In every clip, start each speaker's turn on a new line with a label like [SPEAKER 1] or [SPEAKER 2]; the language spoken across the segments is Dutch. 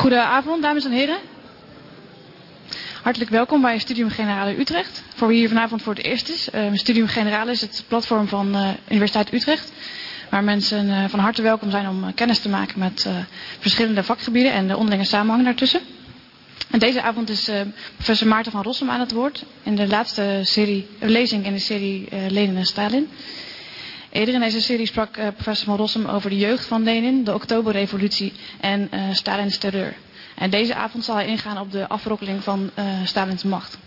[SPEAKER 1] Goedenavond, dames en heren. Hartelijk welkom bij Studium Generale Utrecht. Voor wie hier vanavond voor het eerst is. Uh, Studium Generale is het platform van uh, Universiteit Utrecht. Waar mensen uh, van harte welkom zijn om kennis te maken met verschillende vakgebieden en de onderlinge samenhang daartussen. En deze avond is professor Maarten van Rossum aan het woord. In de laatste serie, lezing in de serie Lenin en Stalin. Eerder in deze serie sprak professor van Rossum over de jeugd van Lenin, de Oktoberrevolutie en Stalins terreur. En deze avond zal hij ingaan op de afrokkeling van uh, Stalins macht.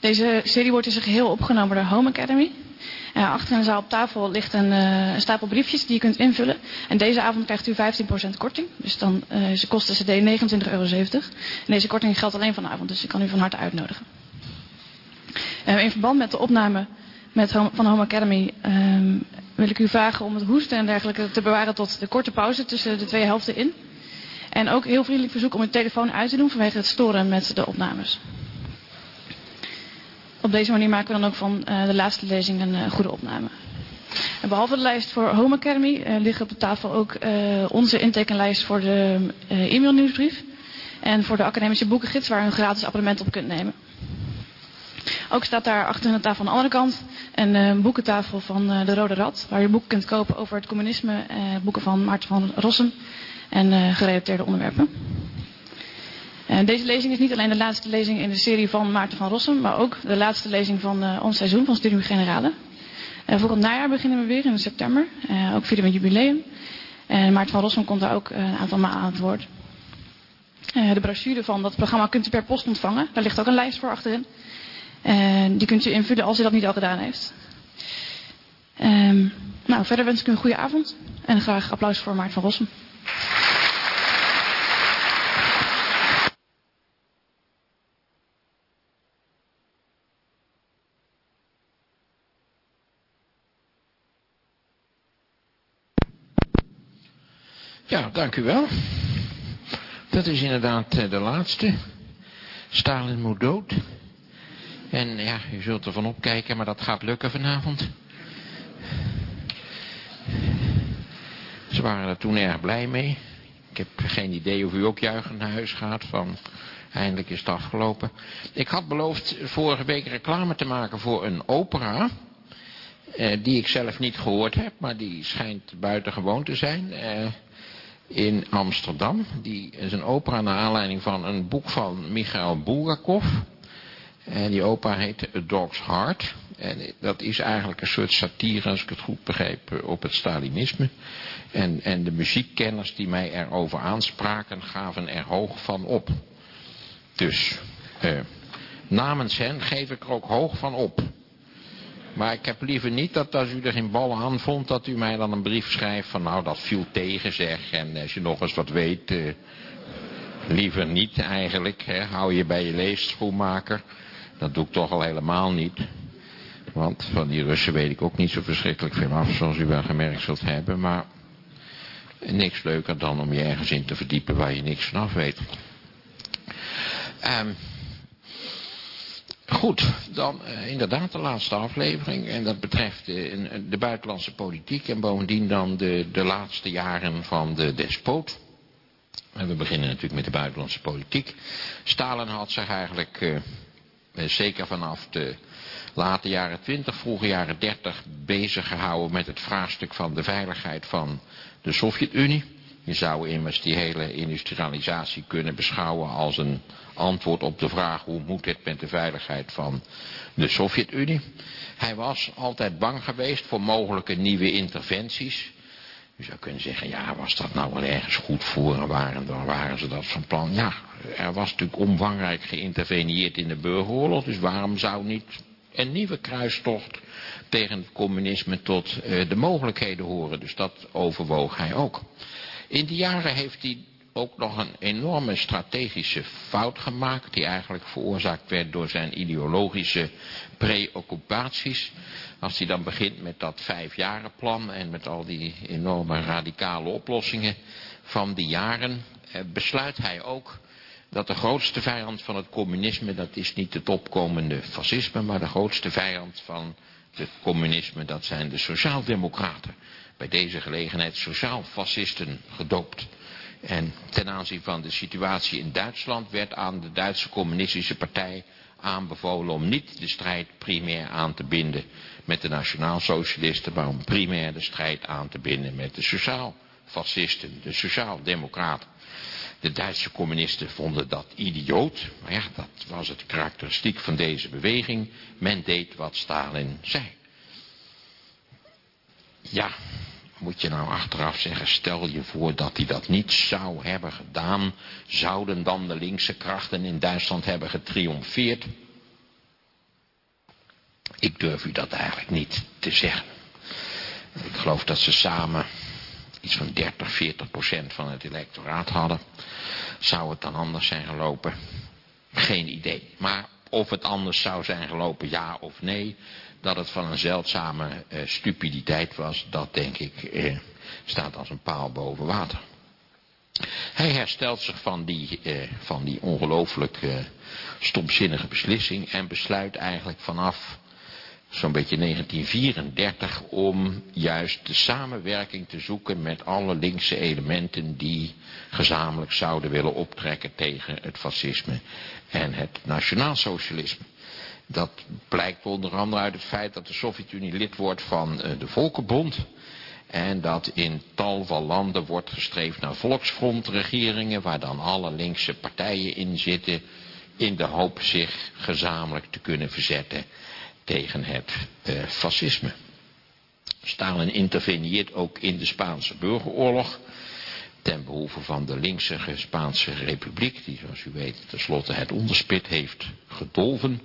[SPEAKER 1] Deze serie wordt in zijn geheel opgenomen door Home Academy. Uh, achter in de zaal op tafel ligt een, uh, een, stapel briefjes die je kunt invullen. En deze avond krijgt u 15% korting. Dus dan uh, is de CD 29,70 euro. En deze korting geldt alleen vanavond, dus ik kan u van harte uitnodigen. in verband met de opname met van Home Academy um, wil ik u vragen om het hoesten en dergelijke te bewaren tot de korte pauze tussen de twee helften in. En ook heel vriendelijk verzoek om uw telefoon uit te doen vanwege het storen met de opnames. Op deze manier maken we dan ook van uh, de laatste lezing een uh, goede opname. En behalve de lijst voor Home Academy uh, liggen op de tafel ook onze intekenlijst voor de e-mail nieuwsbrief. En voor de academische boekengids waar u een gratis abonnement op kunt nemen. Ook staat daar achter de tafel aan de andere kant een boekentafel van de Rode Rad. Waar je boeken kunt kopen over het communisme. boeken van Maarten van Rossum en gerelateerde onderwerpen. Deze lezing is niet alleen de laatste lezing in de serie van Maarten van Rossum, maar ook de laatste lezing van ons seizoen van Studium Generale. voor najaar beginnen we weer in september, ook vieren we een jubileum. En Maarten van Rossum komt daar ook een aantal maanden aan het woord. de brochure van dat programma kunt u per post ontvangen. Daar ligt ook een lijst voor achterin. Die kunt u invullen als u dat niet al gedaan heeft. Um, nou, verder wens ik u een goede avond en graag applaus voor Maarten van Rossum.
[SPEAKER 2] Ja, dank u wel. Dat is inderdaad de laatste. Stalin moet dood. En ja, u zult ervan opkijken, maar dat gaat lukken vanavond. Ze waren er toen erg blij mee. Ik heb geen idee of u ook juichend naar huis gaat van... Eindelijk is het afgelopen. Ik had beloofd vorige week reclame te maken voor een opera... Eh, die ik zelf niet gehoord heb, maar die schijnt buitengewoon te zijn... Eh, in Amsterdam. Die is een opera naar aanleiding van een boek van Michael Bulgakov. En die opera heet A Dog's Heart. En dat is eigenlijk een soort satire, als ik het goed begreep, op het Stalinisme. En, en de muziekkenners die mij erover aanspraken, gaven er hoog van op. Dus, eh, namens hen geef ik er ook hoog van op. Maar ik heb liever niet dat als u er geen ballen aan vond, dat u mij dan een brief schrijft van nou dat viel tegen zeg. En als je nog eens wat weet, uh, liever niet eigenlijk. Hè. Hou je bij je leesschoenmaker. Dat doe ik toch al helemaal niet. Want van die Russen weet ik ook niet zo verschrikkelijk veel af, zoals u wel gemerkt zult hebben. Maar niks leuker dan om je ergens in te verdiepen waar je niks vanaf weet. Um, Goed, dan uh, inderdaad de laatste aflevering. En dat betreft uh, de buitenlandse politiek en bovendien dan de, de laatste jaren van de despoot. We beginnen natuurlijk met de buitenlandse politiek. Stalin had zich eigenlijk, uh, zeker vanaf de late jaren 20, vroege jaren 30, bezig gehouden met het vraagstuk van de veiligheid van de Sovjet-Unie. Je zou immers die hele industrialisatie kunnen beschouwen als een antwoord op de vraag hoe moet het met de veiligheid van de Sovjet-Unie. Hij was altijd bang geweest voor mogelijke nieuwe interventies. Je zou kunnen zeggen, ja, was dat nou wel ergens goed voor en waren, waren ze dat van plan? Ja, er was natuurlijk omvangrijk geïnterveneerd in de burgeroorlog, dus waarom zou niet een nieuwe kruistocht tegen het communisme tot uh, de mogelijkheden horen? Dus dat overwoog hij ook. In die jaren heeft hij ook nog een enorme strategische fout gemaakt... die eigenlijk veroorzaakt werd door zijn ideologische preoccupaties. Als hij dan begint met dat vijfjarenplan... en met al die enorme radicale oplossingen van die jaren... Eh, besluit hij ook dat de grootste vijand van het communisme... dat is niet het opkomende fascisme... maar de grootste vijand van het communisme... dat zijn de sociaaldemocraten bij deze gelegenheid sociaal-fascisten gedoopt. En ten aanzien van de situatie in Duitsland werd aan de Duitse communistische partij aanbevolen om niet de strijd primair aan te binden met de nationaal-socialisten, maar om primair de strijd aan te binden met de sociaal-fascisten, de sociaal-democraten. De Duitse communisten vonden dat idioot, maar ja, dat was het karakteristiek van deze beweging. Men deed wat Stalin zei. Ja, moet je nou achteraf zeggen, stel je voor dat hij dat niet zou hebben gedaan, zouden dan de linkse krachten in Duitsland hebben getriomfeerd? Ik durf u dat eigenlijk niet te zeggen. Ik geloof dat ze samen iets van 30, 40 procent van het electoraat hadden. Zou het dan anders zijn gelopen? Geen idee. Maar of het anders zou zijn gelopen, ja of nee, dat het van een zeldzame uh, stupiditeit was, dat denk ik uh, staat als een paal boven water. Hij herstelt zich van die, uh, van die ongelooflijk stomzinnige beslissing en besluit eigenlijk vanaf zo'n beetje 1934 om juist de samenwerking te zoeken met alle linkse elementen die gezamenlijk zouden willen optrekken tegen het fascisme en het nationaalsocialisme. Dat blijkt onder andere uit het feit dat de Sovjet-Unie lid wordt van uh, de Volkenbond. En dat in tal van landen wordt gestreefd naar volksfrontregeringen waar dan alle linkse partijen in zitten. In de hoop zich gezamenlijk te kunnen verzetten tegen het uh, fascisme. Stalin interveneert ook in de Spaanse burgeroorlog ten behoeve van de linkse Spaanse republiek, die zoals u weet tenslotte het onderspit heeft gedolven.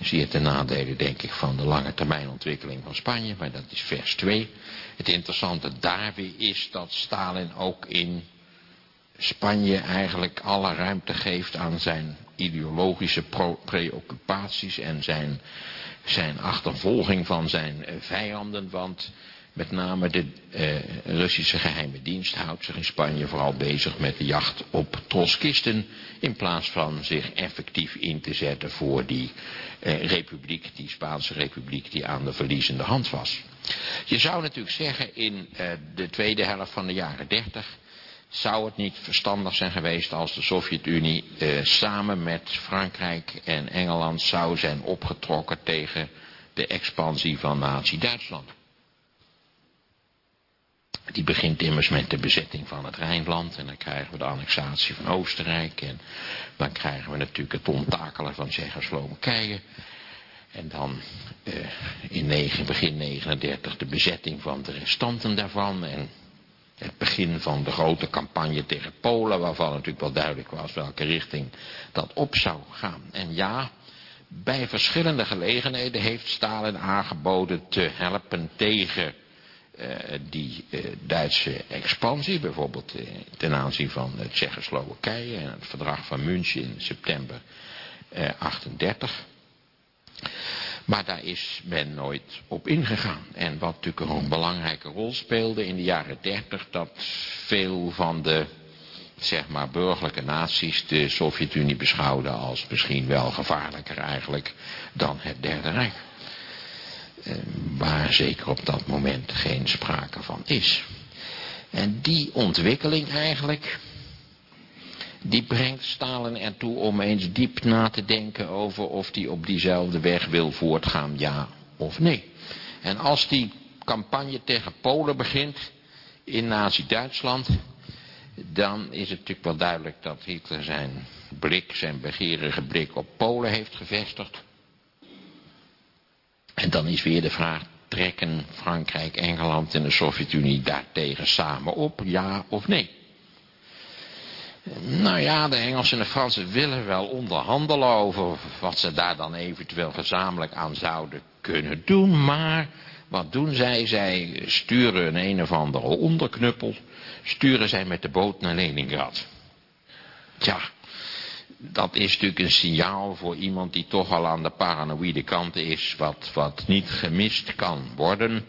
[SPEAKER 2] Zeer ten nadele denk ik van de lange termijn ontwikkeling van Spanje, maar dat is vers 2. Het interessante daar weer is dat Stalin ook in Spanje eigenlijk alle ruimte geeft aan zijn ideologische preoccupaties en zijn, zijn achtervolging van zijn vijanden, want met name de eh, Russische geheime dienst houdt zich in Spanje vooral bezig met de jacht op trotskisten. In plaats van zich effectief in te zetten voor die eh, republiek, die Spaanse republiek die aan de verliezende hand was. Je zou natuurlijk zeggen in eh, de tweede helft van de jaren dertig zou het niet verstandig zijn geweest als de Sovjet-Unie eh, samen met Frankrijk en Engeland zou zijn opgetrokken tegen de expansie van nazi-Duitsland. Die begint immers met de bezetting van het Rijnland. En dan krijgen we de annexatie van Oostenrijk. En dan krijgen we natuurlijk het ontakelen van Tsjechoslowakije. En dan uh, in begin 39 de bezetting van de restanten daarvan. En het begin van de grote campagne tegen Polen. Waarvan natuurlijk wel duidelijk was welke richting dat op zou gaan. En ja, bij verschillende gelegenheden heeft Stalin aangeboden te helpen tegen die uh, Duitse expansie, bijvoorbeeld uh, ten aanzien van Tsjechoslowakije en het verdrag van München in september 38. Maar daar is men nooit op ingegaan. En wat natuurlijk een belangrijke rol speelde in de jaren 30, dat veel van de zeg maar burgerlijke naties de Sovjet-Unie beschouwden als misschien wel gevaarlijker eigenlijk dan het Derde Rijk. Eh, waar zeker op dat moment geen sprake van is. En die ontwikkeling eigenlijk, die brengt Stalin ertoe om eens diep na te denken over of hij op diezelfde weg wil voortgaan, ja of nee. En als die campagne tegen Polen begint in Nazi-Duitsland, dan is het natuurlijk wel duidelijk dat Hitler zijn blik, zijn begeerige blik op Polen heeft gevestigd. En dan is weer de vraag, trekken Frankrijk, Engeland en de Sovjet-Unie daartegen samen op, ja of nee? Nou ja, de Engelsen en de Fransen willen wel onderhandelen over wat ze daar dan eventueel gezamenlijk aan zouden kunnen doen. Maar wat doen zij? Zij sturen een een of andere onderknuppel, sturen zij met de boot naar Leningrad. Tja, dat is natuurlijk een signaal voor iemand die toch al aan de paranoïde kant is, wat, wat niet gemist kan worden.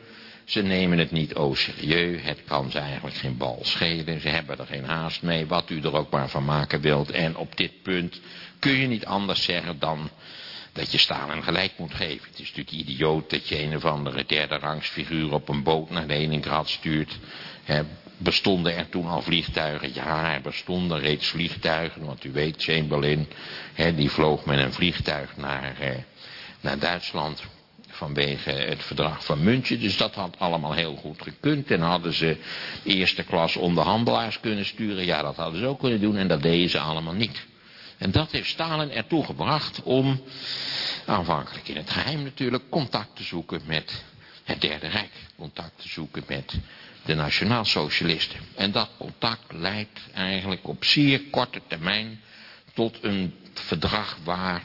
[SPEAKER 2] Ze nemen het niet au serieus, het kan ze eigenlijk geen bal schelen, ze hebben er geen haast mee, wat u er ook maar van maken wilt. En op dit punt kun je niet anders zeggen dan dat je Stalin gelijk moet geven. Het is natuurlijk idioot dat je een of andere derde rangsfiguur op een boot naar Leningrad stuurt. He, bestonden er toen al vliegtuigen? Ja, er bestonden reeds vliegtuigen, want u weet, Chamberlain, he, die vloog met een vliegtuig naar, eh, naar Duitsland vanwege het verdrag van München. Dus dat had allemaal heel goed gekund. En hadden ze eerste klas onderhandelaars kunnen sturen. Ja, dat hadden ze ook kunnen doen en dat deden ze allemaal niet. En dat heeft Stalin ertoe gebracht om, aanvankelijk in het geheim natuurlijk, contact te zoeken met het Derde Rijk. Contact te zoeken met de nationaalsocialisten. En dat contact leidt eigenlijk op zeer korte termijn tot een verdrag waar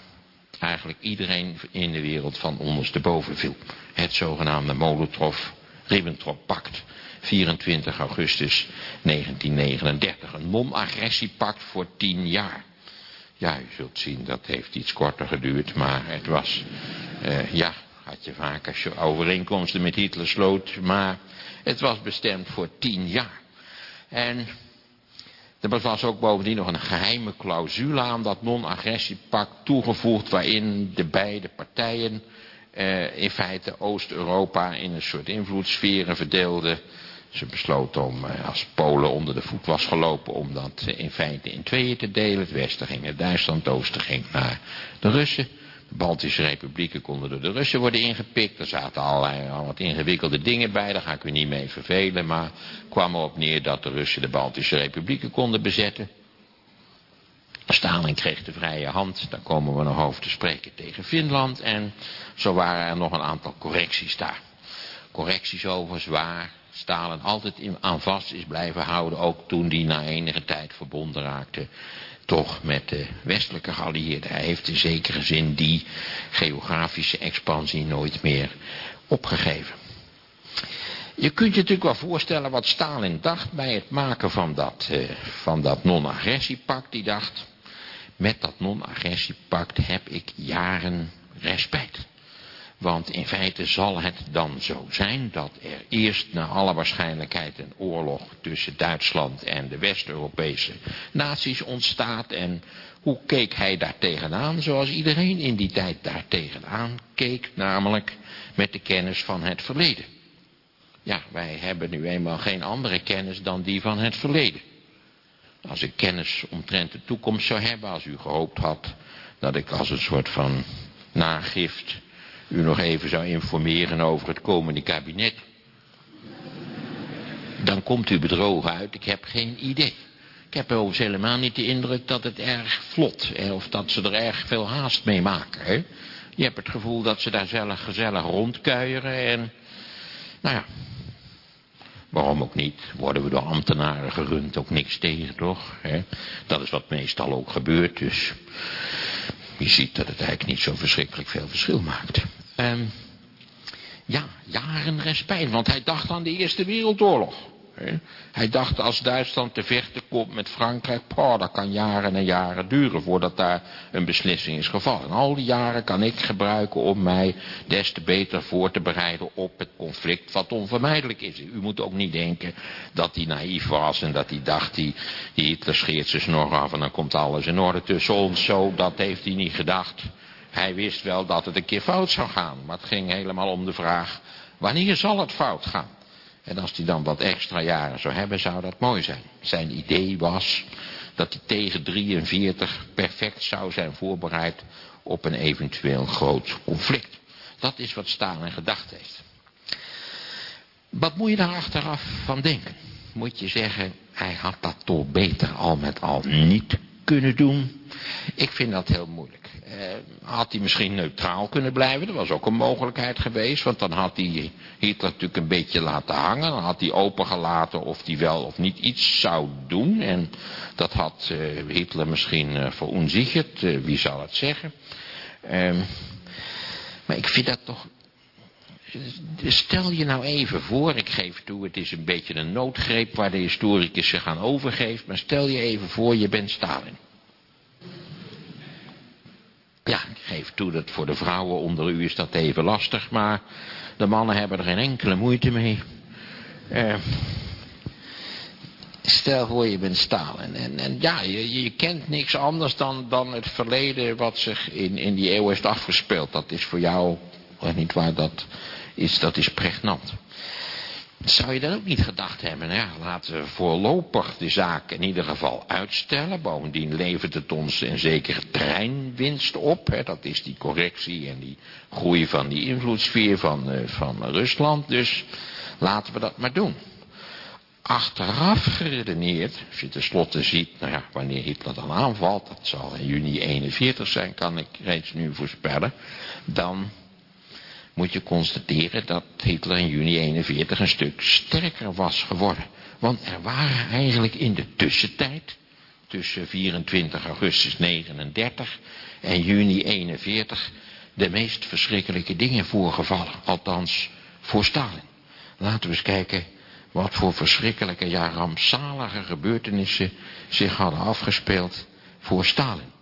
[SPEAKER 2] eigenlijk iedereen in de wereld van ondersteboven viel. Het zogenaamde Molotov-Ribbentrop-pact. 24 augustus 1939. Een non-agressiepact voor tien jaar. Ja, u zult zien, dat heeft iets korter geduurd, maar het was, uh, ja, had je vaak als je overeenkomsten met Hitler sloot, maar het was bestemd voor tien jaar. En er was ook bovendien nog een geheime clausule aan dat non-agressiepact toegevoegd waarin de beide partijen eh, in feite Oost-Europa in een soort invloedssferen verdeelden. Ze besloten om, eh, als Polen onder de voet was gelopen, om dat in feite in tweeën te delen. Het westen ging naar Duitsland, het oosten ging naar de Russen. De Baltische republieken konden door de Russen worden ingepikt. Er zaten allerlei al wat ingewikkelde dingen bij, daar ga ik u niet mee vervelen. Maar kwam erop neer dat de Russen de Baltische republieken konden bezetten. Stalin kreeg de vrije hand, daar komen we nog over te spreken tegen Finland. En zo waren er nog een aantal correcties daar. Correcties over zwaar Stalin altijd aan vast is blijven houden, ook toen hij na enige tijd verbonden raakte toch met de westelijke geallieerden. Hij heeft in zekere zin die geografische expansie nooit meer opgegeven. Je kunt je natuurlijk wel voorstellen wat Stalin dacht bij het maken van dat, uh, van dat non-agressiepact. Die dacht, met dat non-agressiepact heb ik jaren respect. Want in feite zal het dan zo zijn dat er eerst naar alle waarschijnlijkheid een oorlog tussen Duitsland en de West-Europese naties ontstaat. En hoe keek hij daar tegenaan? Zoals iedereen in die tijd daar tegenaan keek, namelijk met de kennis van het verleden. Ja, wij hebben nu eenmaal geen andere kennis dan die van het verleden. Als ik kennis omtrent de toekomst zou hebben, als u gehoopt had dat ik als een soort van nagift u nog even zou informeren over het komende kabinet. Dan komt u bedrogen uit, ik heb geen idee. Ik heb overigens helemaal niet de indruk dat het erg vlot, of dat ze er erg veel haast mee maken. Hè? Je hebt het gevoel dat ze daar zelf gezellig rondkuieren en, nou ja, waarom ook niet, worden we door ambtenaren gerund ook niks tegen, toch? Hè? Dat is wat meestal ook gebeurt, dus je ziet dat het eigenlijk niet zo verschrikkelijk veel verschil maakt. Um, ja, jaren respijt, want hij dacht aan de Eerste Wereldoorlog. Hij dacht als Duitsland te vechten komt met Frankrijk, poh, dat kan jaren en jaren duren voordat daar een beslissing is gevallen. En al die jaren kan ik gebruiken om mij des te beter voor te bereiden op het conflict wat onvermijdelijk is. U moet ook niet denken dat hij naïef was en dat hij dacht, die, Hitler scheert zijn snor af en dan komt alles in orde tussen ons. Zo, dat heeft hij niet gedacht. Hij wist wel dat het een keer fout zou gaan. Maar het ging helemaal om de vraag, wanneer zal het fout gaan? En als hij dan wat extra jaren zou hebben, zou dat mooi zijn. Zijn idee was dat hij tegen 43 perfect zou zijn voorbereid op een eventueel groot conflict. Dat is wat Stalin gedacht heeft. Wat moet je daar achteraf van denken? Moet je zeggen, hij had dat toch beter al met al niet kunnen doen? Ik vind dat heel moeilijk. Eh, had hij misschien neutraal kunnen blijven. Dat was ook een mogelijkheid geweest. Want dan had hij Hitler natuurlijk een beetje laten hangen. Dan had hij opengelaten of hij wel of niet iets zou doen. En dat had uh, Hitler misschien uh, wie zal het zeggen. Ehm, maar ik vind dat toch... Stel je nou even voor, ik geef toe, het is een beetje een noodgreep waar de historicus zich aan overgeeft. Maar stel je even voor, je bent Stalin. Ja, ik geef toe dat voor de vrouwen onder u is dat even lastig, maar de mannen hebben er geen enkele moeite mee. Uh, Stel voor je bent Stalin. En, en ja, je, je kent niks anders dan, dan het verleden wat zich in, in die eeuw heeft afgespeeld. Dat is voor jou, niet waar, dat is, dat is pregnant. Zou je dan ook niet gedacht hebben, nou ja, laten we voorlopig de zaak in ieder geval uitstellen. Bovendien levert het ons een zekere treinwinst op. Hè. Dat is die correctie en die groei van die invloedssfeer van, uh, van Rusland. Dus laten we dat maar doen. Achteraf geredeneerd, als je tenslotte ziet, nou ja, wanneer Hitler dan aanvalt, dat zal in juni 41 zijn, kan ik reeds nu voorspellen, dan moet je constateren dat Hitler in juni 41 een stuk sterker was geworden. Want er waren eigenlijk in de tussentijd, tussen 24 augustus 39 en juni 41, de meest verschrikkelijke dingen voorgevallen. Althans, voor Stalin. Laten we eens kijken wat voor verschrikkelijke, ja rampzalige gebeurtenissen zich hadden afgespeeld voor Stalin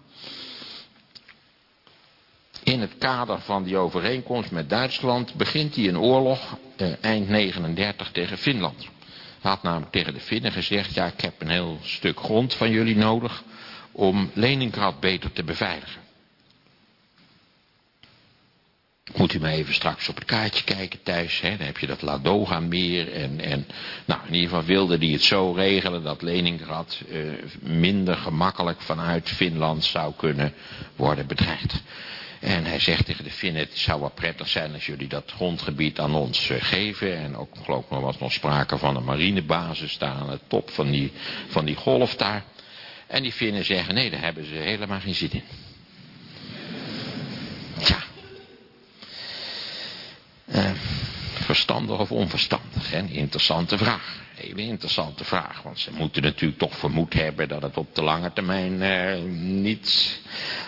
[SPEAKER 2] in het kader van die overeenkomst met Duitsland begint hij een oorlog eh, eind 39 tegen Finland. Hij had namelijk tegen de Finnen gezegd, ja ik heb een heel stuk grond van jullie nodig om Leningrad beter te beveiligen. Moet u maar even straks op het kaartje kijken thuis. Hè? Dan heb je dat Ladoga meer. En, en nou, in ieder geval wilde die het zo regelen dat Leningrad eh, minder gemakkelijk vanuit Finland zou kunnen worden bedreigd. En hij zegt tegen de Finnen, het zou wel prettig zijn als jullie dat grondgebied aan ons uh, geven. En ook geloof ik, was nog sprake van een marinebasis daar aan de top van die, van die golf daar. En die Finnen zeggen, nee, daar hebben ze helemaal geen zin in. Tja. Uh, verstandig of onverstandig? Een interessante vraag. Even interessante vraag, want ze moeten natuurlijk toch vermoed hebben dat het op de lange termijn uh, niet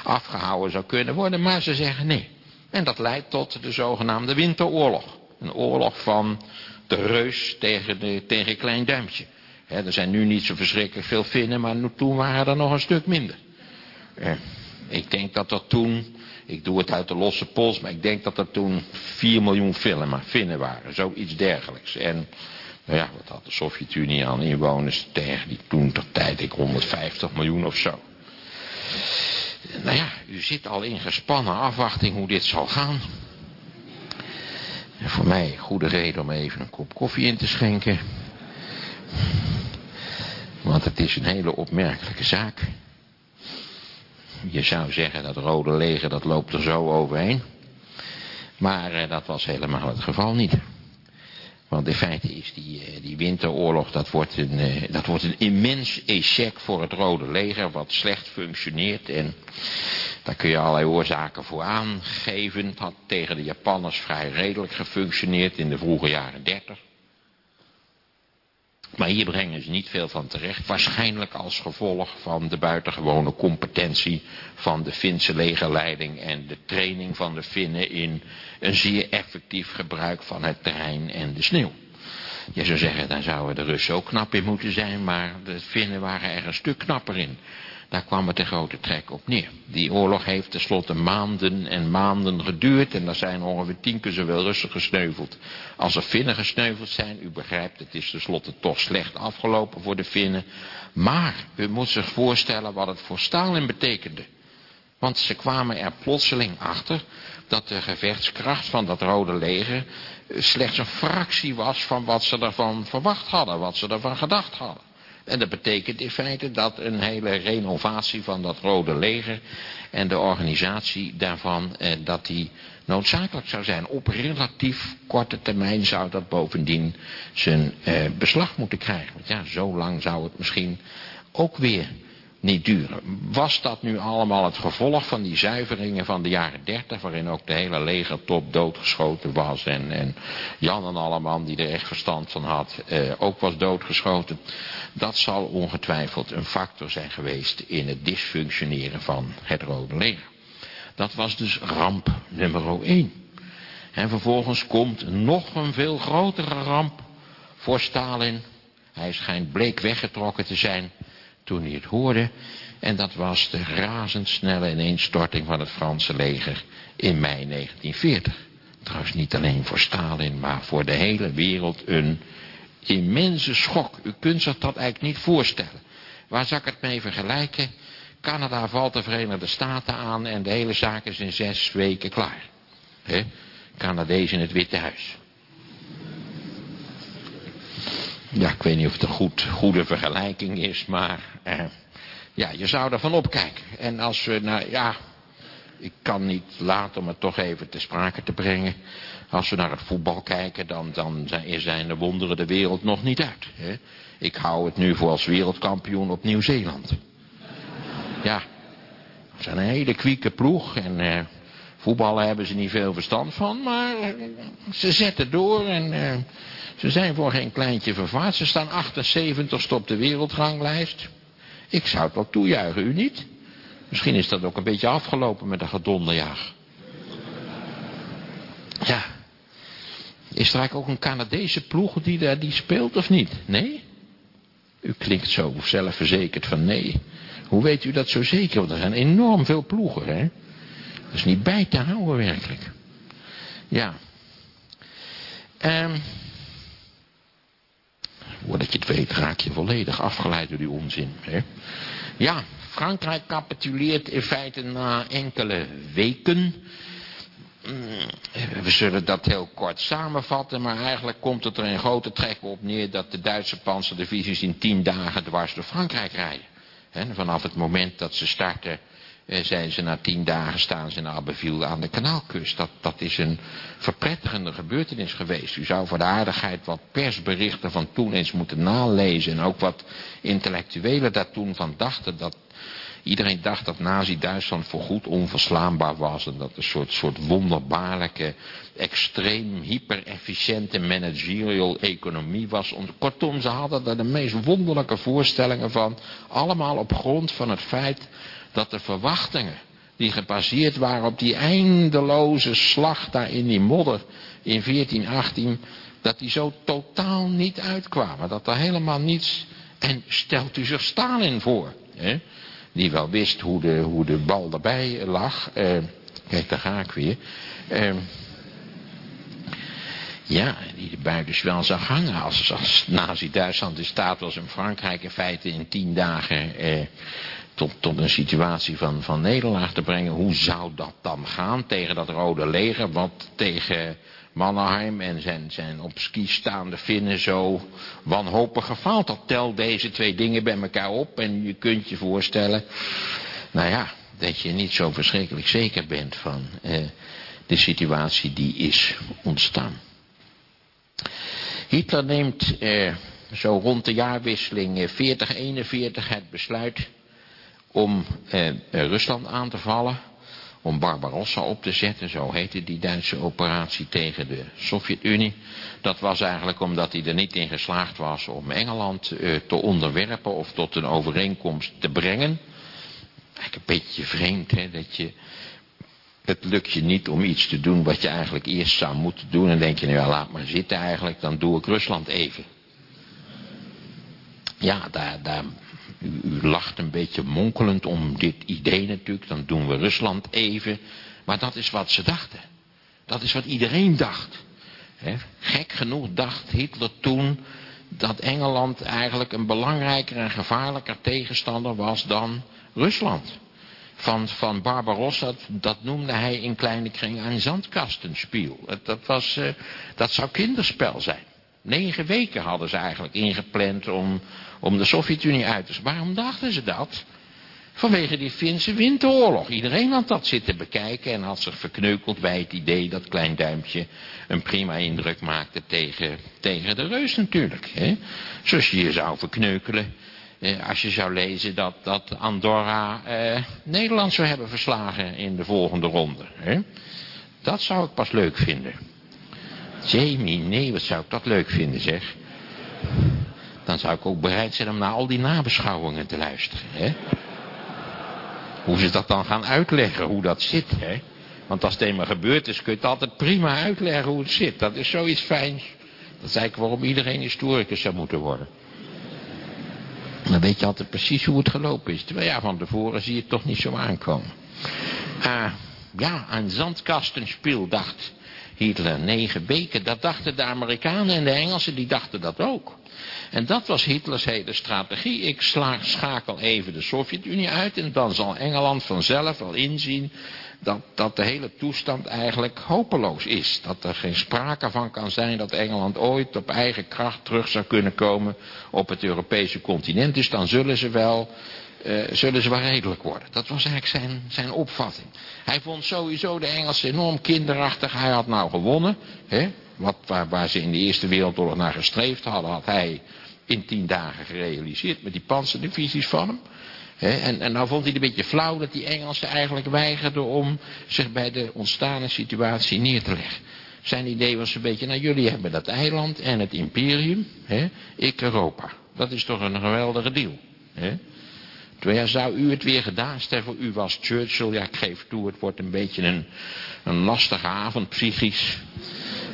[SPEAKER 2] afgehouden zou kunnen worden, maar ze zeggen nee. En dat leidt tot de zogenaamde winteroorlog. Een oorlog van de reus tegen, de, tegen Klein Duimpje. er zijn nu niet zo verschrikkelijk veel Finnen, maar toen waren er nog een stuk minder. Uh, ik denk dat er toen, ik doe het uit de losse pols, maar ik denk dat er toen 4 miljoen filmen, Finnen waren. Zoiets dergelijks. En nou ja, wat had de Sovjet-Unie aan inwoners tegen die toen ter tijd, ik 150 miljoen of zo. Nou ja, u zit al in gespannen afwachting hoe dit zal gaan. En voor mij goede reden om even een kop koffie in te schenken. Want het is een hele opmerkelijke zaak. Je zou zeggen dat rode leger dat loopt er zo overheen. Maar eh, dat was helemaal het geval niet. Want in feite is die, eh, die winteroorlog, dat wordt, een, eh, dat wordt een immens échec voor het Rode Leger, wat slecht functioneert. En daar kun je allerlei oorzaken voor aangeven. Het had tegen de Japanners vrij redelijk gefunctioneerd in de vroege jaren 30. Maar hier brengen ze niet veel van terecht. Waarschijnlijk als gevolg van de buitengewone competentie van de Finse legerleiding en de training van de Finnen in een zeer effectief gebruik van het terrein en de sneeuw. Je zou zeggen, daar zouden de Russen ook knap in moeten zijn, maar de Finnen waren er een stuk knapper in. Daar kwam het de grote trek op neer. Die oorlog heeft tenslotte maanden en maanden geduurd. En er zijn ongeveer tien keer zoveel Russen gesneuveld. Als er Finnen gesneuveld zijn, u begrijpt, het is tenslotte toch slecht afgelopen voor de Finnen. Maar u moet zich voorstellen wat het voor Stalin betekende. Want ze kwamen er plotseling achter dat de gevechtskracht van dat rode leger slechts een fractie was van wat ze ervan verwacht hadden, wat ze ervan gedacht hadden. En dat betekent in feite dat een hele renovatie van dat rode leger en de organisatie daarvan, eh, dat die noodzakelijk zou zijn. Op relatief korte termijn zou dat bovendien zijn eh, beslag moeten krijgen. Want ja, zo lang zou het misschien ook weer niet duren. Was dat nu allemaal het gevolg van die zuiveringen van de jaren dertig... waarin ook de hele legertop doodgeschoten was... en, en Jan en Alleman, die er echt verstand van had, eh, ook was doodgeschoten... dat zal ongetwijfeld een factor zijn geweest... in het dysfunctioneren van het Rode Leger. Dat was dus ramp nummer één. En vervolgens komt nog een veel grotere ramp voor Stalin. Hij schijnt bleek weggetrokken te zijn toen hij het hoorde. En dat was de razendsnelle ineenstorting van het Franse leger in mei 1940. Trouwens niet alleen voor Stalin, maar voor de hele wereld een immense schok. U kunt zich dat eigenlijk niet voorstellen. Waar zou ik het mee vergelijken? Canada valt de Verenigde Staten aan en de hele zaak is in zes weken klaar. He? Canadees in het Witte Huis. Ja, ik weet niet of het een goed, goede vergelijking is, maar eh, ja, je zou ervan opkijken. En als we, nou ja, ik kan niet laten om het toch even te sprake te brengen. Als we naar het voetbal kijken, dan, dan zijn de wonderen de wereld nog niet uit. Hè? Ik hou het nu voor als wereldkampioen op Nieuw-Zeeland. Ja, ze zijn een hele kwieke ploeg en eh, voetballen hebben ze niet veel verstand van, maar eh, ze zetten door en eh, ze zijn voor geen kleintje vervaard. Ze staan 78ste op de wereldranglijst. Ik zou het wel toejuichen, u niet? Misschien is dat ook een beetje afgelopen met een gedonderjaag. Ja. Is er eigenlijk ook een Canadese ploeg die daar die speelt of niet? Nee? U klinkt zo zelfverzekerd van nee. Hoe weet u dat zo zeker? Want er zijn enorm veel ploegen, hè? Dat is niet bij te houden, werkelijk. Ja. Um, voordat je het weet raak je volledig afgeleid door die onzin. Hè? Ja, Frankrijk capituleert in feite na enkele weken. Mm, we zullen dat heel kort samenvatten, maar eigenlijk komt het er in grote trekken op neer dat de Duitse panzerdivisies in tien dagen dwars door Frankrijk rijden. En vanaf het moment dat ze starten zijn ze na tien dagen staan ze in Abbeville aan de kanaalkust. Dat, dat is een verprettigende gebeurtenis geweest. U zou voor de aardigheid wat persberichten van toen eens moeten nalezen. En ook wat intellectuelen daar toen van dachten. Dat iedereen dacht dat nazi-Duitsland voorgoed onverslaanbaar was. En dat een soort, soort wonderbaarlijke, extreem hyper-efficiënte managerial economie was. Kortom, ze hadden daar de meest wonderlijke voorstellingen van. Allemaal op grond van het feit dat de verwachtingen die gebaseerd waren op die eindeloze slag daar in die modder in 1418, dat die zo totaal niet uitkwamen. Dat er helemaal niets... En stelt u zich Stalin voor, hè, die wel wist hoe de, hoe de bal erbij lag. Eh, kijk, daar ga ik weer. Eh, ja, die de bui dus wel zag hangen. Als, als Nazi-Duitsland in staat was in Frankrijk in feite in tien dagen... Eh, tot, tot een situatie van, van nederlaag te brengen. Hoe zou dat dan gaan tegen dat rode leger wat tegen Mannerheim en zijn, zijn op ski staande Finnen zo wanhopig gefaald had. Tel deze twee dingen bij elkaar op en je kunt je voorstellen, nou ja, dat je niet zo verschrikkelijk zeker bent van eh, de situatie die is ontstaan. Hitler neemt eh, zo rond de jaarwisseling 40-41 eh, het besluit om eh, eh, Rusland aan te vallen. Om Barbarossa op te zetten, zo heette die Duitse operatie tegen de Sovjet-Unie. Dat was eigenlijk omdat hij er niet in geslaagd was om Engeland eh, te onderwerpen of tot een overeenkomst te brengen. Eigenlijk een beetje vreemd, hè, dat je... Het lukt je niet om iets te doen wat je eigenlijk eerst zou moeten doen. En denk je, nou ja, laat maar zitten eigenlijk, dan doe ik Rusland even. Ja, daar, u, lacht een beetje monkelend om dit idee natuurlijk. Dan doen we Rusland even. Maar dat is wat ze dachten. Dat is wat iedereen dacht. gek genoeg dacht Hitler toen dat Engeland eigenlijk een belangrijker en gevaarlijker tegenstander was dan Rusland. Van, van Barbarossa, dat noemde hij in kleine kringen een zandkastenspiel. Dat, was, uh, dat zou kinderspel zijn. Negen weken hadden ze eigenlijk ingepland om, om de Sovjet-Unie uit te... Waarom dachten ze dat? Vanwege die Finse winteroorlog. Iedereen had dat zitten bekijken en had zich verkneukeld bij het idee dat Klein Duimpje een prima indruk maakte tegen, tegen de reus natuurlijk. Hè? Zoals je je zou verkneukelen als je zou lezen dat, dat Andorra eh, Nederland zou hebben verslagen in de volgende ronde. Hè? Dat zou ik pas leuk vinden. Jamie, nee, wat zou ik dat leuk vinden zeg. Dan zou ik ook bereid zijn om naar al die nabeschouwingen te luisteren. Hè? Hoe ze dat dan gaan uitleggen, hoe dat zit. Hè? Want als het eenmaal gebeurd is, kun je het altijd prima uitleggen hoe het zit. Dat is zoiets fijns. Dat is eigenlijk waarom iedereen historicus zou moeten worden. Dan weet je altijd precies hoe het gelopen is. Terwijl ja, van tevoren zie je het toch niet zo aankomen. Uh, ja, een zandkastenspeel dacht Hitler negen weken. Dat dachten de Amerikanen en de Engelsen, die dachten dat ook. En dat was Hitlers hele strategie. Ik sla, schakel even de Sovjet-Unie uit en dan zal Engeland vanzelf wel inzien dat, dat de hele toestand eigenlijk hopeloos is. Dat er geen sprake van kan zijn dat Engeland ooit op eigen kracht terug zou kunnen komen op het Europese continent. Dus dan zullen ze wel, uh, zullen ze wel redelijk worden. Dat was eigenlijk zijn, zijn opvatting. Hij vond sowieso de Engelsen enorm kinderachtig. Hij had nou gewonnen. Hè? Wat, waar, ze in de Eerste Wereldoorlog naar gestreefd hadden, had hij in tien dagen gerealiseerd met die panzerdivisies van hem. en, en nou vond hij het een beetje flauw dat die Engelsen eigenlijk weigerden om zich bij de ontstane situatie neer te leggen. Zijn idee was een beetje, nou jullie hebben dat eiland en het imperium, ik Europa. Dat is toch een geweldige deal. He? Terwijl zou u het weer gedaan, voor u was Churchill, ja ik geef toe, het wordt een beetje een, een lastige avond psychisch.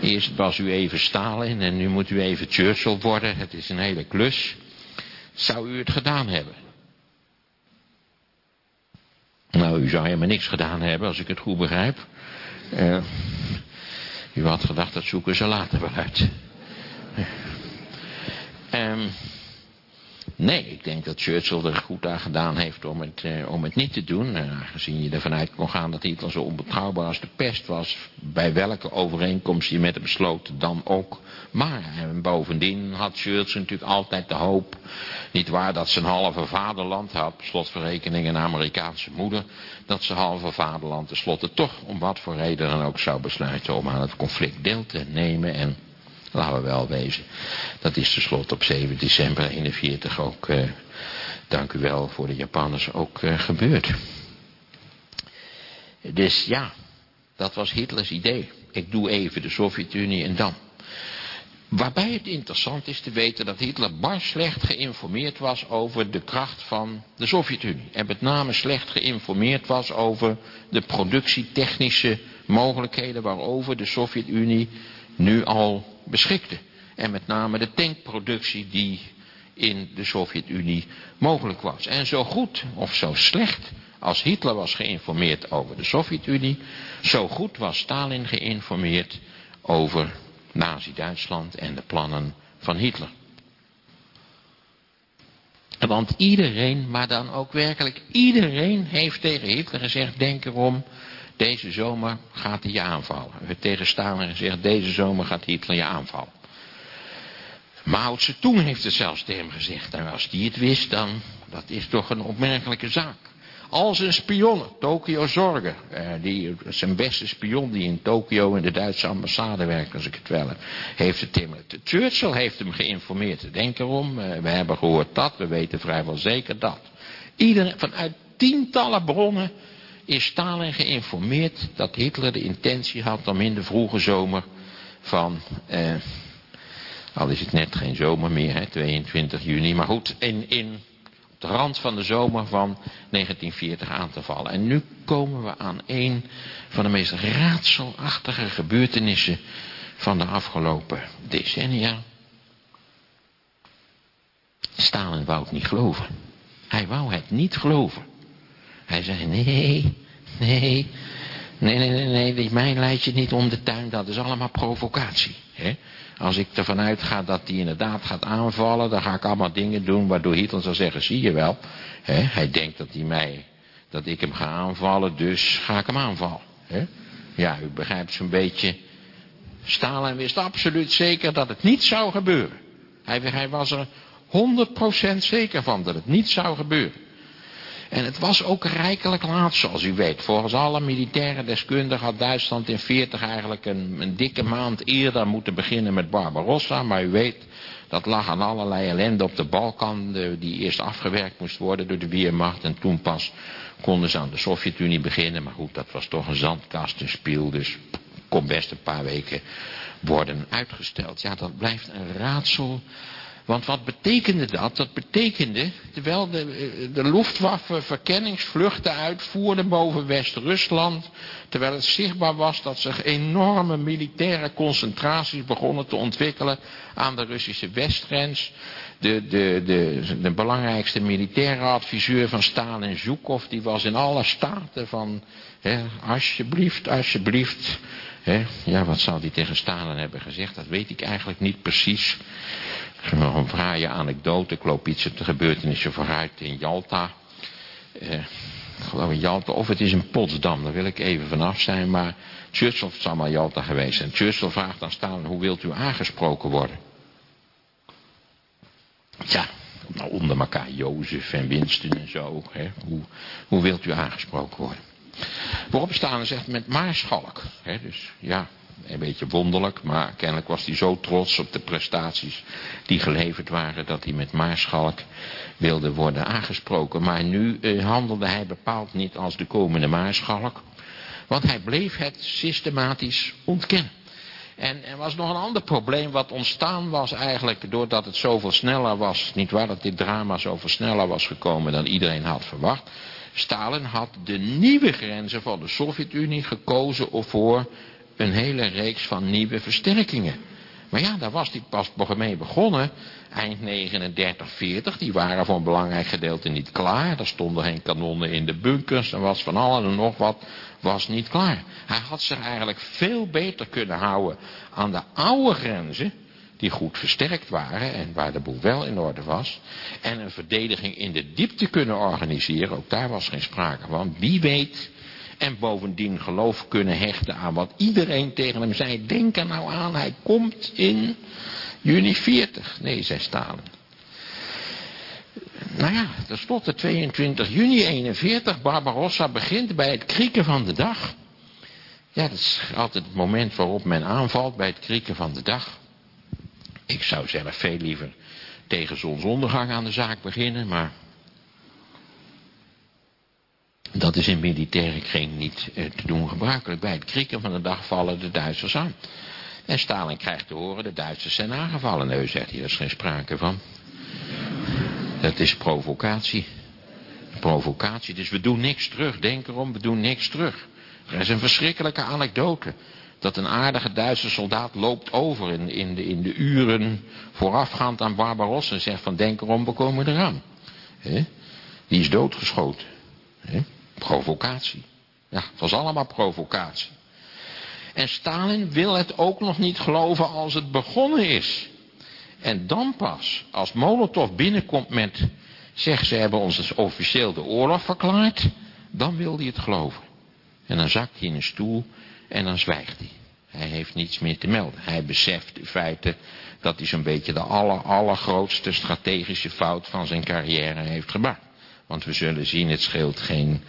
[SPEAKER 2] Eerst was u even Stalin en nu moet u even Churchill worden. Het is een hele klus. Zou u het gedaan hebben? Nou, u zou helemaal niks gedaan hebben, als ik het goed begrijp. Uh, u had gedacht, dat zoeken ze later wel uit. Um, Nee, ik denk dat Churchill er goed aan gedaan heeft om het, eh, om het niet te doen. En aangezien je ervan uit kon gaan dat Hitler zo onbetrouwbaar als de pest was. Bij welke overeenkomst je met hem besloot dan ook. Maar en bovendien had Churchill natuurlijk altijd de hoop. Niet waar dat zijn halve vaderland had. Slotverrekening een Amerikaanse moeder. Dat zijn halve vaderland tenslotte toch om wat voor reden dan ook zou besluiten om aan het conflict deel te nemen. En Laten we wel wezen. Dat is tenslotte op 7 december 41 ook, uh, dank u wel voor de Japanners, ook uh, gebeurd. Dus ja, dat was Hitlers idee. Ik doe even de Sovjet-Unie en dan. Waarbij het interessant is te weten dat Hitler bar slecht geïnformeerd was over de kracht van de Sovjet-Unie. En met name slecht geïnformeerd was over de productietechnische mogelijkheden waarover de Sovjet-Unie nu al beschikte. En met name de tankproductie die in de Sovjet-Unie mogelijk was. En zo goed of zo slecht als Hitler was geïnformeerd over de Sovjet-Unie, zo goed was Stalin geïnformeerd over Nazi-Duitsland en de plannen van Hitler. Want iedereen, maar dan ook werkelijk iedereen heeft tegen Hitler gezegd, denk erom, deze zomer gaat hij je aanvallen. We tegen Stalin gezegd, deze zomer gaat Hitler je aanvallen. Mao Zedong heeft het zelfs tegen hem gezegd. En als die het wist, dan, dat is toch een opmerkelijke zaak. Al zijn spionnen, Tokio Zorgen, eh, die, zijn beste spion die in Tokio in de Duitse ambassade werkt, als ik het wel heb, heeft het tegen Churchill heeft hem geïnformeerd. Denk erom, eh, we hebben gehoord dat, we weten vrijwel zeker dat. Iedereen, vanuit tientallen bronnen is Stalin geïnformeerd dat Hitler de intentie had om in de vroege zomer van, eh, al is het net geen zomer meer, hè, 22 juni, maar goed, in, in, op de rand van de zomer van 1940 aan te vallen. En nu komen we aan een van de meest raadselachtige gebeurtenissen van de afgelopen decennia. Stalin wou het niet geloven. Hij wou het niet geloven. Hij zei, nee, nee, nee, nee, nee, nee, mij leidt je niet om de tuin, dat is allemaal provocatie. Hè? Als ik ervan uitga dat hij inderdaad gaat aanvallen, dan ga ik allemaal dingen doen waardoor Hitler zal zeggen, zie je wel. Hè? Hij denkt dat hij mij, dat ik hem ga aanvallen, dus ga ik hem aanvallen. Hè? Ja, u begrijpt zo'n beetje. Stalin wist absoluut zeker dat het niet zou gebeuren. Hij, hij was er 100% zeker van dat het niet zou gebeuren. En het was ook rijkelijk laat, zoals u weet. Volgens alle militaire deskundigen had Duitsland in 40 eigenlijk een, een dikke maand eerder moeten beginnen met Barbarossa. Maar u weet, dat lag aan allerlei ellende op de Balkan, die eerst afgewerkt moest worden door de Weermacht. En toen pas konden ze aan de Sovjet-Unie beginnen. Maar goed, dat was toch een zandkast, dus kon best een paar weken worden uitgesteld. Ja, dat blijft een raadsel Want wat betekende dat? Dat betekende, terwijl de, de Luftwaffe verkenningsvluchten uitvoerde boven West-Rusland, terwijl het zichtbaar was dat zich enorme militaire concentraties begonnen te ontwikkelen aan de Russische westgrens. De, de, de, de belangrijkste militaire adviseur van Stalin, Zhukov, die was in alle staten van, hè, alsjeblieft, alsjeblieft. Hè, ja, wat zou hij tegen Stalin hebben gezegd? Dat weet ik eigenlijk niet precies. Nog een fraaie anekdote. Ik loop iets op de gebeurtenissen vooruit in Jalta. Eh, geloof in Jalta. Of het is in Potsdam. Daar wil ik even vanaf zijn. Maar Churchill zal maar Jalta geweest zijn. Churchill vraagt aan Stalin. Hoe wilt u aangesproken worden? Ja, nou onder elkaar. Jozef en Winston en zo. Hè. Hoe, hoe wilt u aangesproken worden? Waarop Stalin zegt met maarschalk. Hè. Dus ja, een beetje wonderlijk, maar kennelijk was hij zo trots op de prestaties die geleverd waren, dat hij met Maarschalk wilde worden aangesproken. Maar nu eh, handelde hij bepaald niet als de komende Maarschalk, want hij bleef het systematisch ontkennen. En er was nog een ander probleem wat ontstaan was eigenlijk doordat het zoveel sneller was. Niet waar dat dit drama zoveel sneller was gekomen dan iedereen had verwacht. Stalin had de nieuwe grenzen van de Sovjet-Unie gekozen voor een hele reeks van nieuwe versterkingen. Maar ja, daar was hij pas mee begonnen. Eind 39, 40. Die waren voor een belangrijk gedeelte niet klaar. Er stonden geen kanonnen in de bunkers. Er was van alles en nog wat. Was niet klaar. Hij had zich eigenlijk veel beter kunnen houden aan de oude grenzen. Die goed versterkt waren en waar de boel wel in orde was. En een verdediging in de diepte kunnen organiseren. Ook daar was geen sprake van. Wie weet en bovendien geloof kunnen hechten aan wat iedereen tegen hem zei. Denk er nou aan, hij komt in juni 40. Nee, zei Stalin. Nou ja, tenslotte 22 juni 41. Barbarossa begint bij het krieken van de dag. Ja, dat is altijd het moment waarop men aanvalt bij het krieken van de dag. Ik zou zelf veel liever tegen zonsondergang aan de zaak beginnen, maar dat is in militaire kring niet eh, te doen gebruikelijk. Bij het krieken van de dag vallen de Duitsers aan. En Stalin krijgt te horen, de Duitsers zijn aangevallen. Nee, zegt hij, daar is geen sprake van. Dat is provocatie. Provocatie, dus we doen niks terug. Denk erom, we doen niks terug. Er is een verschrikkelijke anekdote. Dat een aardige Duitse soldaat loopt over in, in, de, in de uren voorafgaand aan Barbarossa. En zegt van denk erom, we komen eraan. He? Die is doodgeschoten. He? Provocatie. Ja, het was allemaal provocatie. En Stalin wil het ook nog niet geloven als het begonnen is. En dan pas, als Molotov binnenkomt met, zeg ze hebben ons dus officieel de oorlog verklaard, dan wil hij het geloven. En dan zakt hij in een stoel en dan zwijgt hij. Hij heeft niets meer te melden. Hij beseft in feite dat hij zo'n beetje de aller, allergrootste strategische fout van zijn carrière heeft gemaakt. Want we zullen zien, het scheelt geen,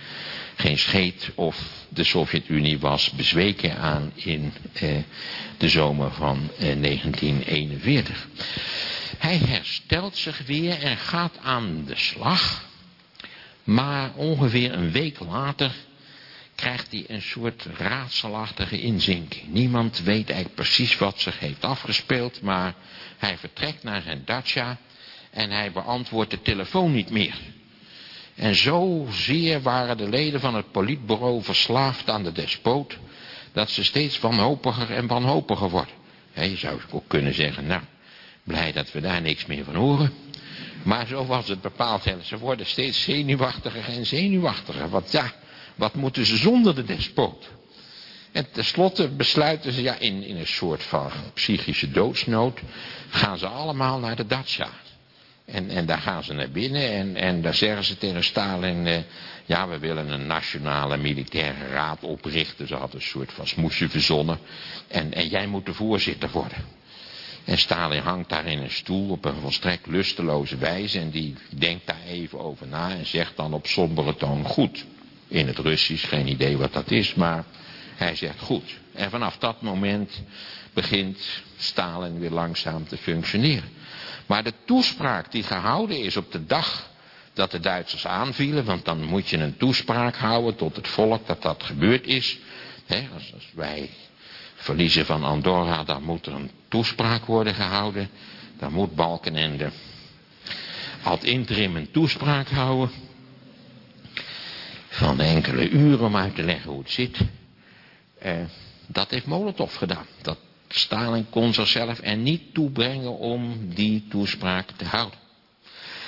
[SPEAKER 2] geen scheet of de Sovjet-Unie was bezweken aan in eh, de zomer van eh, 1941. Hij herstelt zich weer en gaat aan de slag. Maar ongeveer een week later krijgt hij een soort raadselachtige inzinking. Niemand weet eigenlijk precies wat zich heeft afgespeeld, maar hij vertrekt naar zijn dacha en hij beantwoordt de telefoon niet meer. En zozeer waren de leden van het politbureau verslaafd aan de despoot, dat ze steeds wanhopiger en wanhopiger worden. je zou ook kunnen zeggen, nou, blij dat we daar niks meer van horen. Maar zo was het bepaald. Ze worden steeds zenuwachtiger en zenuwachtiger. Want ja, wat moeten ze zonder de despoot? En tenslotte besluiten ze, ja, in, in een soort van psychische doodsnood, gaan ze allemaal naar de dacha. En, en daar gaan ze naar binnen en, en daar zeggen ze tegen Stalin, eh, ja we willen een nationale militaire raad oprichten. Ze hadden een soort van smoesje verzonnen. En, en jij moet de voorzitter worden. En Stalin hangt daar in een stoel op een volstrekt lusteloze wijze. En die denkt daar even over na en zegt dan op sombere toon goed. In het Russisch, geen idee wat dat is, maar hij zegt goed. En vanaf dat moment begint Stalin weer langzaam te functioneren. Maar de toespraak die gehouden is op de dag dat de Duitsers aanvielen, want dan moet je een toespraak houden tot het volk dat dat gebeurd is. als, wij verliezen van Andorra, dan moet er een toespraak worden gehouden. Dan moet Balkenende ad interim een toespraak houden. Van enkele uren om uit te leggen hoe het zit. Uh, dat heeft Molotov gedaan. Dat Stalin kon zichzelf er niet toe brengen om die toespraak te houden.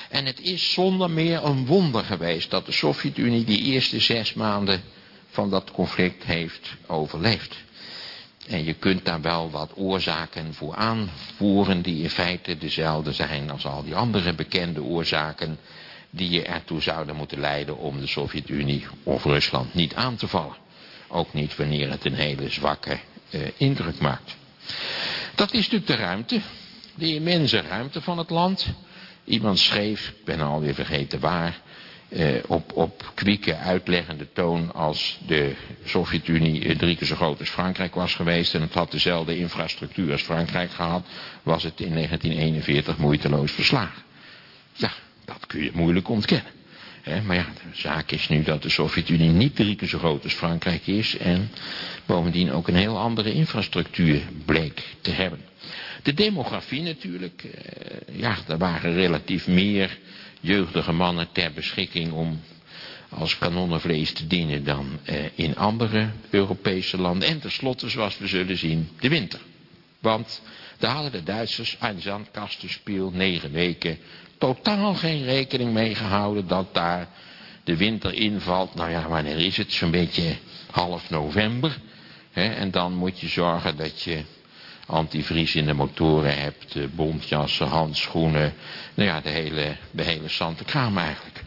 [SPEAKER 2] En het is zonder meer een wonder geweest dat de Sovjet-Unie die eerste zes maanden van dat conflict heeft overleefd. En je kunt daar wel wat oorzaken voor aanvoeren die in feite dezelfde zijn als al die andere bekende oorzaken die je ertoe zouden moeten leiden om de Sovjet-Unie of Rusland niet aan te vallen. Ook niet wanneer het een hele zwakke uh, indruk maakt. Dat is natuurlijk de ruimte, de immense ruimte van het land. Iemand schreef, ik ben alweer vergeten waar, eh, op, op kwieke uitleggende toon als de Sovjet-Unie eh, drie keer zo groot als Frankrijk was geweest en het had dezelfde infrastructuur als Frankrijk gehad, was het in 1941 moeiteloos verslagen. Ja, dat kun je moeilijk ontkennen. Maar ja, de zaak is nu dat de Sovjet-Unie niet drie keer zo groot als Frankrijk is en bovendien ook een heel andere infrastructuur bleek te hebben. De demografie natuurlijk, eh, ja, er waren relatief meer jeugdige mannen ter beschikking om als kanonnenvlees te dienen dan eh, in andere Europese landen. En tenslotte, zoals we zullen zien, de winter. Want daar hadden de Duitsers aan Zandkastenspiel negen weken totaal geen rekening mee gehouden dat daar de winter invalt. Nou ja, wanneer is het? Zo'n beetje half november. Hè? En dan moet je zorgen dat je antivries in de motoren hebt, eh, bontjassen, handschoenen. Nou ja, de hele, de hele Sante Kraam eigenlijk.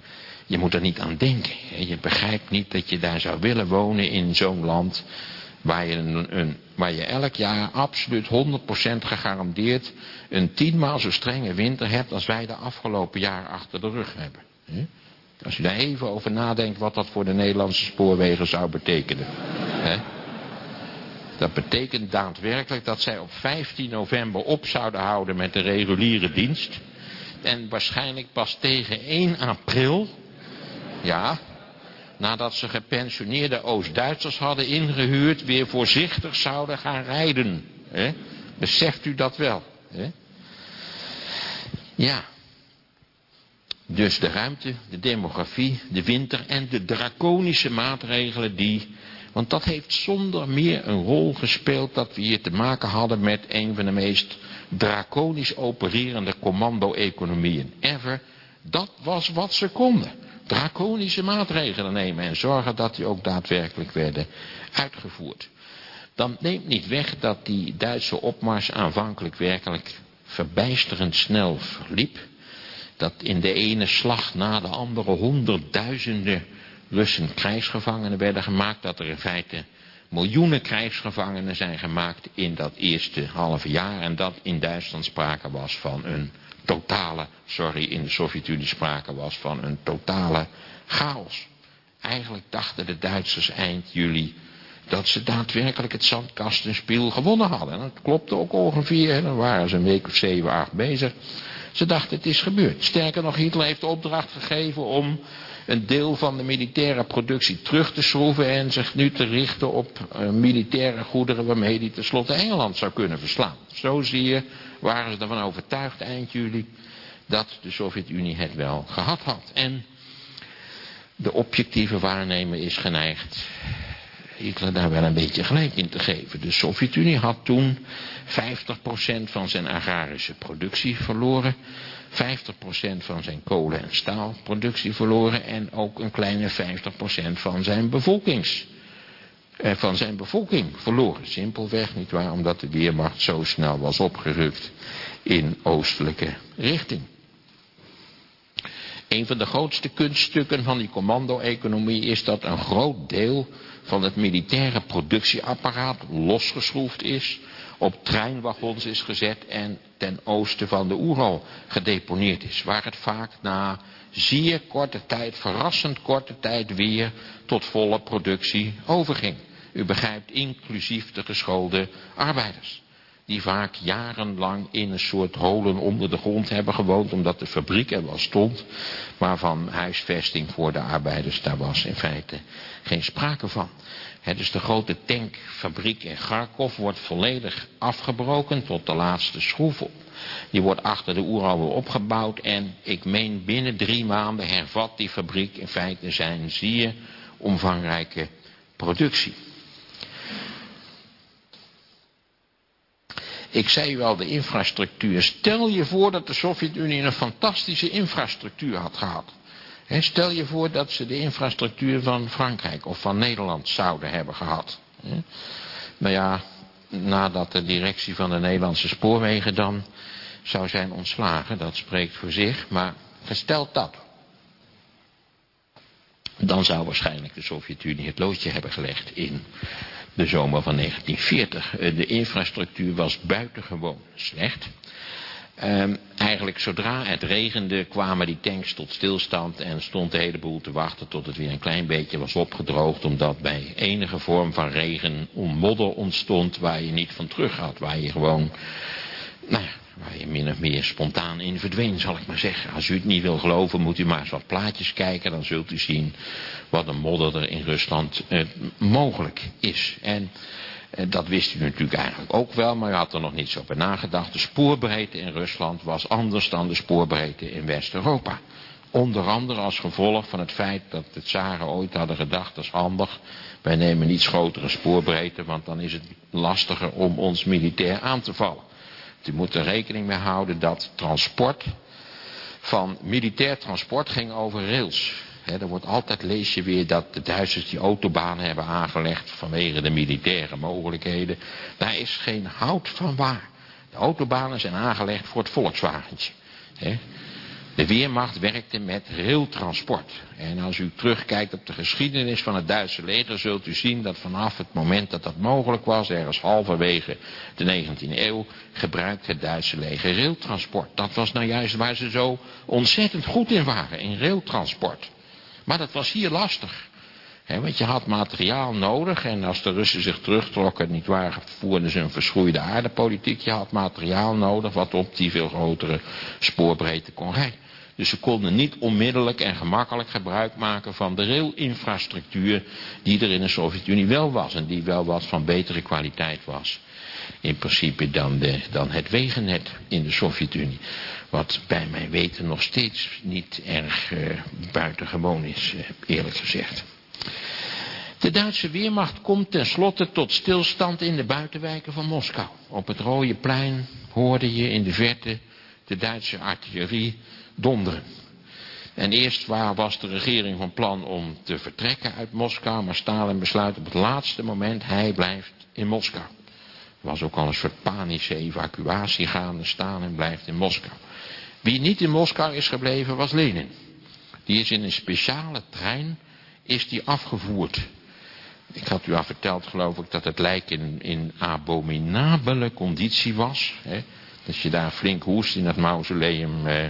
[SPEAKER 2] Je moet er niet aan denken. Je begrijpt niet dat je daar zou willen wonen in zo'n land waar je, een, een, waar je elk jaar absoluut 100% gegarandeerd een tienmaal zo strenge winter hebt als wij de afgelopen jaar achter de rug hebben. Als je daar even over nadenkt wat dat voor de Nederlandse spoorwegen zou betekenen. Dat betekent daadwerkelijk dat zij op 15 november op zouden houden met de reguliere dienst. En waarschijnlijk pas tegen 1 april, ja, nadat ze gepensioneerde Oost-Duitsers hadden ingehuurd, weer voorzichtig zouden gaan rijden. Beseft u dat wel? Ja. Dus de ruimte, de demografie, de winter en de draconische maatregelen die want dat heeft zonder meer een rol gespeeld dat we hier te maken hadden met een van de meest draconisch opererende commando-economieën ever. Dat was wat ze konden. Draconische maatregelen nemen en zorgen dat die ook daadwerkelijk werden uitgevoerd. Dan neemt niet weg dat die Duitse opmars aanvankelijk werkelijk verbijsterend snel verliep. Dat in de ene slag na de andere honderdduizenden Russen krijgsgevangenen werden gemaakt. Dat er in feite miljoenen krijgsgevangenen zijn gemaakt in dat eerste halve jaar. En dat in Duitsland sprake was van een totale, sorry, in de Sovjet-Unie sprake was van een totale chaos. Eigenlijk dachten de Duitsers eind juli dat ze daadwerkelijk het zandkastenspiel gewonnen hadden. En dat klopte ook ongeveer, dan waren ze een week of zeven, acht bezig. Ze dachten het is gebeurd. Sterker nog, Hitler heeft de opdracht gegeven om een deel van de militaire productie terug te schroeven en zich nu te richten op uh, militaire goederen waarmee hij tenslotte Engeland zou kunnen verslaan. Zo zie je, waren ze ervan overtuigd eind juli dat de Sovjet-Unie het wel gehad had. En de objectieve waarnemer is geneigd Hitler daar wel een beetje gelijk in te geven. De Sovjet-Unie had toen 50% van zijn agrarische productie verloren. 50% van zijn kolen- en staalproductie verloren en ook een kleine 50% van zijn bevolkings eh, van zijn bevolking verloren. Simpelweg niet waar, omdat de Weermacht zo snel was opgerukt in oostelijke richting. Een van de grootste kunststukken van die commando-economie is dat een groot deel van het militaire productieapparaat losgeschroefd is op treinwagons is gezet en ten oosten van de Oeral gedeponeerd is. Waar het vaak na zeer korte tijd, verrassend korte tijd weer tot volle productie overging. U begrijpt, inclusief de geschoolde arbeiders. die vaak jarenlang in een soort holen onder de grond hebben gewoond, omdat de fabriek er wel stond, maar van huisvesting voor de arbeiders, daar was in feite geen sprake van. He, dus de grote tankfabriek in Kharkov wordt volledig afgebroken tot de laatste schroef. Die wordt achter de Oeral weer opgebouwd en ik meen binnen drie maanden hervat die fabriek in feite zijn zeer omvangrijke productie. Ik zei u al, de infrastructuur. Stel je voor dat de Sovjet-Unie een fantastische infrastructuur had gehad. Stel je voor dat ze de infrastructuur van Frankrijk of van Nederland zouden hebben gehad. Nou ja, nadat de directie van de Nederlandse spoorwegen dan zou zijn ontslagen, dat spreekt voor zich, maar gesteld dat. Dan zou waarschijnlijk de Sovjet-Unie het loodje hebben gelegd in de zomer van 1940. Eh, de infrastructuur was buitengewoon slecht. Um, eigenlijk zodra het regende kwamen die tanks tot stilstand en stond de hele boel te wachten tot het weer een klein beetje was opgedroogd. Omdat bij enige vorm van regen modder ontstond waar je niet van terug had. Waar je gewoon, nou ja, waar je min of meer spontaan in verdween, zal ik maar zeggen. Als u het niet wil geloven, moet u maar eens wat plaatjes kijken. Dan zult u zien wat een modder er in Rusland eh, mogelijk is. En dat wist u natuurlijk eigenlijk ook wel, maar u had er nog niet zo bij nagedacht. De spoorbreedte in Rusland was anders dan de spoorbreedte in West-Europa. Onder andere als gevolg van het feit dat de tsaren ooit hadden gedacht, dat is handig. Wij nemen niet grotere spoorbreedte, want dan is het lastiger om ons militair aan te vallen. U moet er rekening mee houden dat transport van militair transport ging over rails. Er wordt altijd, lees je weer, dat de Duitsers die autobanen hebben aangelegd vanwege de militaire mogelijkheden. Daar is geen hout van waar. De autobanen zijn aangelegd voor het Volkswagentje. De Weermacht werkte met railtransport. En als u terugkijkt op de geschiedenis van het Duitse leger, zult u zien dat vanaf het moment dat dat mogelijk was, ergens halverwege de 19e eeuw, gebruikte het Duitse leger railtransport. Dat was nou juist waar ze zo ontzettend goed in waren, in railtransport. Maar dat was hier lastig. Want je had materiaal nodig en als de Russen zich terugtrokken, niet waar, voerden ze een verschroeide aardepolitiek. Je had materiaal nodig wat op die veel grotere spoorbreedte kon rijden. Dus ze konden niet onmiddellijk en gemakkelijk gebruik maken van de railinfrastructuur die er in de Sovjet-Unie wel was. En die wel wat van betere kwaliteit was. In principe dan, de, dan het wegennet in de Sovjet-Unie. Wat bij mijn weten nog steeds niet erg uh, buitengewoon is, uh, eerlijk gezegd. De Duitse Weermacht komt tenslotte tot stilstand in de buitenwijken van Moskou. Op het Rode Plein hoorde je in de verte de Duitse artillerie donderen. En eerst waar was de regering van plan om te vertrekken uit Moskou, maar Stalin besluit op het laatste moment, hij blijft in Moskou. Er was ook al een soort panische evacuatie gaande, Stalin blijft in Moskou. Wie niet in Moskou is gebleven was Lenin. Die is in een speciale trein is die afgevoerd. Ik had u al verteld geloof ik dat het lijk in, in abominabele conditie was. Hè? Dat je daar flink hoest in het mausoleum. Eh,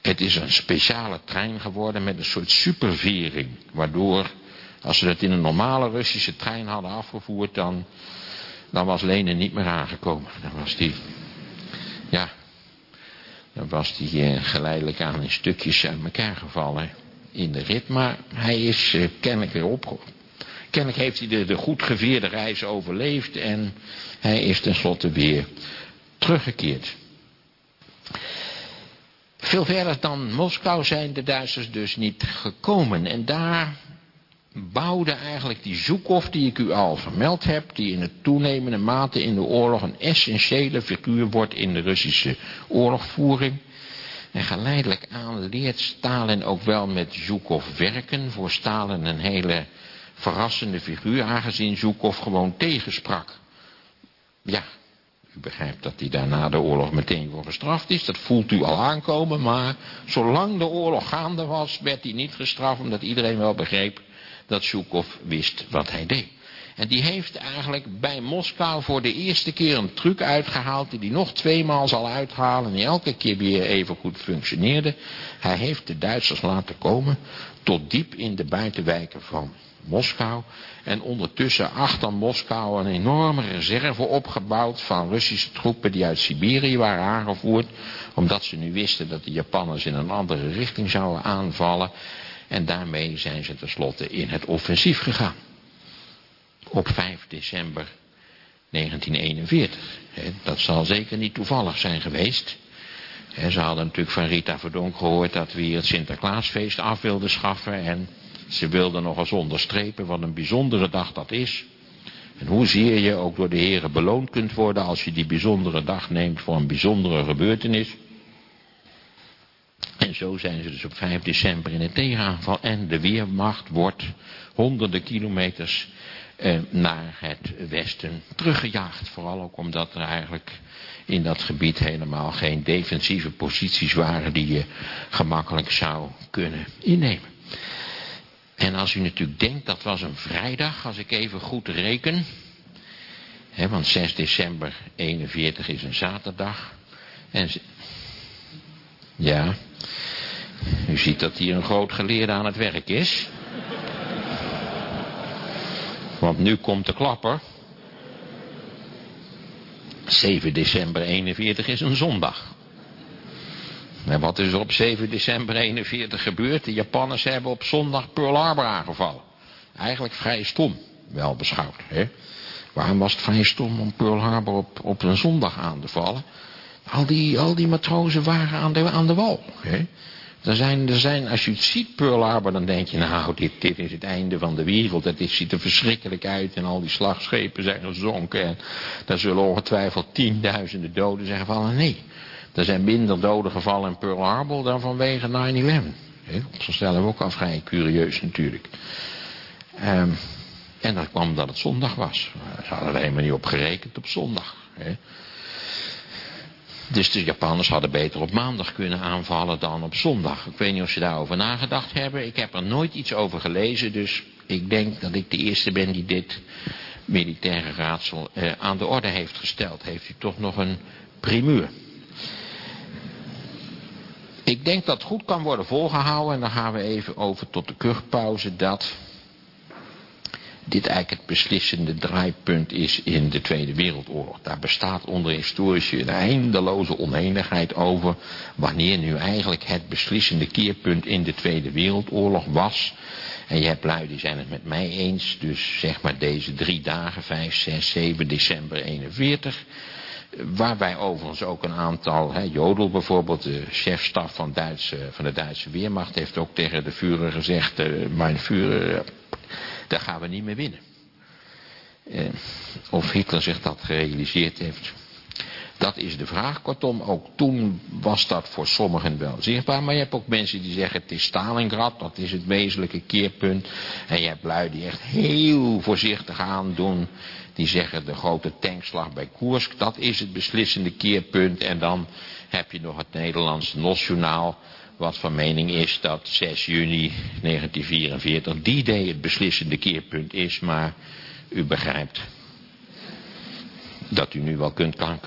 [SPEAKER 2] het is een speciale trein geworden met een soort supervering. Waardoor, als ze het in een normale Russische trein hadden afgevoerd, dan, dan was Lenin niet meer aangekomen. Dan was die, dan was die eh, geleidelijk aan in stukjes uit elkaar gevallen in de rit. Maar hij is eh, kennelijk weer opgekomen. Kennelijk heeft hij de goed geveerde reis overleefd en hij is tenslotte weer teruggekeerd. Veel verder dan Moskou zijn de Duitsers dus niet gekomen. En daar bouwde eigenlijk die Zhukov die ik u al vermeld heb, die in het toenemende mate in de oorlog een essentiële figuur wordt in de Russische oorlogvoering. En geleidelijk aan leert Stalin ook wel met Zhukov werken. Voor Stalin een hele verrassende figuur, aangezien Zhukov gewoon tegensprak. Ja, u begrijpt dat hij daar na de oorlog meteen voor gestraft is. Dat voelt u al aankomen, maar zolang de oorlog gaande was, werd hij niet gestraft, omdat iedereen wel begreep dat Zhukov wist wat hij deed. En die heeft eigenlijk bij Moskou voor de eerste keer een truc uitgehaald... die hij nog tweemaal zal uithalen en elke keer weer even goed functioneerde. Hij heeft de Duitsers laten komen tot diep in de buitenwijken van Moskou. En ondertussen achter Moskou een enorme reserve opgebouwd van Russische troepen die uit Siberië waren aangevoerd. Omdat ze nu wisten dat de Japanners in een andere richting zouden aanvallen. En daarmee zijn ze tenslotte in het offensief gegaan. Op 5 december 1941. Dat zal zeker niet toevallig zijn geweest. Ze hadden natuurlijk van Rita Verdonk gehoord dat we hier het Sinterklaasfeest af wilden schaffen. En ze wilden nog eens onderstrepen wat een bijzondere dag dat is. En hoezeer je ook door de heren beloond kunt worden als je die bijzondere dag neemt voor een bijzondere gebeurtenis. En zo zijn ze dus op 5 december in het tegenaanval. En de weermacht wordt honderden kilometers eh, naar het westen teruggejaagd. Vooral ook omdat er eigenlijk in dat gebied helemaal geen defensieve posities waren die je gemakkelijk zou kunnen innemen. En als u natuurlijk denkt, dat was een vrijdag, als ik even goed reken. Hè, want 6 december 41 is een zaterdag. En ja, u ziet dat hier een groot geleerde aan het werk is. Want nu komt de klapper. 7 december 41 is een zondag. En wat is er op 7 december 41 gebeurd? De Japanners hebben op zondag Pearl Harbor aangevallen. Eigenlijk vrij stom, wel beschouwd. Hè? Waarom was het vrij stom om Pearl Harbor op, op een zondag aan te vallen? Al die, al die matrozen waren aan de, aan de wal. Hè? Er zijn, er zijn, als je het ziet, Pearl Harbor, dan denk je, nou, dit, dit is het einde van de wereld. Het ziet er verschrikkelijk uit en al die slagschepen zijn gezonken. En daar zullen ongetwijfeld tienduizenden doden zijn gevallen. Nee, er zijn minder doden gevallen in Pearl Harbor dan vanwege 9-11. Op zichzelf ook al vrij curieus natuurlijk. Um, en dat kwam omdat het zondag was. Ze hadden er helemaal niet op gerekend op zondag. Dus de Japanners hadden beter op maandag kunnen aanvallen dan op zondag. Ik weet niet of ze daarover nagedacht hebben. Ik heb er nooit iets over gelezen. Dus ik denk dat ik de eerste ben die dit militaire raadsel eh, aan de orde heeft gesteld. Heeft u toch nog een primeur. Ik denk dat goed kan worden volgehouden. En dan gaan we even over tot de kuchpauze. Dat dit eigenlijk het beslissende draaipunt is in de Tweede Wereldoorlog. Daar bestaat onder historici een eindeloze oneenigheid over wanneer nu eigenlijk het beslissende keerpunt in de Tweede Wereldoorlog was. En je hebt lui die zijn het met mij eens, dus zeg maar deze drie dagen, 5, 6, 7 december 41. Waarbij overigens ook een aantal, Jodel bijvoorbeeld, de chefstaf van, van de Duitse Weermacht, heeft ook tegen de Führer gezegd, uh, mijn Führer, daar gaan we niet meer winnen. Eh, of Hitler zich dat gerealiseerd heeft. Dat is de vraag. Kortom, ook toen was dat voor sommigen wel zichtbaar. Maar je hebt ook mensen die zeggen het is Stalingrad. Dat is het wezenlijke keerpunt. En je hebt lui die echt heel voorzichtig aandoen. Die zeggen de grote tankslag bij Koersk. Dat is het beslissende keerpunt. En dan heb je nog het Nederlandse Nationaal wat van mening is dat 6 juni 1944 die day het beslissende keerpunt is, maar u begrijpt dat u nu wel kunt gaan.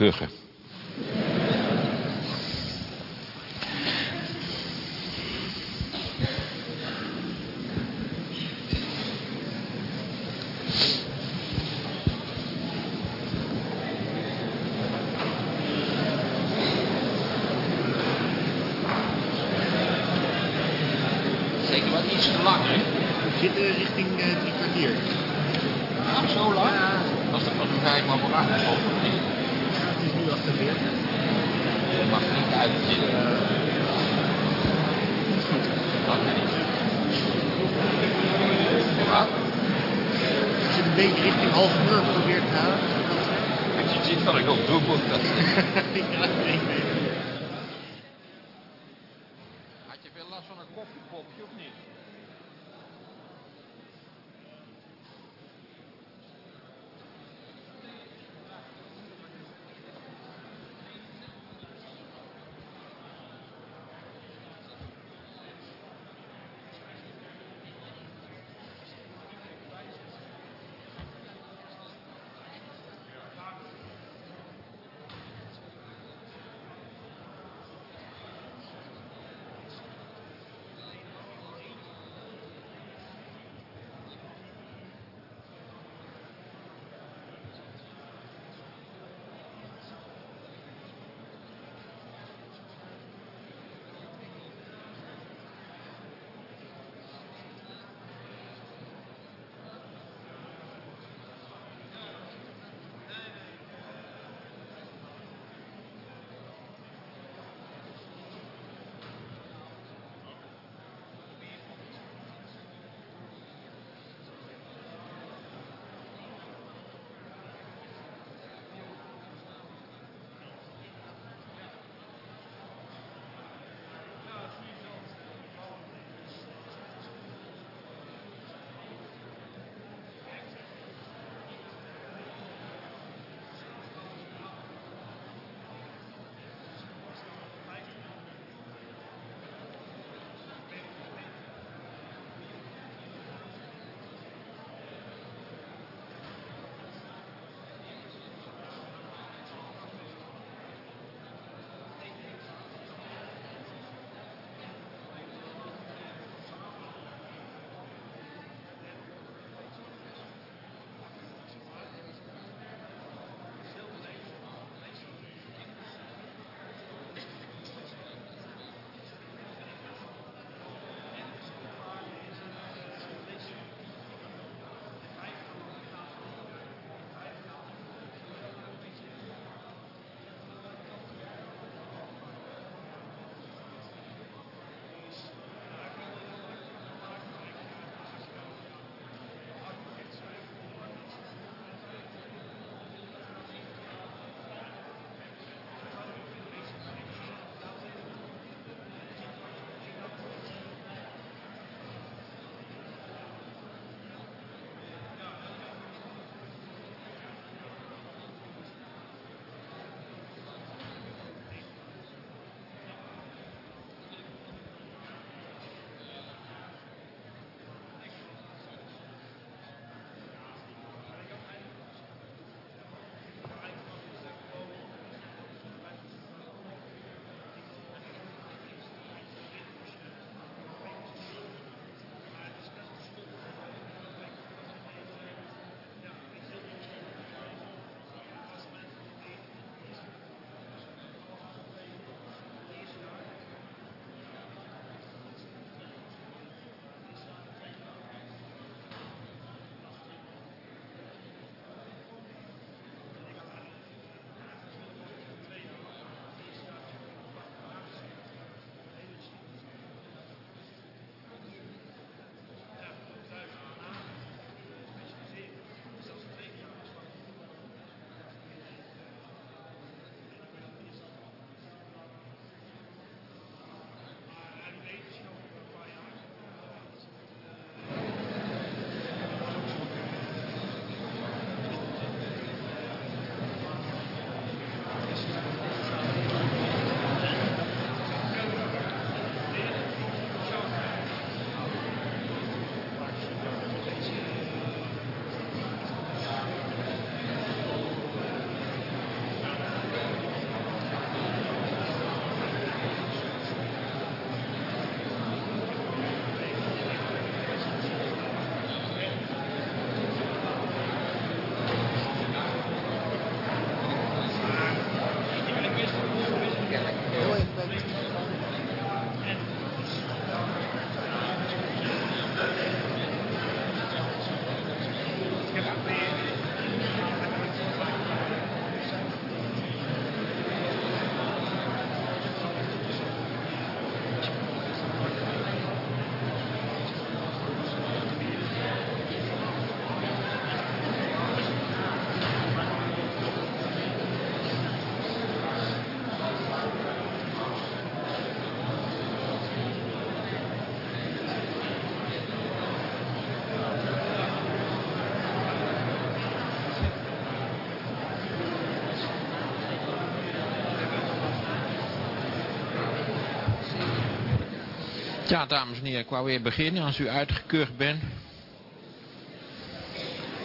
[SPEAKER 2] Dames en heren, ik wou weer beginnen als u uitgekeurd bent.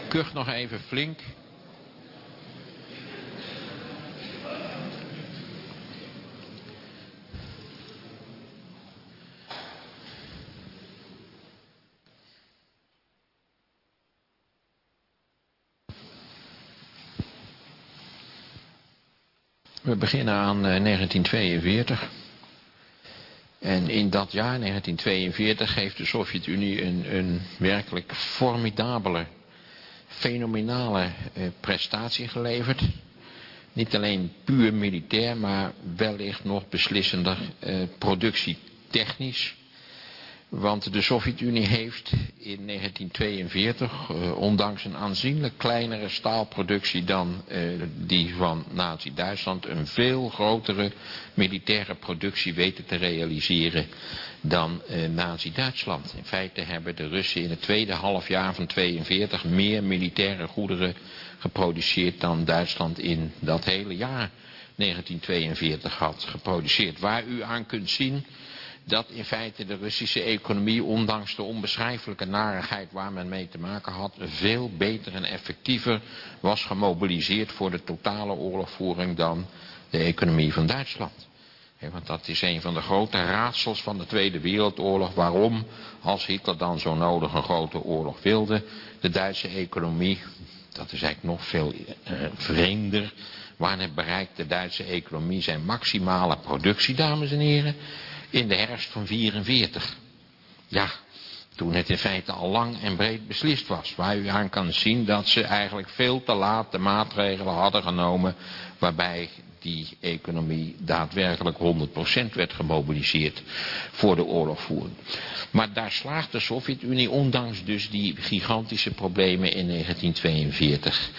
[SPEAKER 2] Kuch nog even flink. We beginnen aan 1942. En in dat jaar, 1942, heeft de Sovjet-Unie een, een werkelijk formidabele, fenomenale eh, prestatie geleverd. Niet alleen puur militair, maar wellicht nog beslissender eh, productietechnisch. Want de Sovjet-Unie heeft in 1942, eh, ondanks een aanzienlijk kleinere staalproductie dan eh, die van Nazi-Duitsland, een veel grotere militaire productie weten te realiseren dan eh, Nazi-Duitsland. In feite hebben de Russen in het tweede halfjaar van 1942 meer militaire goederen geproduceerd dan Duitsland in dat hele jaar 1942 had geproduceerd. Waar u aan kunt zien dat in feite de Russische economie, ondanks de onbeschrijfelijke narigheid waar men mee te maken had, veel beter en effectiever was gemobiliseerd voor de totale oorlogvoering dan de economie van Duitsland. want dat is een van de grote raadsels van de Tweede Wereldoorlog. Waarom, als Hitler dan zo nodig een grote oorlog wilde, de Duitse economie, dat is eigenlijk nog veel eh, vreemder, wanneer bereikt de Duitse economie zijn maximale productie, dames en heren, in de herfst van 44. Ja, toen het in feite al lang en breed beslist was. Waar u aan kan zien dat ze eigenlijk veel te laat de maatregelen hadden genomen waarbij die economie daadwerkelijk 100% werd gemobiliseerd voor de oorlogvoering. Maar daar slaagt de Sovjet-Unie, ondanks dus die gigantische problemen in 1942,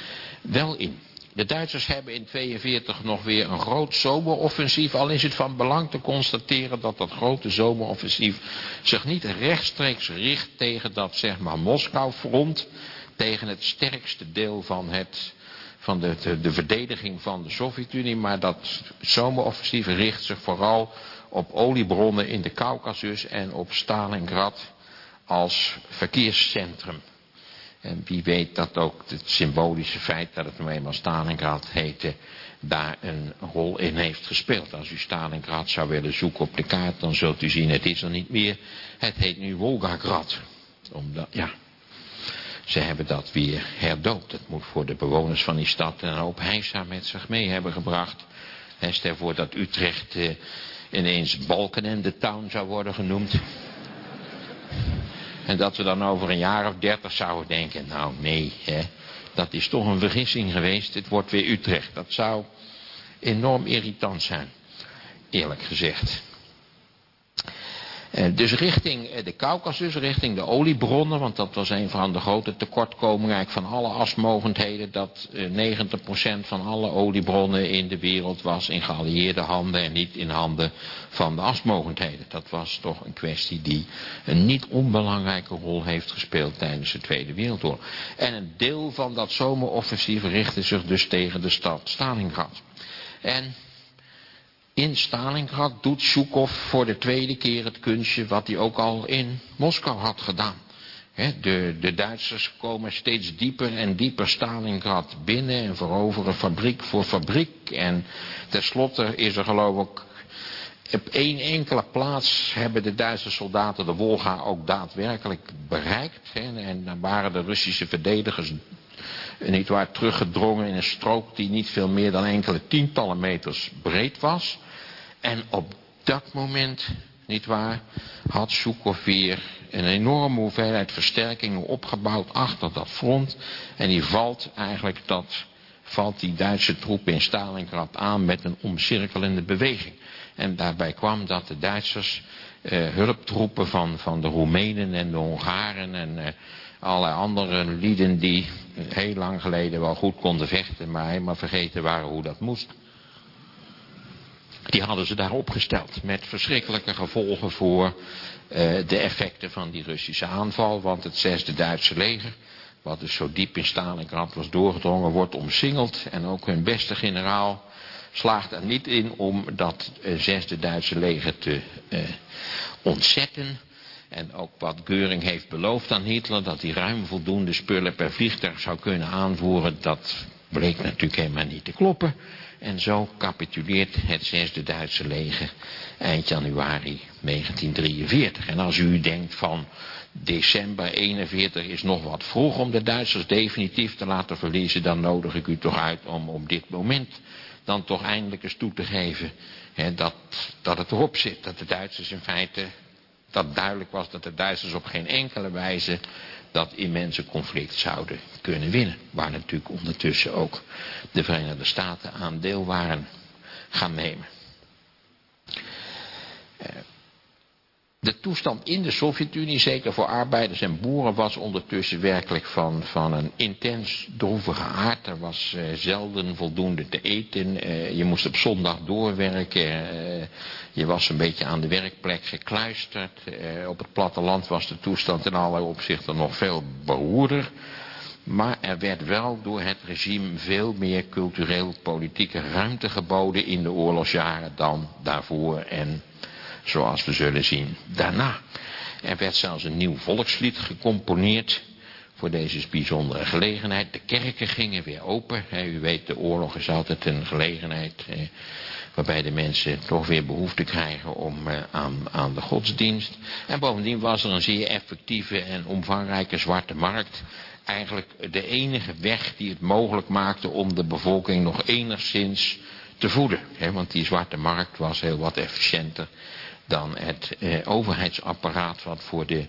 [SPEAKER 2] wel in. De Duitsers hebben in 1942 nog weer een groot zomeroffensief. Al is het van belang te constateren dat dat grote zomeroffensief zich niet rechtstreeks richt tegen dat zeg maar Moskou-front. Tegen het sterkste deel van, het, van de, de, de verdediging van de Sovjet-Unie. Maar dat zomeroffensief richt zich vooral op oliebronnen in de Caucasus en op Stalingrad als verkeerscentrum. En wie weet dat ook het symbolische feit dat het nou eenmaal Stalingrad heette, daar een rol in heeft gespeeld. Als u Stalingrad zou willen zoeken op de kaart, dan zult u zien, het is er niet meer. Het heet nu Volgograd. Omdat, ja, ze hebben dat weer herdoopt. Het moet voor de bewoners van die stad een hoop heisa met zich mee hebben gebracht. En stel voor dat Utrecht eh, ineens de Town zou worden genoemd. En dat we dan over een jaar of dertig zouden denken, nou nee, hè, dat is toch een vergissing geweest. Het wordt weer Utrecht. Dat zou enorm irritant zijn, eerlijk gezegd. Eh, dus richting eh, de Caucasus, richting de oliebronnen, want dat was een van de grote tekortkomingen van alle asmogendheden, dat 90% eh, van alle oliebronnen in de wereld was in geallieerde handen en niet in handen van de asmogendheden. Dat was toch een kwestie die een niet onbelangrijke rol heeft gespeeld tijdens de Tweede Wereldoorlog. En een deel van dat zomeroffensief richtte zich dus tegen de stad Stalingrad. En in Stalingrad doet Zhukov voor de tweede keer het kunstje wat hij ook al in Moskou had gedaan. de, de Duitsers komen steeds dieper en dieper Stalingrad binnen en veroveren fabriek voor fabriek. En tenslotte is er geloof ik op één enkele plaats hebben de Duitse soldaten de Wolga ook daadwerkelijk bereikt. En dan waren de Russische verdedigers niet waar teruggedrongen in een strook die niet veel meer dan enkele tientallen meters breed was. En op dat moment, niet waar, had Zhukov weer een enorme hoeveelheid versterkingen opgebouwd achter dat front. En die valt eigenlijk dat, valt die Duitse troepen in Stalingrad aan met een omcirkelende beweging. En daarbij kwam dat de Duitsers eh, hulptroepen van, van de Roemenen en de Hongaren en eh, allerlei andere lieden die heel lang geleden wel goed konden vechten, maar helemaal vergeten waren hoe dat moest. Die hadden ze daar opgesteld met verschrikkelijke gevolgen voor uh, de effecten van die Russische aanval. Want het zesde Duitse leger, wat dus zo diep in Stalingrad was doorgedrongen, wordt omsingeld. En ook hun beste generaal slaagt er niet in om dat zesde Duitse leger te ontzetten. En ook wat Geuring heeft beloofd aan Hitler, dat hij ruim voldoende spullen per vliegtuig zou kunnen aanvoeren, dat bleek natuurlijk helemaal niet te kloppen. En zo capituleert het zesde Duitse leger eind januari 1943. En als u denkt van december 41 is nog wat vroeg om de Duitsers definitief te laten verliezen, dan nodig ik u toch uit om op dit moment dan toch eindelijk eens toe te geven dat, dat het erop zit. Dat de Duitsers in feite, dat duidelijk was dat de Duitsers op geen enkele wijze dat immense conflict zouden kunnen winnen. Waar natuurlijk ondertussen ook de Verenigde Staten aan deel waren gaan nemen. Eh, de toestand in de Sovjet-Unie, zeker voor arbeiders en boeren, was ondertussen werkelijk van, van een intens droevige aard. Er was uh, zelden voldoende te eten. Uh, je moest op zondag doorwerken. Uh, je was een beetje aan de werkplek gekluisterd. op het platteland was de toestand in allerlei opzichten nog veel beroerder. Maar er werd wel door het regime veel meer cultureel-politieke ruimte geboden in de oorlogsjaren dan daarvoor en zoals we zullen zien daarna. Er werd zelfs een nieuw volkslied gecomponeerd voor deze bijzondere gelegenheid. De kerken gingen weer open. U weet, de oorlog is altijd een gelegenheid waarbij de mensen toch weer behoefte krijgen om eh, aan, aan de godsdienst. En bovendien was er een zeer effectieve en omvangrijke zwarte markt. Eigenlijk de enige weg die het mogelijk maakte om de bevolking nog enigszins te voeden. want die zwarte markt was heel wat efficiënter dan het eh, overheidsapparaat wat voor, de,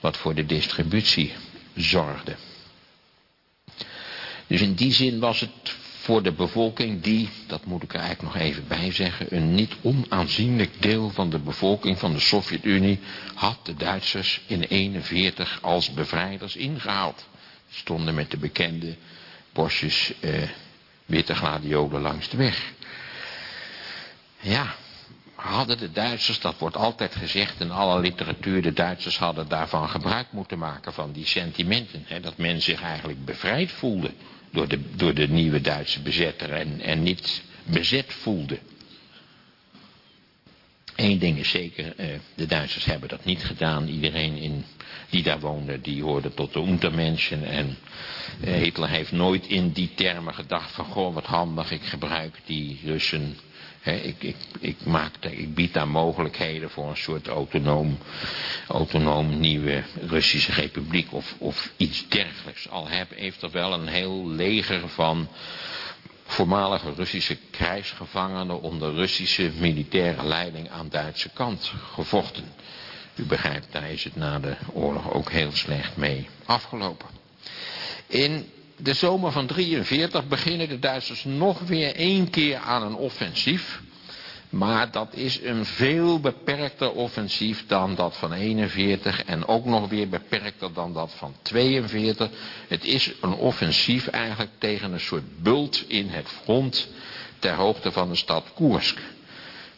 [SPEAKER 2] wat voor de distributie zorgde. Dus in die zin was het voor de bevolking die, dat moet ik er eigenlijk nog even bij zeggen, een niet onaanzienlijk deel van de bevolking van de Sovjet-Unie had de Duitsers in 1941 als bevrijders ingehaald. Stonden met de bekende bosjes eh, witte gladiolen langs de weg. Ja, hadden de Duitsers, dat wordt altijd gezegd in alle literatuur, de Duitsers hadden daarvan gebruik moeten maken van die sentimenten. Hè, dat men zich eigenlijk bevrijd voelde door de, door de nieuwe Duitse bezetter en, en niet bezet voelde. Eén ding is zeker, eh, de Duitsers hebben dat niet gedaan. Iedereen in, die daar woonde, die hoorde tot de Untermenschen. En eh, Hitler heeft nooit in die termen gedacht van, goh wat handig, ik gebruik die Russen ik, ik, ik, maak, ik bied daar mogelijkheden voor een soort autonoom, autonoom nieuwe Russische republiek of, of iets dergelijks. Al heb, heeft er wel een heel leger van voormalige Russische krijgsgevangenen onder Russische militaire leiding aan Duitse kant gevochten. U begrijpt, daar is het na de oorlog ook heel slecht mee afgelopen. In de zomer van 43 beginnen de Duitsers nog weer één keer aan een offensief. Maar dat is een veel beperkter offensief dan dat van 41 en ook nog weer beperkter dan dat van 42. Het is een offensief eigenlijk tegen een soort bult in het front ter hoogte van de stad Koersk.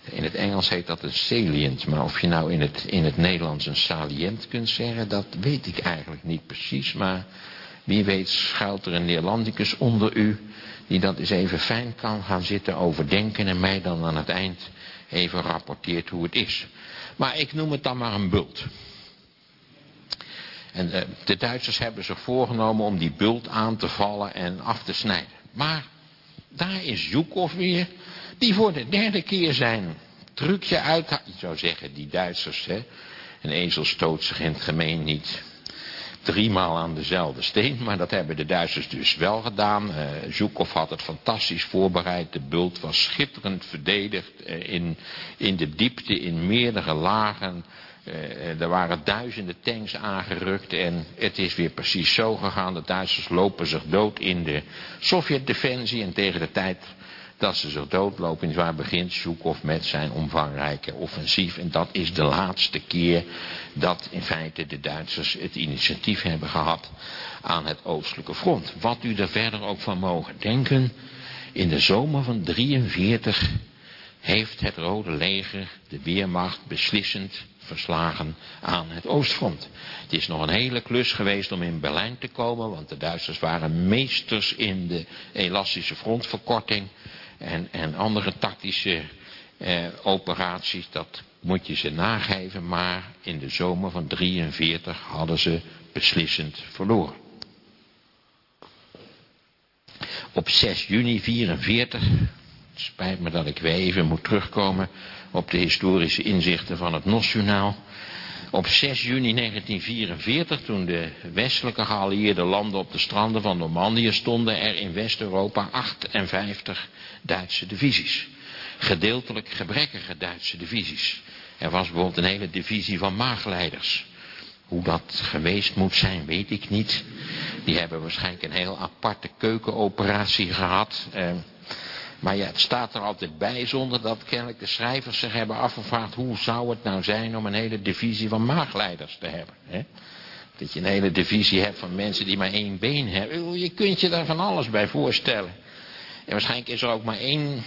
[SPEAKER 2] In het Engels heet dat een salient, maar of je nou in het, in het Nederlands een salient kunt zeggen, dat weet ik eigenlijk niet precies. Maar wie weet schuilt er een Neerlandicus onder u die dat eens even fijn kan gaan zitten overdenken en mij dan aan het eind even rapporteert hoe het is. Maar ik noem het dan maar een bult. En de, de Duitsers hebben zich voorgenomen om die bult aan te vallen en af te snijden. Maar daar is Zhukov weer, die voor de derde keer zijn trucje uit... Ik zou zeggen, die Duitsers, hè, een ezel stoot zich in het gemeen niet driemaal aan dezelfde steen. Maar dat hebben de Duitsers dus wel gedaan. Uh, Zhukov had het fantastisch voorbereid. De bult was schitterend verdedigd. Uh, in, in de diepte, in meerdere lagen. Uh, er waren duizenden tanks aangerukt. En het is weer precies zo gegaan. De Duitsers lopen zich dood in de Sovjet-defensie. En tegen de tijd dat ze zich doodlopen. waar begint Zhukov met zijn omvangrijke offensief. En dat is de laatste keer dat in feite de Duitsers het initiatief hebben gehad aan het oostelijke front. Wat u er verder ook van mogen denken. In de zomer van 43 heeft het Rode Leger de Weermacht beslissend verslagen aan het oostfront. Het is nog een hele klus geweest om in Berlijn te komen, want de Duitsers waren meesters in de elastische frontverkorting. En, en andere tactische eh, operaties, dat moet je ze nageven, maar in de zomer van 43 hadden ze beslissend verloren. Op 6 juni 44, het spijt me dat ik weer even moet terugkomen op de historische inzichten van het NOS-journaal. Op 6 juni 1944, toen de westelijke geallieerde landen op de stranden van Normandië stonden er in West-Europa 58 Duitse divisies. Gedeeltelijk gebrekkige Duitse divisies. Er was bijvoorbeeld een hele divisie van maagleiders. Hoe dat geweest moet zijn, weet ik niet. Die hebben waarschijnlijk een heel aparte keukenoperatie gehad. Eh, maar ja, het staat er altijd bij zonder dat kennelijk de schrijvers zich hebben afgevraagd... hoe zou het nou zijn om een hele divisie van maagleiders te hebben. Hè? Dat je een hele divisie hebt van mensen die maar één been hebben. Je kunt je daar van alles bij voorstellen. En waarschijnlijk is er ook maar één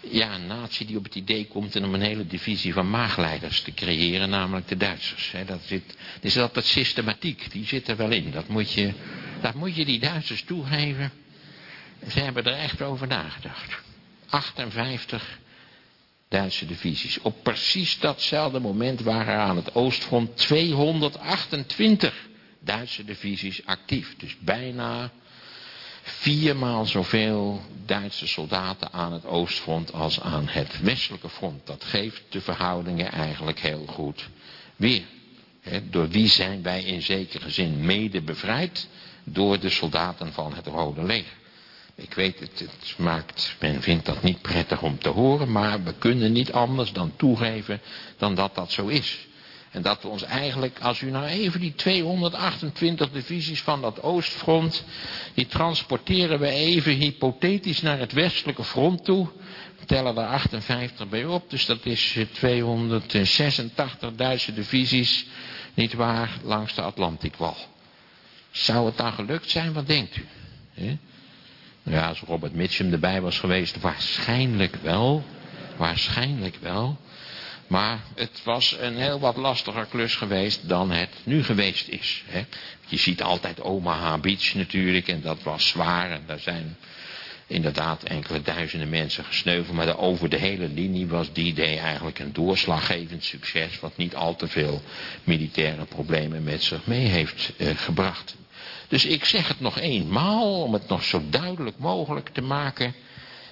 [SPEAKER 2] ja, natie die op het idee komt om een hele divisie van maagleiders te creëren, namelijk de Duitsers. dat zit, dat is altijd systematiek, die zit er wel in. Dat moet je, dat moet je die Duitsers toegeven. Ze hebben er echt over nagedacht. 58 Duitse divisies. Op precies datzelfde moment waren er aan het oostfront 228 Duitse divisies actief. Dus bijna viermaal zoveel Duitse soldaten aan het oostfront als aan het westelijke front. Dat geeft de verhoudingen eigenlijk heel goed weer. door wie zijn wij in zekere zin mede bevrijd? Door de soldaten van het Rode Leger. Ik weet het, het maakt, men vindt dat niet prettig om te horen, maar we kunnen niet anders dan toegeven dan dat dat zo is. En dat we ons eigenlijk, als u nou even die 228 divisies van dat oostfront, die transporteren we even hypothetisch naar het westelijke front toe. We tellen er 58 bij op, dus dat is 286 Duitse divisies, niet waar, langs de Atlantikwal. Zou het dan gelukt zijn, wat denkt u? Ja, als Robert Mitchum erbij was geweest, waarschijnlijk wel. Waarschijnlijk wel. Maar het was een heel wat lastiger klus geweest dan het nu geweest is. Hè. Je ziet altijd Omaha Beach natuurlijk en dat was zwaar. En daar zijn inderdaad enkele duizenden mensen gesneuveld. Maar over de hele linie was die day eigenlijk een doorslaggevend succes. Wat niet al te veel militaire problemen met zich mee heeft eh, gebracht. Dus ik zeg het nog eenmaal om het nog zo duidelijk mogelijk te maken...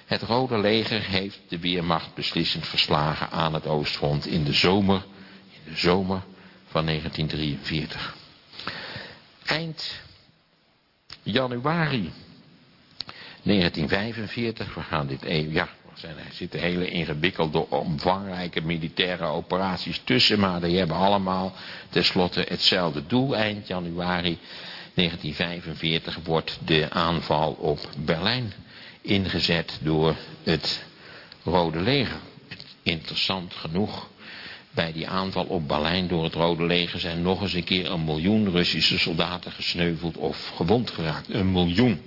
[SPEAKER 2] Het Rode Leger heeft de Weermacht beslissend verslagen aan het Oostfront in de zomer, in de zomer van 1943. Eind januari 1945, we gaan dit even, ja, er zitten hele ingewikkelde, omvangrijke militaire operaties tussen, maar die hebben allemaal tenslotte hetzelfde doel. Eind januari 1945 wordt de aanval op Berlijn ingezet door het Rode Leger. Interessant genoeg, bij die aanval op Berlijn door het Rode Leger zijn nog eens een keer een miljoen Russische soldaten gesneuveld of gewond geraakt. Een miljoen.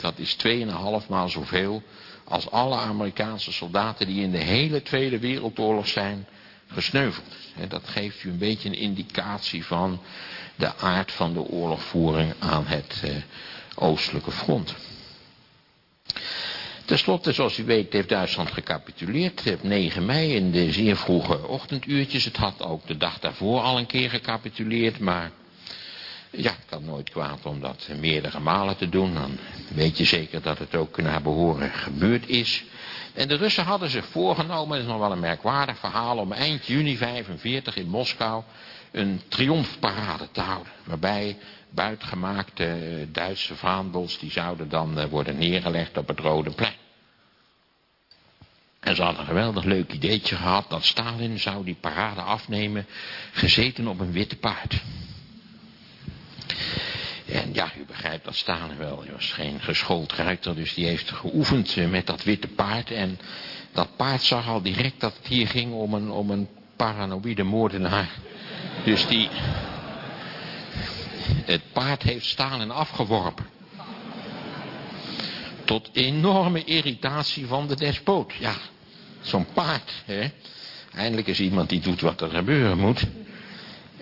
[SPEAKER 2] dat is 2,5 maal zoveel als alle Amerikaanse soldaten die in de hele Tweede Wereldoorlog zijn gesneuveld. dat geeft u een beetje een indicatie van de aard van de oorlogvoering aan het eh, oostelijke front. Ten slotte, zoals u weet, heeft Duitsland gecapituleerd op 9 mei in de zeer vroege ochtenduurtjes. Het had ook de dag daarvoor al een keer gecapituleerd, maar ja, het kan nooit kwaad om dat meerdere malen te doen. Dan weet je zeker dat het ook naar behoren gebeurd is. En de Russen hadden zich voorgenomen, dat is nog wel een merkwaardig verhaal, om eind juni 45 in Moskou een triomfparade te houden. Waarbij buitgemaakte Duitse vaandels, die zouden dan eh, worden neergelegd op het Rode Plein. En ze hadden een geweldig leuk ideetje gehad dat Stalin zou die parade afnemen, gezeten op een witte paard. En ja, u begrijpt dat Stalin wel, hij was geen geschoold ruiter, dus die heeft geoefend eh, met dat witte paard. En dat paard zag al direct dat het hier ging om een, om een paranoïde moordenaar. Dus die, het paard heeft Stalin afgeworpen. Tot enorme irritatie van de despoot. Ja, zo'n paard. Hè? Eindelijk is iemand die doet wat er gebeuren moet.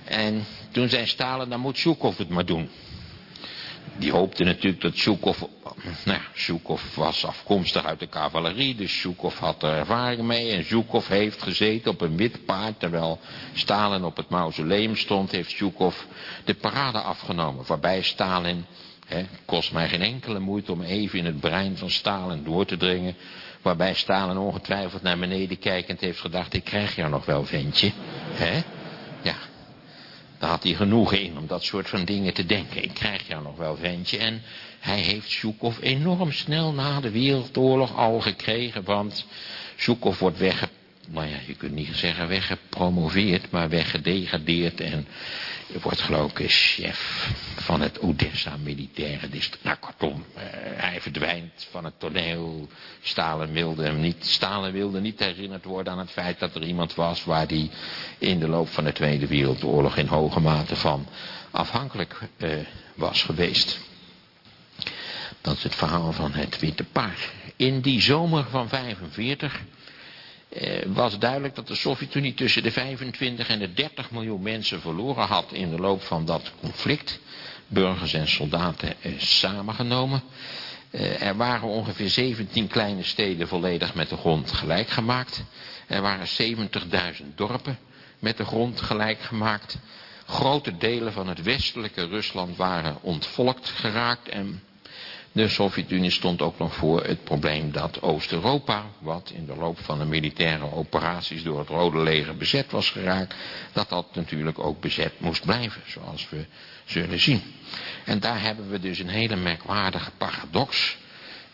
[SPEAKER 2] En toen zei Stalin, dan moet Zhukov het maar doen. Die hoopte natuurlijk dat Zhukov... Nou, Zhukov was afkomstig uit de cavalerie, dus Zhukov had er ervaring mee. En Zhukov heeft gezeten op een wit paard, terwijl Stalin op het mausoleum stond, heeft Zhukov de parade afgenomen. Waarbij Stalin, hè, kost mij geen enkele moeite om even in het brein van Stalin door te dringen. Waarbij Stalin ongetwijfeld naar beneden kijkend heeft gedacht, ik krijg jou nog wel, ventje. hè? Daar had hij genoegen in om dat soort van dingen te denken. Ik krijg jou nog wel, ventje. En hij heeft Zhukov enorm snel na de Wereldoorlog al gekregen. Want Zhukov wordt wegge... Nou ja, je kunt niet zeggen weggepromoveerd, maar weggedegradeerd. En wordt geloof ik chef van het Odessa militaire district. Nou kortom, verdwijnt van het toneel. Stalin wilde hem niet, Stalin wilde niet herinnerd worden aan het feit dat er iemand was waar hij in de loop van de Tweede Wereldoorlog in hoge mate van afhankelijk uh, was geweest. Dat is het verhaal van het Witte Paard. In die zomer van 45 eh, was duidelijk dat de Sovjet-Unie tussen de 25 en de 30 miljoen mensen verloren had in de loop van dat conflict. Burgers en soldaten eh, samengenomen. Eh, er waren ongeveer 17 kleine steden volledig met de grond gelijk gemaakt. Er waren 70.000 dorpen met de grond gelijk gemaakt. Grote delen van het westelijke Rusland waren ontvolkt geraakt en de Sovjet-Unie stond ook nog voor het probleem dat Oost-Europa, wat in de loop van de militaire operaties door het Rode Leger bezet was geraakt, dat dat natuurlijk ook bezet moest blijven, zoals we zullen zien. En daar hebben we dus een hele merkwaardige paradox.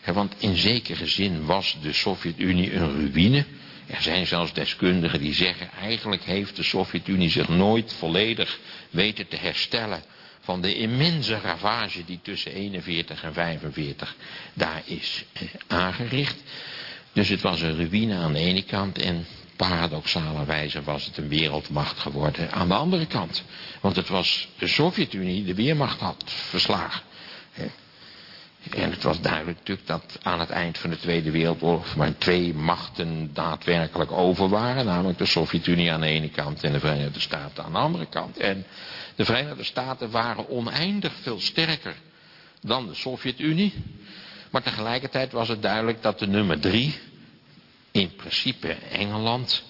[SPEAKER 2] Want in zekere zin was de Sovjet-Unie een ruïne. Er zijn zelfs deskundigen die zeggen, eigenlijk heeft de Sovjet-Unie zich nooit volledig weten te herstellen van de immense ravage die tussen 41 en 45 daar is eh, aangericht. Dus het was een ruïne aan de ene kant en paradoxalerwijze was het een wereldmacht geworden aan de andere kant. Want het was de Sovjet-Unie die de weermacht had verslagen. En het was duidelijk natuurlijk dat aan het eind van de Tweede Wereldoorlog maar twee machten daadwerkelijk over waren. Namelijk de Sovjet-Unie aan de ene kant en de Verenigde Staten aan de andere kant. En de Verenigde Staten waren oneindig veel sterker dan de Sovjet-Unie. Maar tegelijkertijd was het duidelijk dat de nummer drie, in principe Engeland,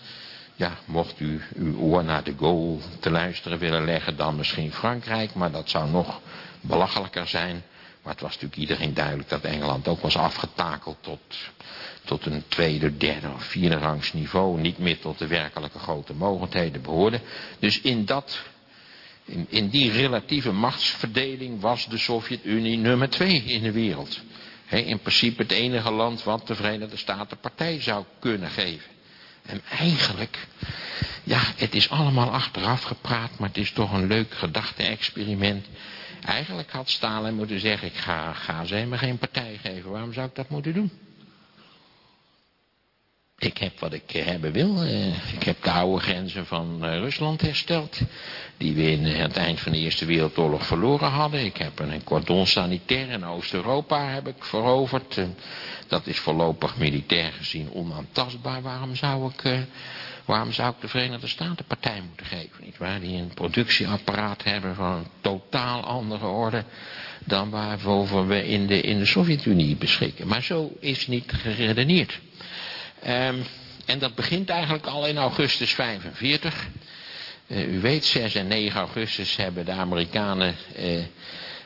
[SPEAKER 2] ja, mocht u uw oor naar de Gaulle te luisteren willen leggen, dan misschien Frankrijk, maar dat zou nog belachelijker zijn. Maar het was natuurlijk iedereen duidelijk dat Engeland ook was afgetakeld tot, tot een tweede, derde of vierde rangs niveau. Niet meer tot de werkelijke grote mogendheden behoorde. Dus in dat in, in die relatieve machtsverdeling was de Sovjet-Unie nummer twee in de wereld. In principe het enige land wat de Verenigde Staten partij zou kunnen geven. En eigenlijk, ja, het is allemaal achteraf gepraat, maar het is toch een leuk gedachte-experiment. Eigenlijk had Stalin moeten zeggen, ik ga, ga ze helemaal geen partij geven. Waarom zou ik dat moeten doen? Ik heb wat ik eh, hebben wil. Eh, ik heb de oude grenzen van eh, Rusland hersteld. Die we in het eind van de Eerste Wereldoorlog verloren hadden. Ik heb een cordon sanitair in Oost-Europa heb ik veroverd. Dat is voorlopig militair gezien onaantastbaar. Waarom zou ik, waarom zou ik de Verenigde Staten partij moeten geven? Niet waar? Die een productieapparaat hebben van een totaal andere orde. Dan waarover we in de, in de Sovjet-Unie beschikken. Maar zo is niet geredeneerd. Um, en dat begint eigenlijk al in augustus 45. Uh, u weet, 6 en 9 augustus hebben de Amerikanen uh,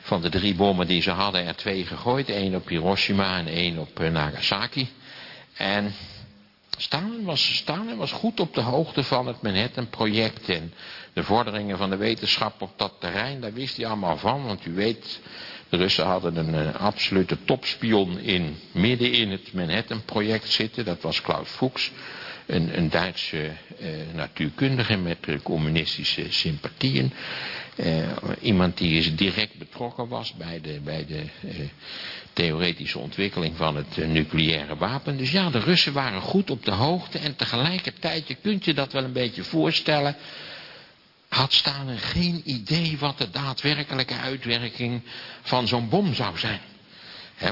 [SPEAKER 2] van de drie bommen die ze hadden er twee gegooid. één op Hiroshima en één op uh, Nagasaki. En was, Stalin was goed op de hoogte van het Manhattan-project en de vorderingen van de wetenschap op dat terrein. Daar wist hij allemaal van, want u weet, de Russen hadden een, een absolute topspion in, midden in het Manhattan-project zitten. Dat was Klaus Fuchs, een, een Duitse eh, natuurkundige met communistische sympathieën. Uh, iemand die direct betrokken was bij de, bij de theoretische ontwikkeling van het nucleaire wapen. Dus ja, de Russen waren goed op de hoogte en tegelijkertijd, je kunt je dat wel een beetje voorstellen had Stalin geen idee wat de daadwerkelijke uitwerking van zo'n bom zou zijn.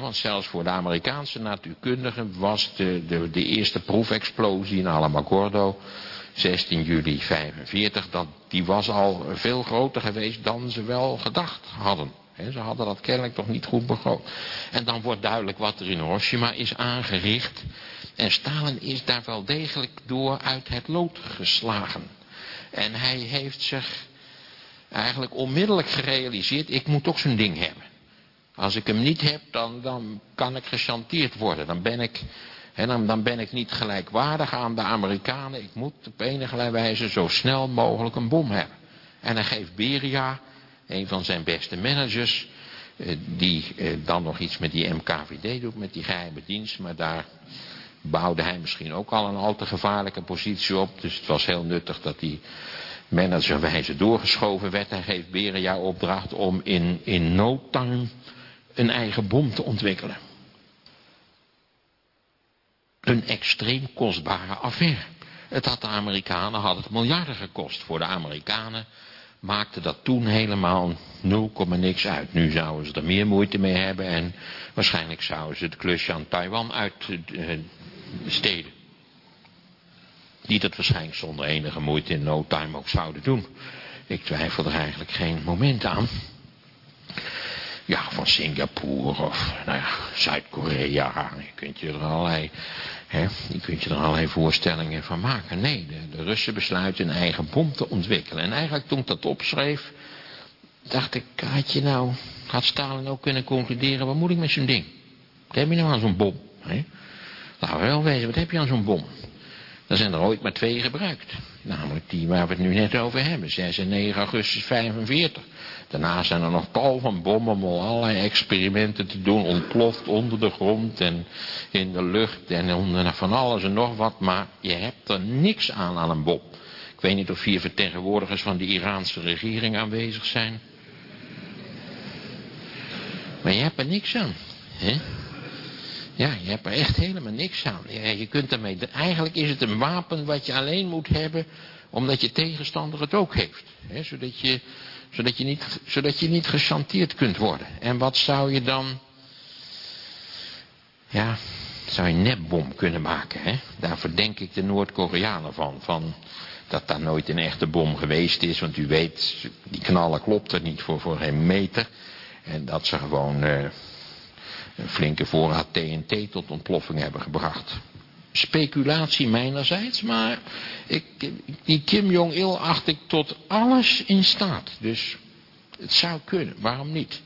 [SPEAKER 2] want zelfs voor de Amerikaanse natuurkundigen was de, de, de eerste proefexplosie in Alamogordo, 16 juli 45, dat, die was al veel groter geweest dan ze wel gedacht hadden. ze hadden dat kennelijk toch niet goed begrepen. En dan wordt duidelijk wat er in Hiroshima is aangericht. En Stalin is daar wel degelijk door uit het lood geslagen. En hij heeft zich eigenlijk onmiddellijk gerealiseerd, ik moet ook zo'n ding hebben. Als ik hem niet heb, dan, dan kan ik gechanteerd worden. Dan ben ik, dan, dan ben ik niet gelijkwaardig aan de Amerikanen. Ik moet op enige wijze zo snel mogelijk een bom hebben. En hij geeft Beria, een van zijn beste managers, eh, die eh, dan nog iets met die MKVD doet, met die geheime dienst. Maar daar bouwde hij misschien ook al een al te gevaarlijke positie op. Dus het was heel nuttig dat die managerwijze doorgeschoven werd. Hij geeft Beria opdracht om in, in no time een eigen bom te ontwikkelen. Een extreem kostbare affaire. Het had de Amerikanen, had het miljarden gekost. Voor de Amerikanen maakte dat toen helemaal 0, niks uit. Nu zouden ze er meer moeite mee hebben en waarschijnlijk zouden ze het klusje aan Taiwan uitsteden. Die dat waarschijnlijk zonder enige moeite in no time ook zouden doen. Ik twijfel er eigenlijk geen moment aan. Ja, van Singapore of nou ja, Zuid-Korea. Je kunt je er allerlei, hè, je kunt je er allerlei voorstellingen van maken. Nee, de, Russen besluiten een eigen bom te ontwikkelen. En eigenlijk toen ik dat opschreef, dacht ik, had je nou, had Stalin ook kunnen concluderen, wat moet ik met zo'n ding? Wat heb je nou aan zo'n bom? Hè? We wel weten, wat heb je aan zo'n bom? Er zijn er ooit maar twee gebruikt. Namelijk die waar we het nu net over hebben. 6 en 9 augustus 45. Daarna zijn er nog tal van bommen om allerlei experimenten te doen. Ontploft onder de grond en in de lucht en van alles en nog wat. Maar je hebt er niks aan aan een bom. Ik weet niet of vier vertegenwoordigers van de Iraanse regering aanwezig zijn. Maar je hebt er niks aan. hè? Ja, je hebt er echt helemaal niks aan. je kunt ermee, eigenlijk is het een wapen wat je alleen moet hebben omdat je tegenstander het ook heeft. Zodat, je, zodat, je niet, zodat je niet gechanteerd kunt worden. En wat zou je dan... Ja, zou je een nepbom kunnen maken. Hè? Daar verdenk ik de Noord-Koreanen van, van. Dat daar nooit een echte bom geweest is. Want u weet, die knallen klopt er niet voor, voor geen meter. En dat ze gewoon... Uh, een flinke voorraad TNT tot ontploffing hebben gebracht. Speculatie mijnerzijds, maar ik, die Kim Jong-il acht ik tot alles in staat. Dus het zou kunnen, waarom niet?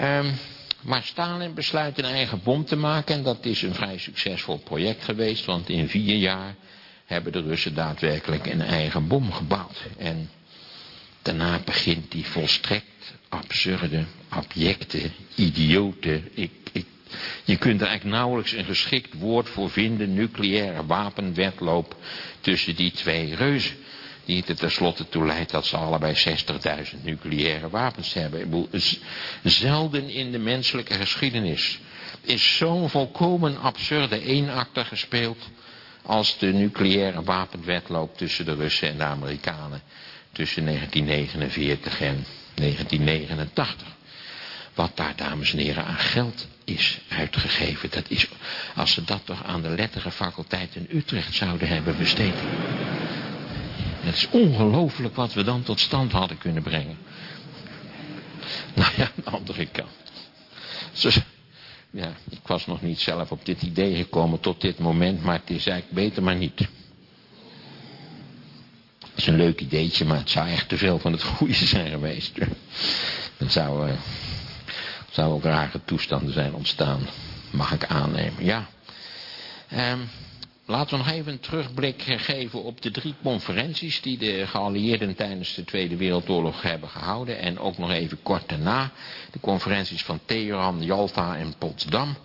[SPEAKER 2] Um, maar Stalin besluit een eigen bom te maken en dat is een vrij succesvol project geweest, want in vier jaar hebben de Russen daadwerkelijk een eigen bom gebouwd. En daarna begint die volstrekt absurde, abjecte, idiote. Ik, ik, je kunt er eigenlijk nauwelijks een geschikt woord voor vinden. Nucleaire wapenwetloop tussen die twee reuzen. Die er tenslotte toe leidt dat ze allebei 60.000 nucleaire wapens hebben. Zelden in de menselijke geschiedenis is zo'n volkomen absurde eenakter gespeeld als de nucleaire wapenwetloop tussen de Russen en de Amerikanen tussen 1949 en 1989. Wat daar, dames en heren, aan geld is uitgegeven. Dat is, als ze dat toch aan de lettere faculteit in Utrecht zouden hebben besteed. Het is ongelooflijk wat we dan tot stand hadden kunnen brengen. Nou ja, aan de andere kant. ja, ik was nog niet zelf op dit idee gekomen tot dit moment, maar het is eigenlijk beter maar niet is een leuk ideetje, maar het zou echt te veel van het goede zijn geweest. Dat zou, uh, zou ook rare toestanden zijn ontstaan, mag ik aannemen. Ja. Um, laten we nog even een terugblik geven op de drie conferenties die de geallieerden tijdens de Tweede Wereldoorlog hebben gehouden. En ook nog even kort daarna de conferenties van Teheran, Yalta en Potsdam.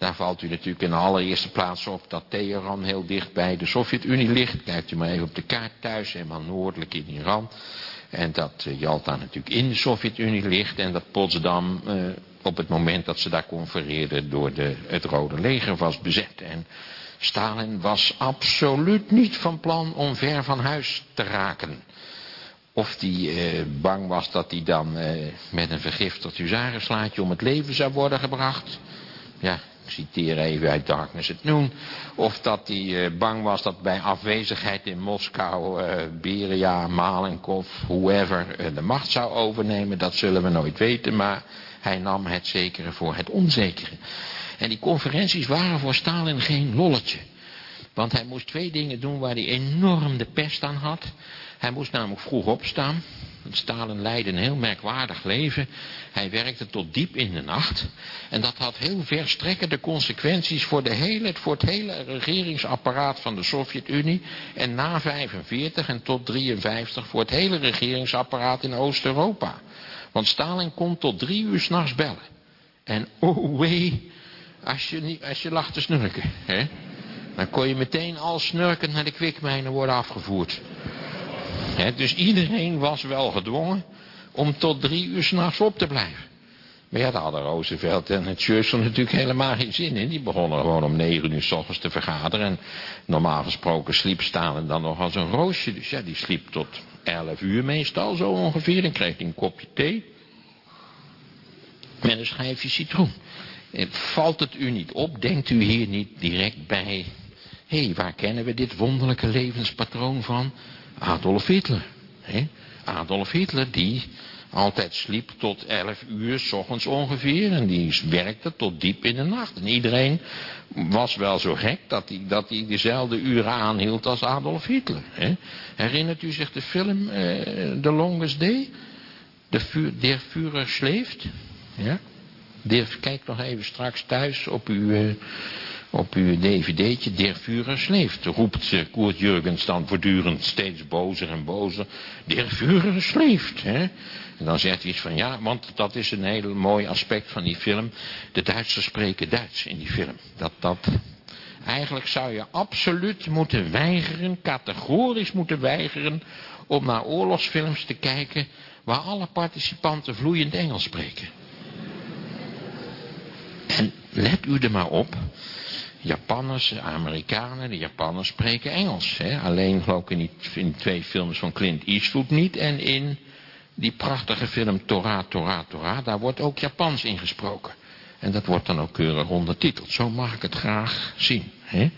[SPEAKER 2] Daar valt u natuurlijk in de allereerste plaats op dat Teheran heel dicht bij de Sovjet-Unie ligt. Kijkt u maar even op de kaart thuis, helemaal noordelijk in Iran. En dat uh, Jalta natuurlijk in de Sovjet-Unie ligt. En dat Potsdam uh, op het moment dat ze daar confereerden door de, het Rode Leger was bezet. En Stalin was absoluut niet van plan om ver van huis te raken. Of hij uh, bang was dat hij dan met een vergiftigd huzarenslaatje om het leven zou worden gebracht. Ja, citeer even uit Darkness at Noon, of dat hij eh, bang was dat bij afwezigheid in Moskou uh, Beria, Malenkov, whoever de macht zou overnemen, dat zullen we nooit weten, maar hij nam het zekere voor het onzekere. En die conferenties waren voor Stalin geen lolletje. Want hij moest twee dingen doen waar hij enorm de pest aan had. Hij moest namelijk vroeg opstaan. Stalin leidde een heel merkwaardig leven. Hij werkte tot diep in de nacht. En dat had heel verstrekkende consequenties voor, de hele, voor het hele regeringsapparaat van de Sovjet-Unie. En na 45 en tot 53 voor het hele regeringsapparaat in Oost-Europa. Want Stalin kon tot drie uur s'nachts bellen. En oh wee, als je, niet, als je lag te snurken. Hè? Dan kon je meteen al snurkend naar de kwikmijnen worden afgevoerd. Dus iedereen was wel gedwongen om tot drie uur s'nachts op te blijven. Maar ja, daar hadden Roosevelt en het Churchill natuurlijk helemaal geen zin in. Die begonnen gewoon om negen uur s ochtends te vergaderen. En normaal gesproken sliep Stalin dan nog als een roosje. Dus ja, die sliep tot elf uur meestal zo ongeveer. Dan kreeg een kopje thee. Met een schijfje citroen. Valt het u niet op? Denkt u hier niet direct bij... Hé, hey, waar kennen we dit wonderlijke levenspatroon van? Adolf Hitler. He? Adolf Hitler die altijd sliep tot 11 uur s ochtends ongeveer. En die werkte tot diep in de nacht. En iedereen was wel zo gek dat hij, dat dezelfde uren aanhield als Adolf Hitler. He? Herinnert u zich de film uh, The Longest Day? De Der Führer schleeft? Ja? kijk nog even straks thuis op uw, uh, op uw dvd'tje. Der Führer sleeft. Roept Koert Jurgens dan voortdurend steeds bozer en bozer. Der Führer sleeft. Hè? En dan zegt hij iets van ja, want dat is een heel mooi aspect van die film. De Duitsers spreken Duits in die film. Dat, dat, eigenlijk zou je absoluut moeten weigeren, categorisch moeten weigeren, om naar oorlogsfilms te kijken waar alle participanten vloeiend Engels spreken. En let u er maar op. Japanners, Amerikanen, de Japanners spreken Engels. Hè? Alleen geloof ik in die, in twee films van Clint Eastwood niet. En in die prachtige film Torah, Torah, Torah, daar wordt ook Japans ingesproken. En dat wordt dan ook keurig ondertiteld. Zo mag ik het graag zien. Hè?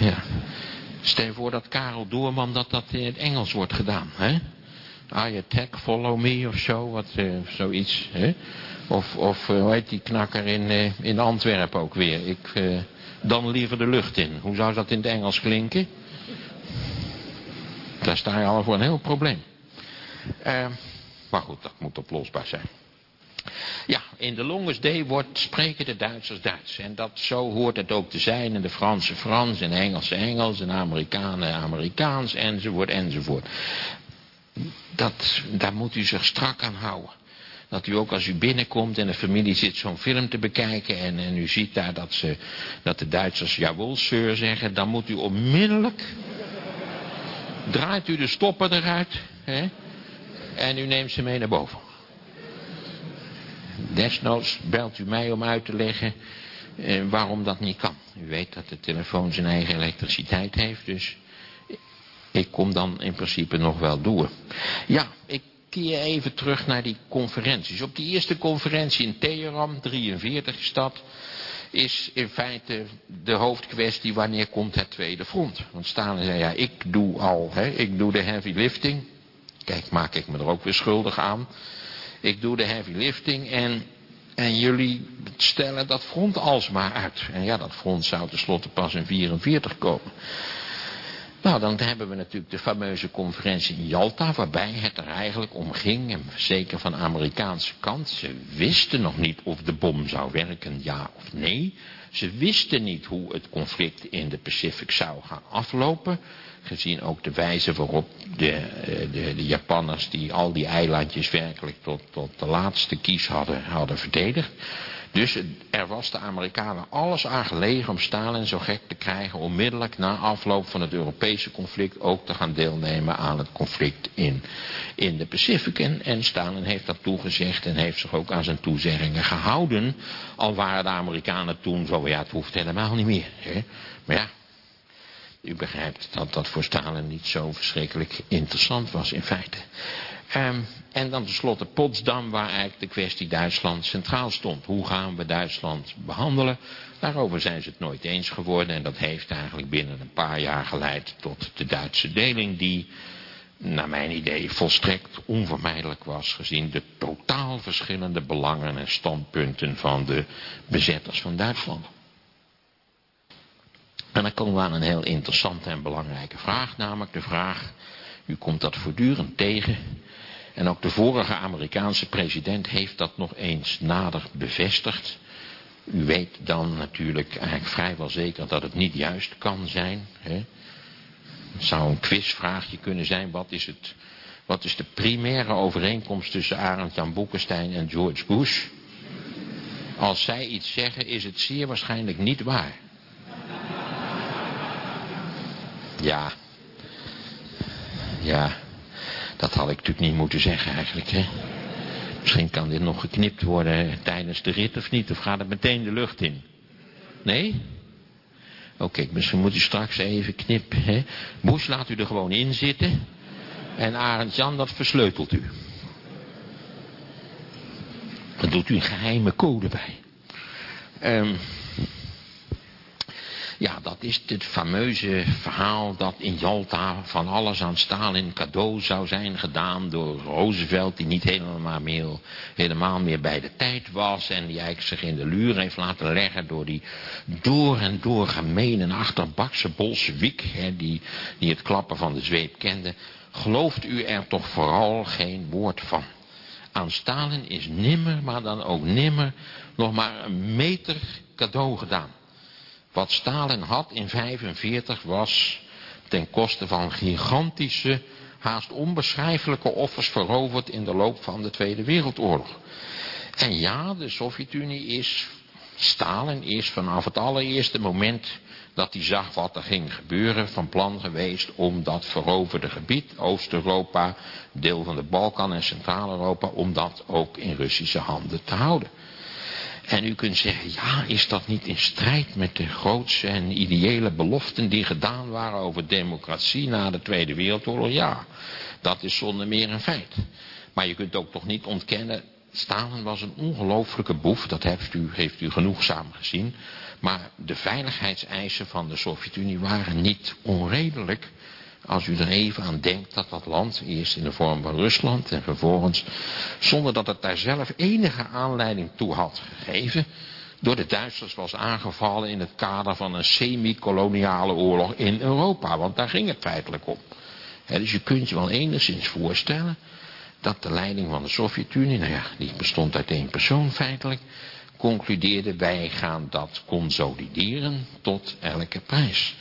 [SPEAKER 2] Ja. Stel je voor dat Karel Doorman dat dat in het Engels wordt gedaan. Hè? I attack, follow me of zo, wat, uh, zoiets. Hè? Of, of uh, hoe heet die knakker in, uh, in Antwerpen ook weer. Ik, dan liever de lucht in. Hoe zou dat in het Engels klinken? Daar sta je al voor een heel probleem. maar goed, dat moet oplosbaar zijn. Ja, in de Longest Day wordt, spreken de Duitsers Duits. En dat, zo hoort het ook te zijn. En de Fransen Frans en Engelsen Engels en Amerikanen Amerikaans enzovoort enzovoort. Dat, daar moet u zich strak aan houden. Dat u ook als u binnenkomt en de familie zit zo'n film te bekijken en, en u ziet daar dat, ze, dat de Duitsers jawel sir zeggen, dan moet u onmiddellijk, draait u de stoppen eruit hè, en u neemt ze mee naar boven. Desnoods belt u mij om uit te leggen eh, waarom dat niet kan. U weet dat de telefoon zijn eigen elektriciteit heeft, dus ik kom dan in principe nog wel door. Ja, ik keer even terug naar die conferenties. Op die eerste conferentie in Teheran, 43 is dat, is in feite de hoofdkwestie wanneer komt het tweede front. Want Stalin zei, ja, ik doe al, hè, ik doe de heavy lifting. Kijk, maak ik me er ook weer schuldig aan. Ik doe de heavy lifting en, en jullie stellen dat front alsmaar uit. En ja, dat front zou tenslotte pas in 44 komen. Nou, dan hebben we natuurlijk de fameuze conferentie in Jalta, waarbij het er eigenlijk om ging, en zeker van de Amerikaanse kant, ze wisten nog niet of de bom zou werken, ja of nee. Ze wisten niet hoe het conflict in de Pacific zou gaan aflopen, gezien ook de wijze waarop de, eh, de, de Japanners die al die eilandjes werkelijk tot, tot de laatste kies hadden, hadden verdedigd. Dus er was de Amerikanen alles aan gelegen om Stalin zo gek te krijgen... onmiddellijk na afloop van het Europese conflict ook te gaan deelnemen aan het conflict in, in de Pacific. En, Stalin heeft dat toegezegd en heeft zich ook aan zijn toezeggingen gehouden. Al waren de Amerikanen toen zo, ja het hoeft helemaal niet meer. Hè? Maar ja, u begrijpt dat dat voor Stalin niet zo verschrikkelijk interessant was in feite. Um, en dan tenslotte Potsdam, waar eigenlijk de kwestie Duitsland centraal stond. Hoe gaan we Duitsland behandelen? Daarover zijn ze het nooit eens geworden. En dat heeft eigenlijk binnen een paar jaar geleid tot de Duitse deling die naar mijn idee volstrekt onvermijdelijk was gezien de totaal verschillende belangen en standpunten van de bezetters van Duitsland. En dan komen we aan een heel interessante en belangrijke vraag, namelijk de vraag, u komt dat voortdurend tegen, en ook de vorige Amerikaanse president heeft dat nog eens nader bevestigd. U weet dan natuurlijk eigenlijk vrijwel zeker dat het niet juist kan zijn. Hè? Het zou een quizvraagje kunnen zijn. Wat is, het, wat is de primaire overeenkomst tussen Arend Jan Boekenstein en George Bush? Als zij iets zeggen is het zeer waarschijnlijk niet waar. Ja. Ja. Dat had ik natuurlijk niet moeten zeggen eigenlijk. Hè? Misschien kan dit nog geknipt worden tijdens de rit of niet. Of gaat het meteen de lucht in? Nee? Oké, misschien moet u straks even knippen. Hè? Laat u er gewoon in zitten. En Arend Jan, dat versleutelt u. Dan doet u een geheime code bij. Um, ja, dat is het fameuze verhaal dat in Jalta van alles aan Stalin cadeau zou zijn gedaan door Roosevelt, die niet helemaal meer, helemaal meer bij de tijd was en die eigenlijk zich in de luur heeft laten leggen door die door en door gemeen en achterbakse Bolshevik, hè, die, die het klappen van de zweep kende. Gelooft u er toch vooral geen woord van? Aan Stalin is nimmer, maar dan ook nimmer, nog maar een meter cadeau gedaan. Wat Stalin had in 1945 was ten koste van gigantische, haast onbeschrijfelijke offers veroverd in de loop van de Tweede Wereldoorlog. En ja, de Sovjet-Unie is, Stalin is vanaf het allereerste moment dat hij zag wat er ging gebeuren van plan geweest om dat veroverde gebied, Oost-Europa, deel van de Balkan en Centraal-Europa, om dat ook in Russische handen te houden. En u kunt zeggen, ja, is dat niet in strijd met de grootste en ideële beloften die gedaan waren over democratie na de Tweede Wereldoorlog? Ja, dat is zonder meer een feit. Maar je kunt ook toch niet ontkennen, Stalin was een ongelooflijke boef, dat heeft u, heeft u genoegzaam gezien. Maar de veiligheidseisen van de Sovjet-Unie waren niet onredelijk. Als u er even aan denkt dat dat land, eerst in de vorm van Rusland en vervolgens, zonder dat het daar zelf enige aanleiding toe had gegeven, door de Duitsers was aangevallen in het kader van een semi-koloniale oorlog in Europa. Want daar ging het feitelijk om. dus je kunt je wel enigszins voorstellen dat de leiding van de Sovjet-Unie, nou ja, die bestond uit één persoon feitelijk, concludeerde wij gaan dat consolideren tot elke prijs.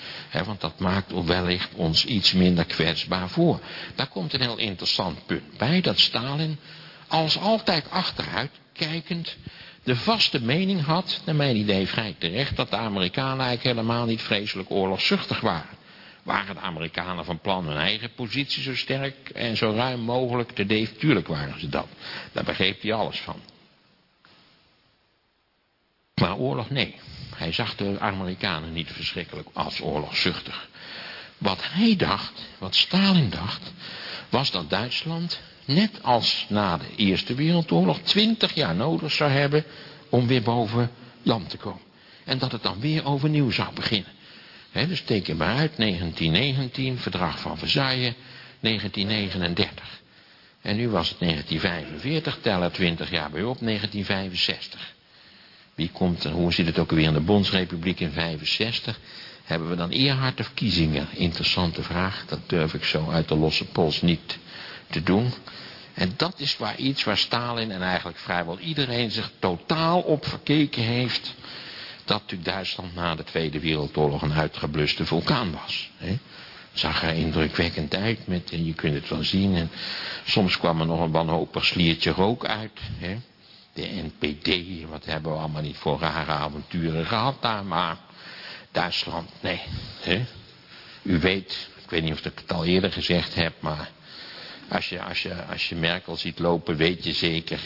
[SPEAKER 2] want dat maakt wellicht ons iets minder kwetsbaar voor. Daar komt een heel interessant punt bij, dat Stalin als altijd achteruit kijkend de vaste mening had, naar mijn idee vrij terecht, dat de Amerikanen eigenlijk helemaal niet vreselijk oorlogszuchtig waren. Waren de Amerikanen van plan hun eigen positie zo sterk en zo ruim mogelijk te delen? Tuurlijk waren ze dat. Daar begreep hij alles van. Maar oorlog, nee. Hij zag de Amerikanen niet verschrikkelijk als oorlogszuchtig. Wat hij dacht, wat Stalin dacht, was dat Duitsland, net als na de Eerste Wereldoorlog, twintig jaar nodig zou hebben om weer boven land te komen. En dat het dan weer overnieuw zou beginnen. dus teken maar uit, 1919, verdrag van Versailles, 1939. En nu was het 1945, tel er 20 jaar bij op, 1965. Wie komt er, hoe zit het ook weer in de Bondsrepubliek in 65? Hebben we dan Eerhard of Kiezingen? Interessante vraag, dat durf ik zo uit de losse pols niet te doen. En dat is waar iets waar Stalin en eigenlijk vrijwel iedereen zich totaal op verkeken heeft. Dat Duitsland na de Tweede Wereldoorlog een uitgebluste vulkaan was. Hè? Zag er indrukwekkend uit, met, en je kunt het wel zien. En soms kwam er nog een wanhopig sliertje rook uit. Hè? De NPD, wat hebben we allemaal niet voor rare avonturen gehad daar, maar Duitsland, nee. U weet, ik weet niet of ik het al eerder gezegd heb, maar als je, als, je, als je Merkel ziet lopen, weet je zeker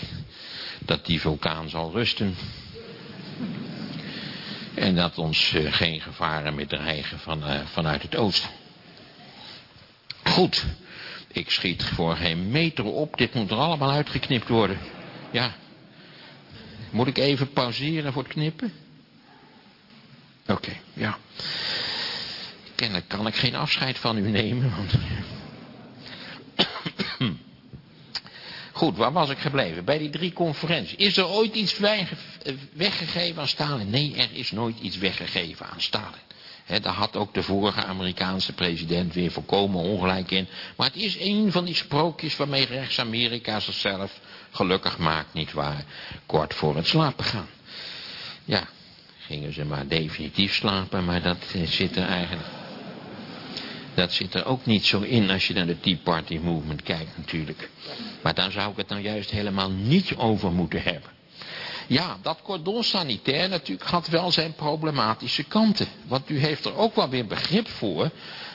[SPEAKER 2] dat die vulkaan zal rusten. En dat ons uh, geen gevaren meer dreigen van, uh, vanuit het oosten. Goed, Ik schiet voor geen meter op. Dit moet er allemaal uitgeknipt worden. Ja. Moet ik even pauzeren voor het knippen? Oké, ja. Kennelijk kan ik geen afscheid van u nemen. Want... Goed, waar was ik gebleven? Bij die drie conferenties. Is er ooit iets weggegeven aan Stalin? Nee, er is nooit iets weggegeven aan Stalin. daar had ook de vorige Amerikaanse president weer volkomen ongelijk in. Maar het is een van die sprookjes waarmee rechts-Amerika zichzelf gelukkig maakt, nietwaar? Kort voor het slapen gaan. Ja, gingen ze maar definitief slapen, maar dat eh, zit er eigenlijk... Dat zit er ook niet zo in als je naar de Tea Party Movement kijkt natuurlijk. Maar daar zou ik het nou juist helemaal niet over moeten hebben. Ja, dat cordon sanitair natuurlijk had wel zijn problematische kanten. Want u heeft er ook wel weer begrip voor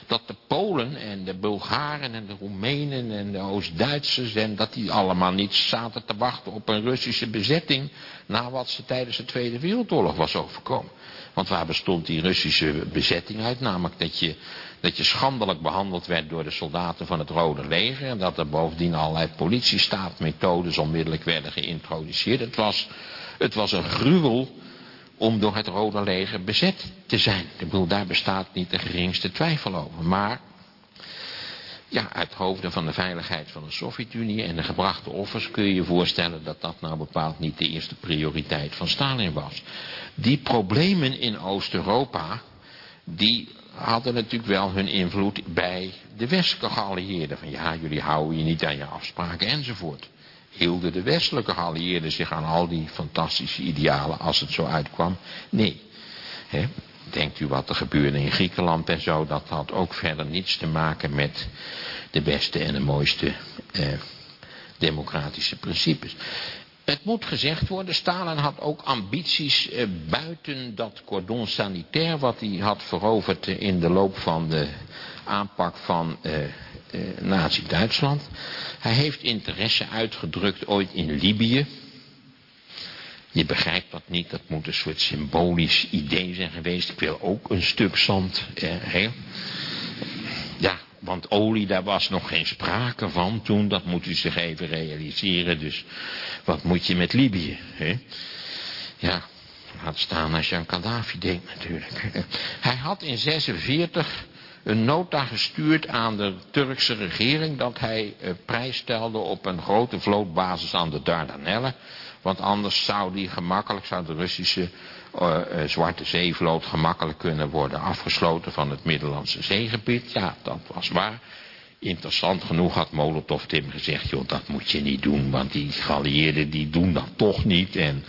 [SPEAKER 2] dat de Polen en de Bulgaren en de Roemenen en de Oost-Duitsers en dat die allemaal niet zaten te wachten op een Russische bezetting na wat ze tijdens de Tweede Wereldoorlog was overkomen. Want waar bestond die Russische bezetting uit? Namelijk dat je, dat je schandelijk behandeld werd door de soldaten van het Rode Leger. En dat er bovendien allerlei politiestaatmethodes onmiddellijk werden geïntroduceerd. Het was, het was een gruwel om door het Rode Leger bezet te zijn. Ik bedoel, daar bestaat niet de geringste twijfel over. Maar ja, uit hoofde van de veiligheid van de Sovjet-Unie en de gebrachte offers kun je je voorstellen dat dat nou bepaald niet de eerste prioriteit van Stalin was. Die problemen in Oost-Europa, die hadden natuurlijk wel hun invloed bij de westelijke geallieerden. Van ja, jullie houden je niet aan je afspraken enzovoort. Hielden de westelijke geallieerden zich aan al die fantastische idealen als het zo uitkwam? Nee. denkt u wat er gebeurde in Griekenland en zo, dat had ook verder niets te maken met de beste en de mooiste eh, democratische principes. Het moet gezegd worden, Stalin had ook ambities eh, buiten dat cordon sanitair wat hij had veroverd in de loop van de aanpak van eh, eh, Nazi-Duitsland. Hij heeft interesse uitgedrukt ooit in Libië. Je begrijpt dat niet, dat moet een soort symbolisch idee zijn geweest. Ik wil ook een stuk zand. Eh, Ja, want olie, daar was nog geen sprake van toen. Dat moet u zich even realiseren. Dus wat moet je met Libië? Hè? Ja, laat staan als je aan Gaddafi denkt natuurlijk. Hij had in 46 een nota gestuurd aan de Turkse regering... dat hij eh, prijs stelde op een grote vlootbasis aan de Dardanellen. Want anders zou die gemakkelijk, zou de Russische uh, uh, Zwarte Zeevloot gemakkelijk kunnen worden afgesloten van het Middellandse zeegebied. Ja, dat was waar. Interessant genoeg had Molotov Tim gezegd, joh, dat moet je niet doen, want die geallieerden die doen dat toch niet. En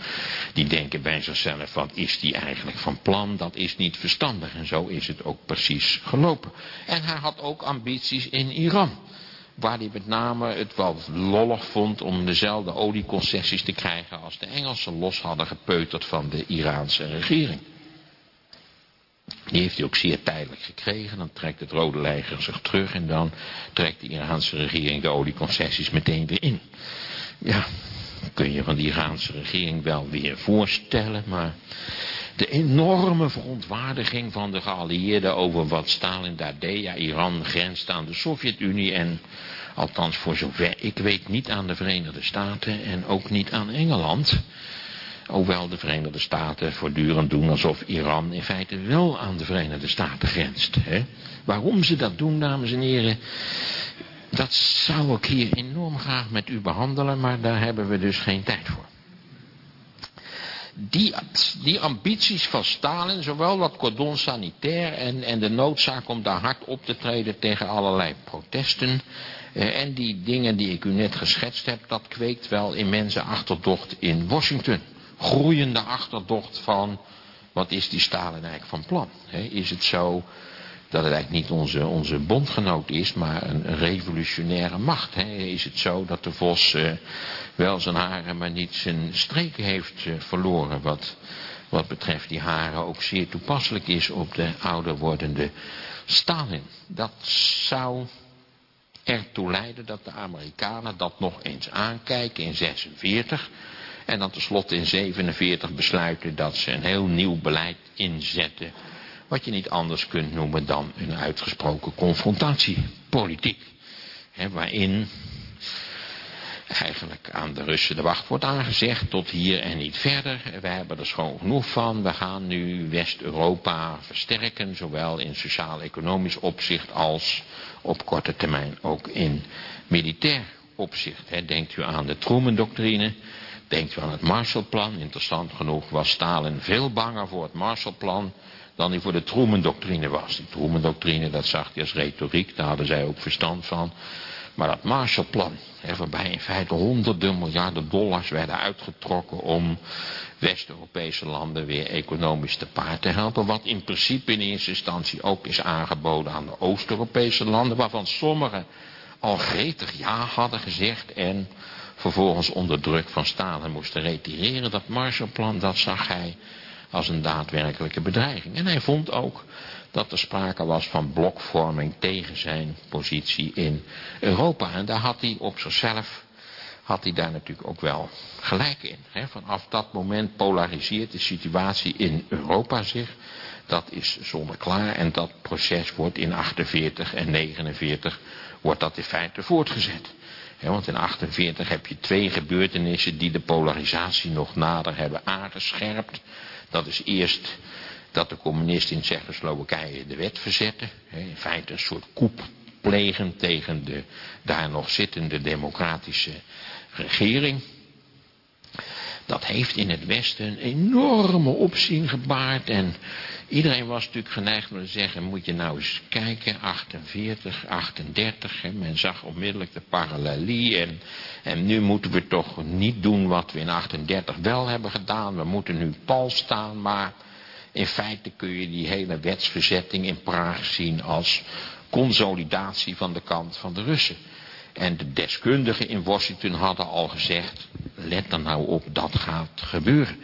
[SPEAKER 2] die denken bij zichzelf, wat is die eigenlijk van plan? Dat is niet verstandig. En zo is het ook precies gelopen. En hij had ook ambities in Iran waar hij met name het wel lollig vond om dezelfde olieconcessies te krijgen als de Engelsen los hadden gepeuterd van de Iraanse regering. Die heeft hij ook zeer tijdelijk gekregen. Dan trekt het Rode Leger zich terug en dan trekt de Iraanse regering de olieconcessies meteen weer in. Ja, kun je van de Iraanse regering wel weer voorstellen, maar de enorme verontwaardiging van de geallieerden over wat Stalin daar deed. Ja, Iran grenst aan de Sovjet-Unie en althans voor zover ik weet niet aan de Verenigde Staten en ook niet aan Engeland. Hoewel de Verenigde Staten voortdurend doen alsof Iran in feite wel aan de Verenigde Staten grenst. Hè? Waarom ze dat doen, dames en heren, dat zou ik hier enorm graag met u behandelen, maar daar hebben we dus geen tijd voor die, die ambities van Stalin, zowel wat cordon sanitair en, en de noodzaak om daar hard op te treden tegen allerlei protesten. En die dingen die ik u net geschetst heb, dat kweekt wel immense achterdocht in Washington. Groeiende achterdocht van, wat is die Stalin eigenlijk van plan? is het zo dat het eigenlijk niet onze, onze bondgenoot is, maar een, revolutionaire macht. Is het zo dat de Vos uh, wel zijn haren, maar niet zijn streken heeft uh, verloren, wat, wat betreft die haren ook zeer toepasselijk is op de ouder wordende Stalin. Dat zou ertoe leiden dat de Amerikanen dat nog eens aankijken in 46 en dan tenslotte in 47 besluiten dat ze een heel nieuw beleid inzetten wat je niet anders kunt noemen dan een uitgesproken confrontatiepolitiek. Hè, waarin eigenlijk aan de Russen de wacht wordt aangezegd tot hier en niet verder. We hebben er schoon genoeg van. We gaan nu West-Europa versterken, zowel in sociaal-economisch opzicht als op korte termijn ook in militair opzicht. Hè. Denkt u aan de Truman-doctrine, denkt u aan het Marshallplan. Interessant genoeg was Stalin veel banger voor het Marshallplan dan hij voor de Truman-doctrine was. Die Truman-doctrine, dat zag hij als retoriek, daar hadden zij ook verstand van. Maar dat Marshallplan, waarbij in feite honderden miljarden dollars werden uitgetrokken om West-Europese landen weer economisch te paard te helpen. Wat in principe in eerste instantie ook is aangeboden aan de Oost-Europese landen, waarvan sommigen al gretig ja hadden gezegd en vervolgens onder druk van Stalin moesten retireren. Dat Marshallplan, dat zag hij als een daadwerkelijke bedreiging. En hij vond ook dat er sprake was van blokvorming tegen zijn positie in Europa. En daar had hij op zichzelf, had hij daar natuurlijk ook wel gelijk in. Vanaf dat moment polariseert de situatie in Europa zich. Dat is zonder klaar en dat proces wordt in 48 en 49 wordt dat in feite voortgezet. Want in 48 heb je twee gebeurtenissen die de polarisatie nog nader hebben aangescherpt. Dat is eerst dat de communisten in Tsjechoslowakije de wet verzetten. In feite een soort koep plegen tegen de daar nog zittende democratische regering. Dat heeft in het Westen een enorme opzien gebaard. En iedereen was natuurlijk geneigd om te zeggen, moet je nou eens kijken, 48, 38. Hè, men zag onmiddellijk de parallelie. En, en nu moeten we toch niet doen wat we in 38 wel hebben gedaan. We moeten nu pal staan, maar in feite kun je die hele wetsverzetting in Praag zien als consolidatie van de kant van de Russen. En de deskundigen in Washington hadden al gezegd, let er nou op, dat gaat gebeuren.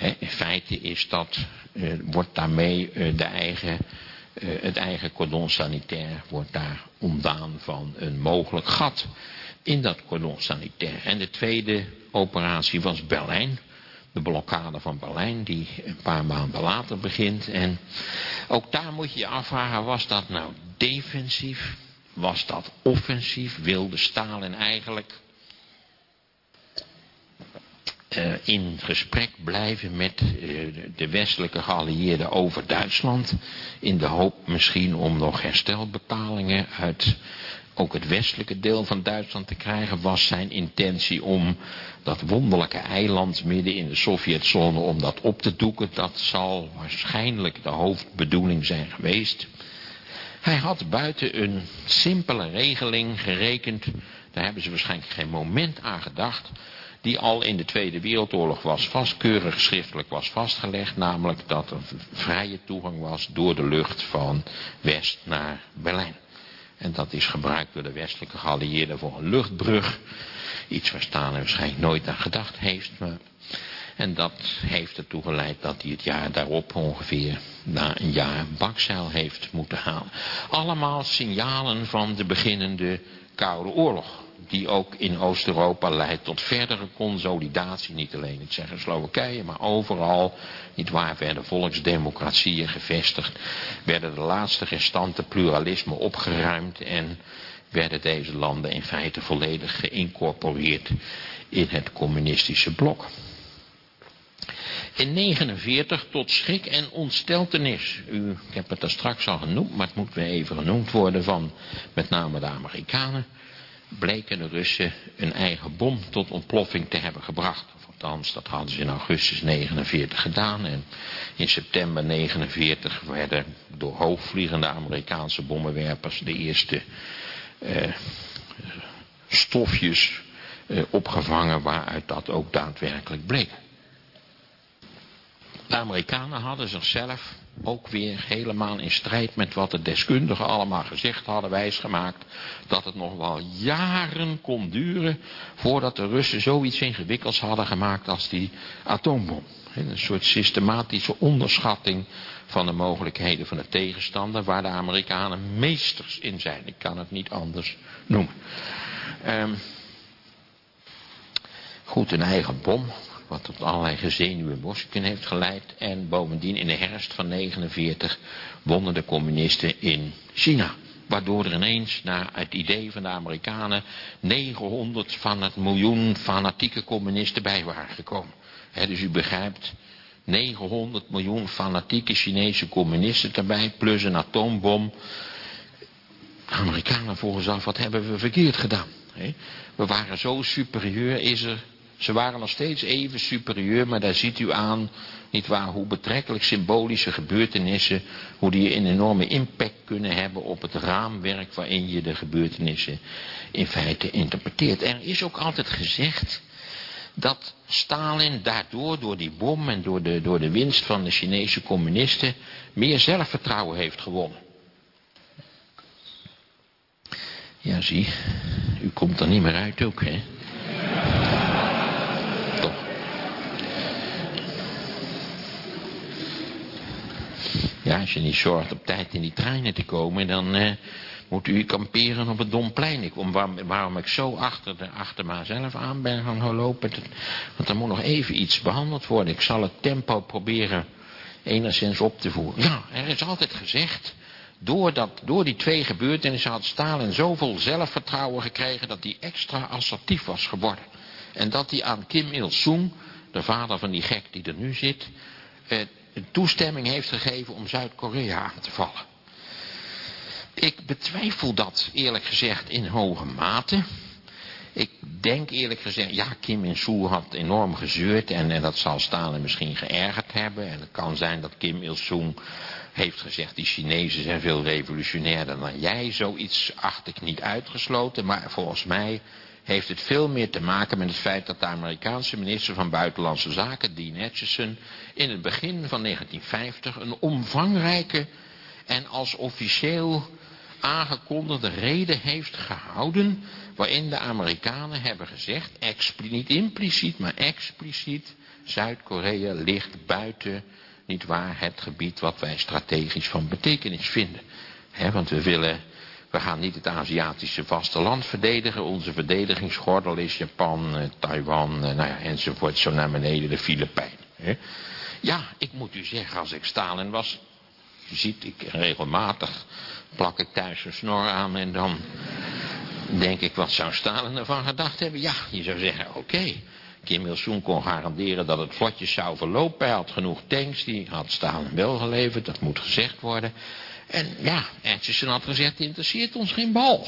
[SPEAKER 2] In feite is dat, eh, wordt daarmee eh, de eigen, eh, het eigen cordon sanitair wordt daar ontdaan van een mogelijk gat in dat cordon sanitair. En de tweede operatie was Berlijn de blokkade van Berlijn die een paar maanden later begint. En ook daar moet je je afvragen, was dat nou defensief? Was dat offensief? Wilde Stalin eigenlijk uh, in gesprek blijven met uh, de westelijke geallieerden over Duitsland. In de hoop misschien om nog herstelbepalingen uit ook het westelijke deel van Duitsland te krijgen, was zijn intentie om dat wonderlijke eiland midden in de Sovjetzone, om dat op te doeken. Dat zal waarschijnlijk de hoofdbedoeling zijn geweest. Hij had buiten een simpele regeling gerekend, daar hebben ze waarschijnlijk geen moment aan gedacht, die al in de Tweede Wereldoorlog was vastkeurig schriftelijk was vastgelegd, namelijk dat er vrije toegang was door de lucht van West naar Berlijn. En dat is gebruikt door de westelijke geallieerden voor een luchtbrug. Iets waar Stalin waarschijnlijk nooit aan gedacht heeft. Maar... En dat heeft ertoe geleid dat hij het jaar daarop ongeveer na een jaar bakzeil heeft moeten halen. Allemaal signalen van de beginnende Koude Oorlog die ook in Oost-Europa leidt tot verdere consolidatie. Niet alleen in Tsjechoslowakije, maar overal. Niet waar werden volksdemocratieën gevestigd. Werden de laatste restanten pluralisme opgeruimd. En werden deze landen in feite volledig geïncorporeerd in het communistische blok. In 49 tot schrik en ontsteltenis. U, ik heb het er straks al genoemd, maar het moet weer even genoemd worden van met name de Amerikanen bleken de Russen een eigen bom tot ontploffing te hebben gebracht. Althans, dat hadden ze in augustus 49 gedaan. En in september 49 werden door hoogvliegende Amerikaanse bommenwerpers de eerste eh, stofjes eh, opgevangen waaruit dat ook daadwerkelijk bleek. De Amerikanen hadden zichzelf ook weer helemaal in strijd met wat de deskundigen allemaal gezegd hadden wijsgemaakt. Dat het nog wel jaren kon duren voordat de Russen zoiets ingewikkelds hadden gemaakt als die atoombom. Een soort systematische onderschatting van de mogelijkheden van de tegenstander waar de Amerikanen meesters in zijn. Ik kan het niet anders noemen. Um, goed, een eigen bom wat tot allerlei in Washington heeft geleid. En bovendien in de herfst van 49 wonnen de communisten in China. Waardoor er ineens, naar het idee van de Amerikanen, 900 van het miljoen fanatieke communisten bij waren gekomen. dus u begrijpt, 900 miljoen fanatieke Chinese communisten erbij, plus een atoombom. De Amerikanen volgens af, wat hebben we verkeerd gedaan? We waren zo superieur, is er ze waren nog steeds even superieur, maar daar ziet u aan, niet waar, hoe betrekkelijk symbolische gebeurtenissen, hoe die een enorme impact kunnen hebben op het raamwerk waarin je de gebeurtenissen in feite interpreteert. Er is ook altijd gezegd dat Stalin daardoor, door die bom en door de, door de winst van de Chinese communisten, meer zelfvertrouwen heeft gewonnen. Ja, zie, u komt er niet meer uit ook, hè? Ja, als je niet zorgt op tijd in die treinen te komen, dan eh, moet u kamperen op het Domplein. Ik, om, waarom, ik zo achter, de, achter mezelf aan ben gaan lopen, want er moet nog even iets behandeld worden. Ik zal het tempo proberen enigszins op te voeren. Nou, er is altijd gezegd, door, dat, door die twee gebeurtenissen had Stalin zoveel zelfvertrouwen gekregen dat hij extra assertief was geworden. En dat hij aan Kim Il-sung, de vader van die gek die er nu zit, eh, toestemming heeft gegeven om Zuid-Korea aan te vallen. Ik betwijfel dat eerlijk gezegd in hoge mate. Ik denk eerlijk gezegd, ja, Kim Il-sung had enorm gezeurd en, en dat zal Stalin misschien geërgerd hebben. En het kan zijn dat Kim Il-sung heeft gezegd, die Chinezen zijn veel revolutionairder dan jij. Zoiets acht ik niet uitgesloten, maar volgens mij heeft het veel meer te maken met het feit dat de Amerikaanse minister van Buitenlandse Zaken, Dean Acheson, in het begin van 1950 een omvangrijke en als officieel aangekondigde reden heeft gehouden, waarin de Amerikanen hebben gezegd, niet impliciet, maar expliciet, Zuid-Korea ligt buiten, niet waar, het gebied wat wij strategisch van betekenis vinden. want we willen we gaan niet het Aziatische vasteland verdedigen. Onze verdedigingsgordel is Japan, eh, Taiwan, eh, nou ja, enzovoort. Zo naar beneden de Filipijnen. Ja, ik moet u zeggen, als ik Stalin was... Ziet, ik regelmatig plak ik thuis een snor aan en dan denk ik, wat zou Stalin ervan gedacht hebben? Ja, je zou zeggen, oké. Kim Il-sung kon garanderen dat het vlotjes zou verlopen. Hij had genoeg tanks, die had Stalin wel geleverd, dat moet gezegd worden. En ja, Acheson had gezegd, interesseert ons geen bal.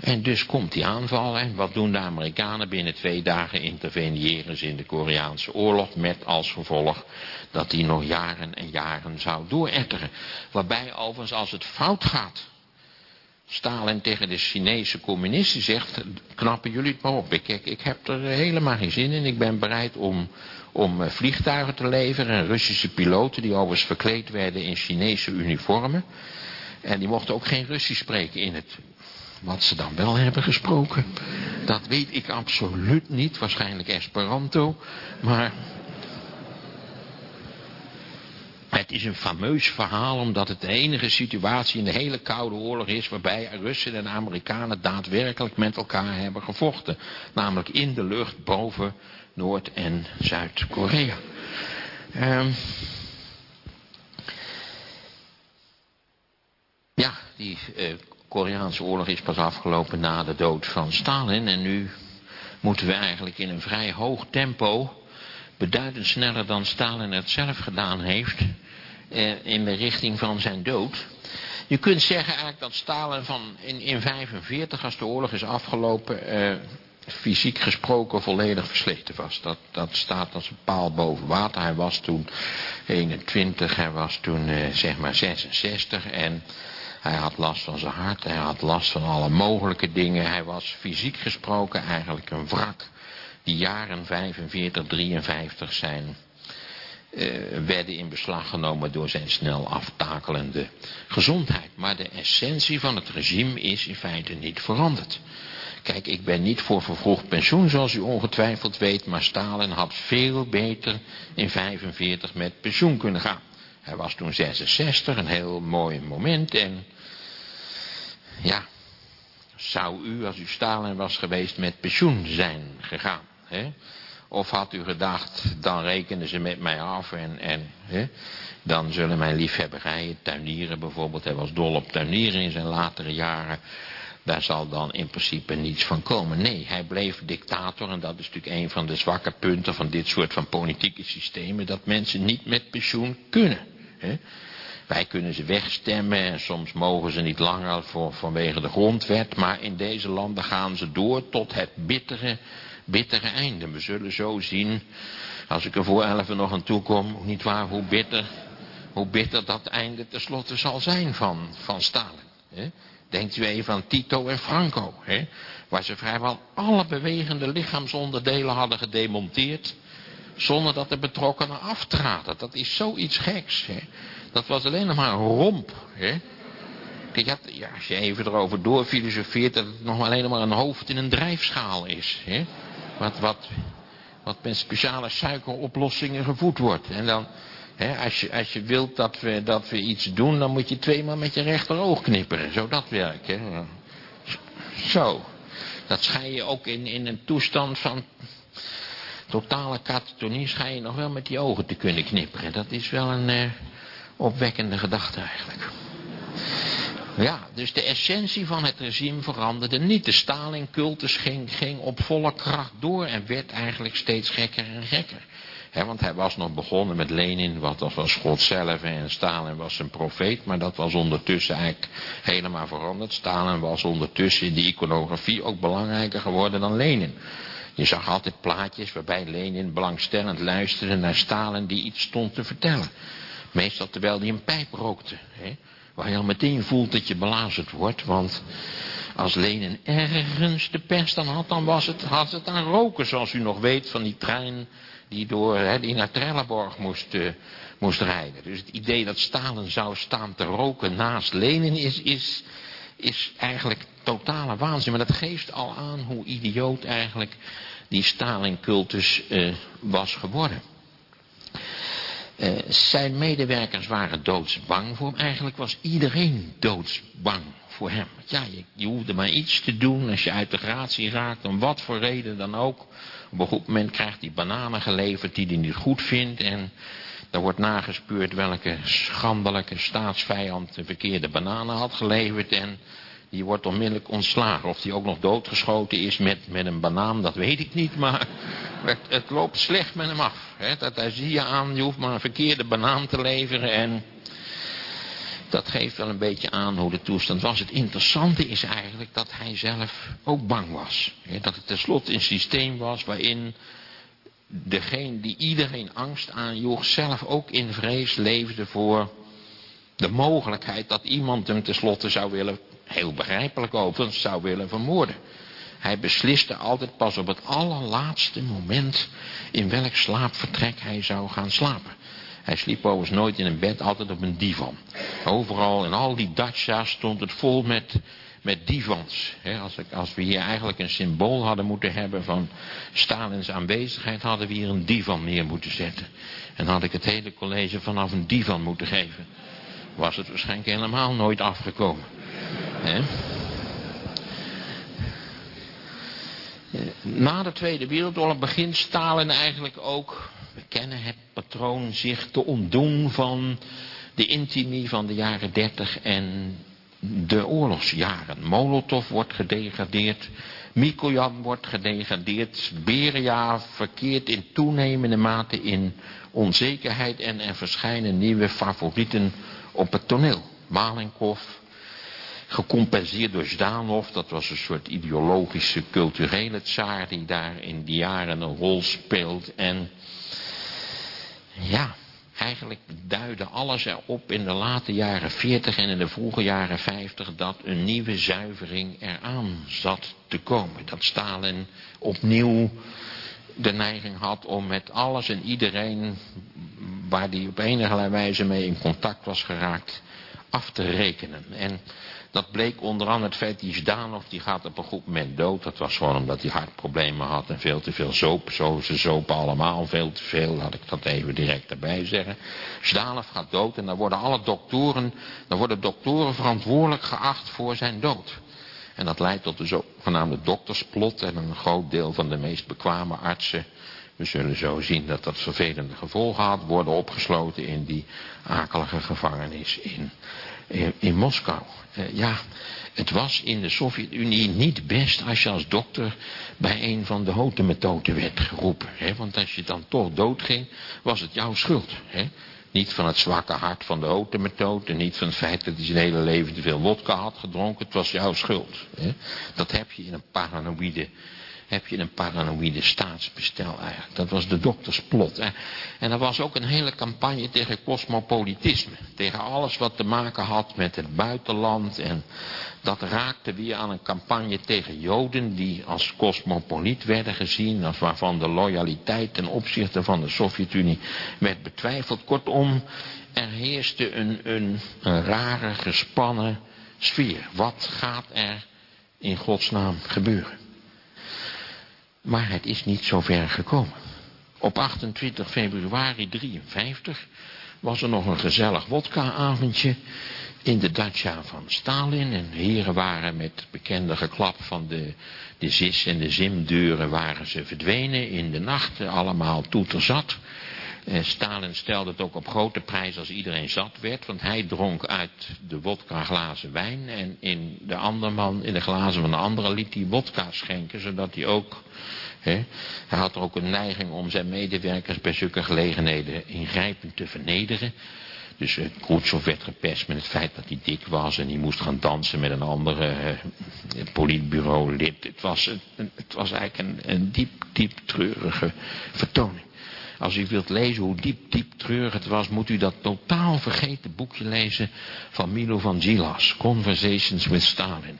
[SPEAKER 2] En dus komt die aanval. En wat doen de Amerikanen? Binnen twee dagen interveneren ze in de Koreaanse oorlog. Met als gevolg dat die nog jaren en jaren zou dooretteren. Waarbij overigens als het fout gaat. Stalin tegen de Chinese communisten zegt, knappen jullie het maar op. Ik, ik, ik heb er helemaal geen zin in. Ik ben bereid om, om eh, vliegtuigen te leveren. En Russische piloten die overigens verkleed werden in Chinese uniformen. En die mochten ook geen Russisch spreken in het... Wat ze dan wel hebben gesproken. Dat weet ik absoluut niet. Waarschijnlijk Esperanto. Maar... Het is een fameus verhaal omdat het de enige situatie in de hele Koude Oorlog is waarbij Russen en Amerikanen daadwerkelijk met elkaar hebben gevochten. Namelijk in de lucht boven Noord- en Zuid-Korea. Um, ja, die uh, Koreaanse oorlog is pas afgelopen na de dood van Stalin. En nu moeten we eigenlijk in een vrij hoog tempo, beduidend sneller dan Stalin het zelf gedaan heeft, uh, in de richting van zijn dood. Je kunt zeggen eigenlijk dat Stalin van in 1945, als de oorlog is afgelopen, uh, fysiek gesproken volledig versleten was. Dat, dat staat als een paal boven water. Hij was toen 21, hij was toen eh, zeg maar 66 en hij had last van zijn hart, hij had last van alle mogelijke dingen. Hij was fysiek gesproken eigenlijk een wrak. Die jaren 45, 53 zijn, uh, werden in beslag genomen door zijn snel aftakelende gezondheid. Maar de essentie van het regime is in feite niet veranderd. Kijk, ik ben niet voor vervroegd pensioen, zoals u ongetwijfeld weet, maar Stalin had veel beter in 45 met pensioen kunnen gaan. Hij was toen 66, een heel mooi moment en ja, zou u, als u Stalin was geweest, met pensioen zijn gegaan? Hè? Of had u gedacht, dan rekenen ze met mij af en, en hè, dan zullen mijn liefhebberijen, tuinieren bijvoorbeeld, hij was dol op tuinieren in zijn latere jaren, daar zal dan in principe niets van komen. Nee, hij bleef dictator en dat is natuurlijk een van de zwakke punten van dit soort van politieke systemen, dat mensen niet met pensioen kunnen. Hè. Wij kunnen ze wegstemmen en soms mogen ze niet langer voor, vanwege de grondwet, maar in deze landen gaan ze door tot het bittere, bittere einde. We zullen zo zien, als ik er voor elf nog aan toe kom, niet waar, hoe bitter, hoe bitter dat einde tenslotte zal zijn van, van Stalin. Hè? Denkt u even aan Tito en Franco, hè? waar ze vrijwel alle bewegende lichaamsonderdelen hadden gedemonteerd, zonder dat de betrokkenen aftraden. Dat is zoiets geks. Hè? Dat was alleen nog maar een romp. Hè? Ja, als je even erover doorfilosofeert, dat het nog alleen maar een hoofd in een drijfschaal is. Hè? Wat, wat, wat met speciale suikeroplossingen gevoed wordt. En dan, als, je, als je wilt dat we, dat we iets doen, dan moet je tweemaal met je rechteroog knipperen. Zo dat werk. Hè? Zo. Dat schijn je ook in, in een toestand van totale katatonie, schijn je nog wel met die ogen te kunnen knipperen. Dat is wel een uh, opwekkende gedachte eigenlijk. Ja, dus de essentie van het regime veranderde niet. De Stalin-cultus ging, ging op volle kracht door en werd eigenlijk steeds gekker en gekker. He, want hij was nog begonnen met Lenin, wat dat was God zelf en Stalin was een profeet, maar dat was ondertussen eigenlijk helemaal veranderd. Stalin was ondertussen in de iconografie ook belangrijker geworden dan Lenin. Je zag altijd plaatjes waarbij Lenin belangstellend luisterde naar Stalin die iets stond te vertellen. Meestal terwijl hij een pijp rookte. Hè? Waar je al meteen voelt dat je belazerd wordt. Want als Lenin ergens de pest aan had, dan was het, had het aan roken. Zoals u nog weet van die trein die, door, hè, die naar Trelleborg moest, uh, moest rijden. Dus het idee dat Stalin zou staan te roken naast Lenin is, is, is eigenlijk totale waanzin. Maar dat geeft al aan hoe idioot eigenlijk die Stalin-cultus uh, was geworden. Uh, zijn medewerkers waren doodsbang voor hem. Eigenlijk was iedereen doodsbang voor hem. Ja, je, je hoefde maar iets te doen als je uit de gratie raakt, om wat voor reden dan ook. Op een goed moment krijgt hij bananen geleverd die hij niet goed vindt. En er wordt nagespeurd welke schandelijke staatsvijand de verkeerde bananen had geleverd. En die wordt onmiddellijk ontslagen. Of die ook nog doodgeschoten is met, met een banaan, dat weet ik niet. Maar het, het loopt slecht met hem af. Dat, daar zie je aan, je hoeft maar een verkeerde banaan te leveren. En dat geeft wel een beetje aan hoe de toestand was. Het interessante is eigenlijk dat hij zelf ook bang was. Dat het tenslotte een systeem was waarin degene die iedereen angst aanjoeg... zelf ook in vrees leefde voor de mogelijkheid dat iemand hem tenslotte zou willen heel begrijpelijk overigens, zou willen vermoorden. Hij besliste altijd pas op het allerlaatste moment in welk slaapvertrek hij zou gaan slapen. Hij sliep overigens nooit in een bed, altijd op een divan. Overal in al die dacha's stond het vol met, met divans. als, ik, als, we hier eigenlijk een symbool hadden moeten hebben van Stalins aanwezigheid, hadden we hier een divan neer moeten zetten. En had ik het hele college vanaf een divan moeten geven. Was het waarschijnlijk helemaal nooit afgekomen. Na de Tweede Wereldoorlog begint Stalin eigenlijk ook, we kennen het patroon, zich te ontdoen van de intimie van de jaren 30 en de oorlogsjaren. Molotov wordt gedegradeerd, Mikojan wordt gedegradeerd, Beria verkeert in toenemende mate in onzekerheid en er verschijnen nieuwe favorieten op het toneel. Malenkov, Gecompenseerd door Zdanov, dat was een soort ideologische culturele tsaar die daar in die jaren een rol speelt. En ja, eigenlijk duidde alles erop in de late jaren 40 en in de vroege jaren 50 dat een nieuwe zuivering eraan zat te komen. Dat Stalin opnieuw de neiging had om met alles en iedereen waar hij op enige wijze mee in contact was geraakt af te rekenen. En dat bleek onder andere het feit, die Zdanov die gaat op een goed moment dood. Dat was gewoon omdat hij hartproblemen had en veel te veel zoop. Zo, ze zopen allemaal veel te veel, laat ik dat even direct erbij zeggen. Zdanov gaat dood en dan worden alle doktoren, dan worden doktoren verantwoordelijk geacht voor zijn dood. En dat leidt tot de zogenaamde doktersplot en een groot deel van de meest bekwame artsen We zullen zo zien dat dat vervelende gevolgen had. Worden opgesloten in die akelige gevangenis in, in, in Moskou. Uh, ja, het was in de Sovjet-Unie niet best als je als dokter bij een van de houten methoden werd geroepen. Hè? Want als je dan toch doodging, was het jouw schuld. Hè? Niet van het zwakke hart van de houten methode, niet van het feit dat hij zijn hele leven te veel wodka had gedronken. Het was jouw schuld. Hè? Dat heb je in een paranoïde heb je een paranoïde staatsbestel eigenlijk. Dat was de doktersplot. Hè. En er was ook een hele campagne tegen cosmopolitisme. Tegen alles wat te maken had met het buitenland. En dat raakte weer aan een campagne tegen Joden die als cosmopoliet werden gezien. Als waarvan de loyaliteit ten opzichte van de Sovjet-Unie werd betwijfeld. Kortom, er heerste een, een, een rare gespannen sfeer. Wat gaat er in godsnaam gebeuren? Maar het is niet zo ver gekomen. Op 28 februari 53 was er nog een gezellig wodka-avondje in de dacha van Stalin. En heren waren met bekende geklap van de, de zis- en de zimdeuren waren ze verdwenen in de nacht. Allemaal toeterzat. Eh, Stalin stelde het ook op grote prijs als iedereen zat werd. Want hij dronk uit de wodka glazen wijn. En in de andere man, in de glazen van de andere liet hij wodka schenken. Zodat hij ook He? Hij had er ook een neiging om zijn medewerkers bij zulke gelegenheden ingrijpend te vernederen. Dus uh, Khrushchev werd gepest met het feit dat hij dik was en hij moest gaan dansen met een andere uh, politbureau-lid. Het was, het was eigenlijk een, een diep, diep treurige vertoning. Als u wilt lezen hoe diep, diep treurig het was, moet u dat totaal vergeten boekje lezen van Milo van Gilas, Conversations with Stalin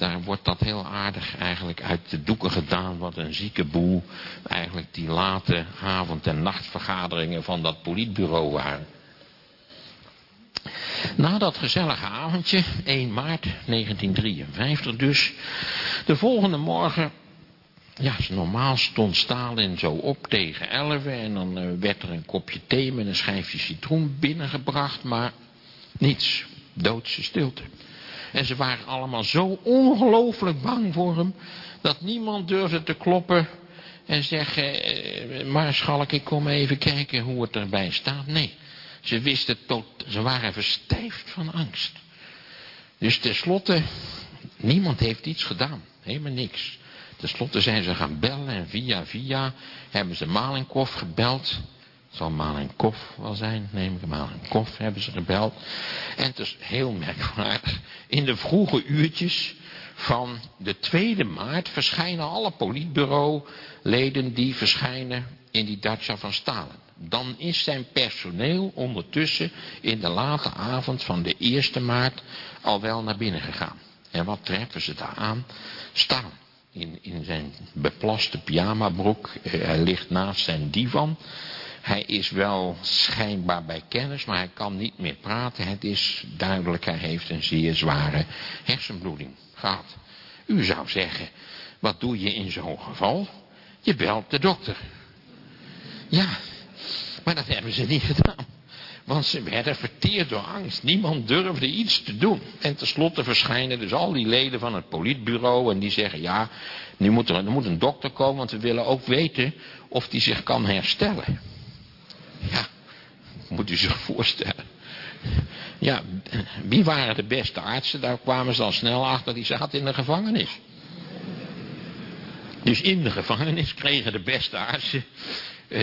[SPEAKER 2] daar wordt dat heel aardig eigenlijk uit de doeken gedaan. Wat een zieke boel eigenlijk die late avond- en nachtvergaderingen van dat politbureau waren. Na dat gezellige avondje, 1 maart 1953 dus, de volgende morgen, ja, normaal stond Stalin zo op tegen 11 en dan uh, werd er een kopje thee met een schijfje citroen binnengebracht, maar niets, doodse stilte. En ze waren allemaal zo ongelooflijk bang voor hem, dat niemand durfde te kloppen en zeggen, eh, maar schalk, ik kom even kijken hoe het erbij staat. Nee, ze wisten tot, ze waren verstijfd van angst. Dus tenslotte, niemand heeft iets gedaan, helemaal niks. Ten slotte zijn ze gaan bellen en via via hebben ze Malenkov gebeld. Het zal Malenkov wel zijn, neem ik Malenkov hebben ze gebeld. En het is heel merkwaardig. In de vroege uurtjes van de 2e maart verschijnen alle politbureauleden die verschijnen in die dacha van Stalin. Dan is zijn personeel ondertussen in de late avond van de 1e maart al wel naar binnen gegaan. En wat treffen ze daar aan? Stalin. In, zijn beplaste pyjamabroek. Eh, hij ligt naast zijn divan. Hij is wel schijnbaar bij kennis, maar hij kan niet meer praten. Het is duidelijk, hij heeft een zeer zware hersenbloeding gehad. U zou zeggen, wat doe je in zo'n geval? Je belt de dokter. Ja, maar dat hebben ze niet gedaan. Want ze werden verteerd door angst. Niemand durfde iets te doen. En tenslotte verschijnen dus al die leden van het politbureau. En die zeggen, ja, nu moet er, er moet een dokter komen. Want we willen ook weten of die zich kan herstellen. Ja, moet u zich voorstellen. Ja, wie waren de beste artsen? Daar kwamen ze al snel achter, die zaten in de gevangenis. Dus in de gevangenis kregen de beste artsen,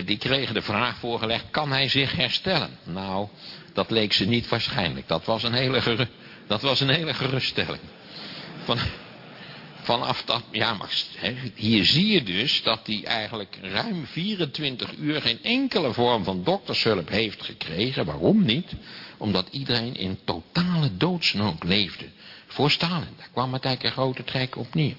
[SPEAKER 2] die kregen de vraag voorgelegd, kan hij zich herstellen? Nou, dat leek ze niet waarschijnlijk. Dat was een hele, dat was een hele geruststelling. Van, vanaf dat, ja maar hier zie je dus dat hij eigenlijk ruim 24 uur geen enkele vorm van doktershulp heeft gekregen. Waarom niet? Omdat iedereen in totale doodsnood leefde. Voor Stalin, daar kwam het eigenlijk een grote trek op neer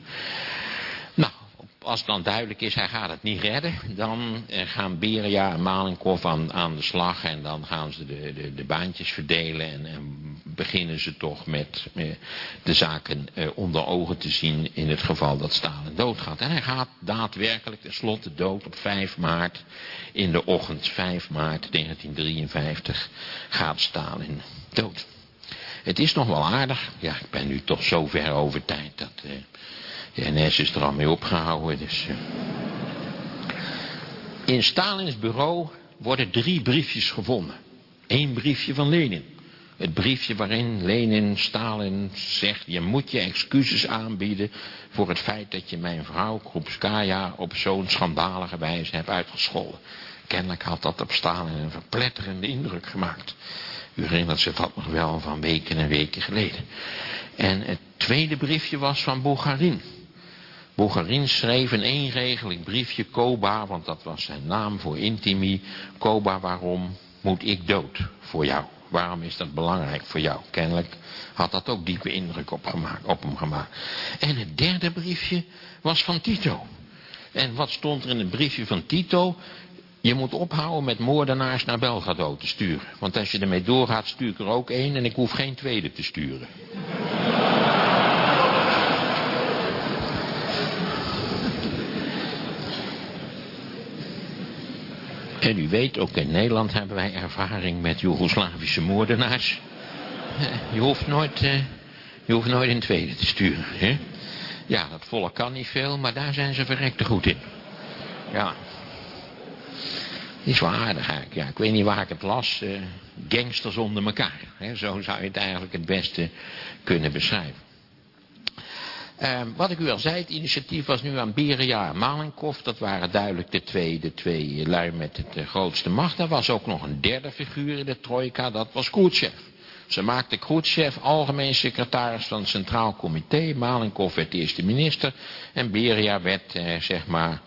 [SPEAKER 2] als dan duidelijk is, hij gaat het niet redden, dan eh, gaan Beria en Malenkov aan, aan de slag en dan gaan ze de, de, de baantjes verdelen en, en, beginnen ze toch met eh, de zaken eh, onder ogen te zien in het geval dat Stalin doodgaat. En hij gaat daadwerkelijk tenslotte dood op 5 maart, in de ochtend 5 maart 1953 gaat Stalin dood. Het is nog wel aardig, ja ik ben nu toch zo ver over tijd dat... De NS is er al mee opgehouden, dus... Uh... In Stalins bureau worden drie briefjes gevonden. Eén briefje van Lenin. Het briefje waarin Lenin Stalin zegt... je moet je excuses aanbieden voor het feit dat je mijn vrouw Krupskaya... op zo'n schandalige wijze hebt uitgescholden. Kennelijk had dat op Stalin een verpletterende indruk gemaakt. U herinnert zich dat nog wel van weken en weken geleden. En het tweede briefje was van Bulgarin. Bulgarin schreef een eenregelig briefje Koba, want dat was zijn naam voor Intimi. Koba, waarom moet ik dood voor jou? Waarom is dat belangrijk voor jou? Kennelijk had dat ook diepe indruk op, gemaakt, op hem gemaakt. En het derde briefje was van Tito. En wat stond er in het briefje van Tito? Je moet ophouden met moordenaars naar Belgrado te sturen. Want als je ermee doorgaat, stuur ik er ook één en ik hoef geen tweede te sturen. En u weet, ook in Nederland hebben wij ervaring met Joegoslavische moordenaars. Je hoeft nooit, uh, je hoeft nooit een tweede te sturen. Hè? Ja, dat volk kan niet veel, maar daar zijn ze verrekte goed in. Ja. Is wel aardig eigenlijk. Ja, ik weet niet waar ik het las. Uh, gangsters onder elkaar. Hè? Zo zou je het eigenlijk het beste kunnen beschrijven. Uh, wat ik u al zei, het initiatief was nu aan Beria en Malenkov. Dat waren duidelijk de twee, de twee lui met de grootste macht. Er was ook nog een derde figuur in de trojka, dat was Khrushchev. Ze maakte Khrushchev algemeen secretaris van het Centraal Comité. Malenkov werd eerste minister. En Beria werd, eh, zeg maar,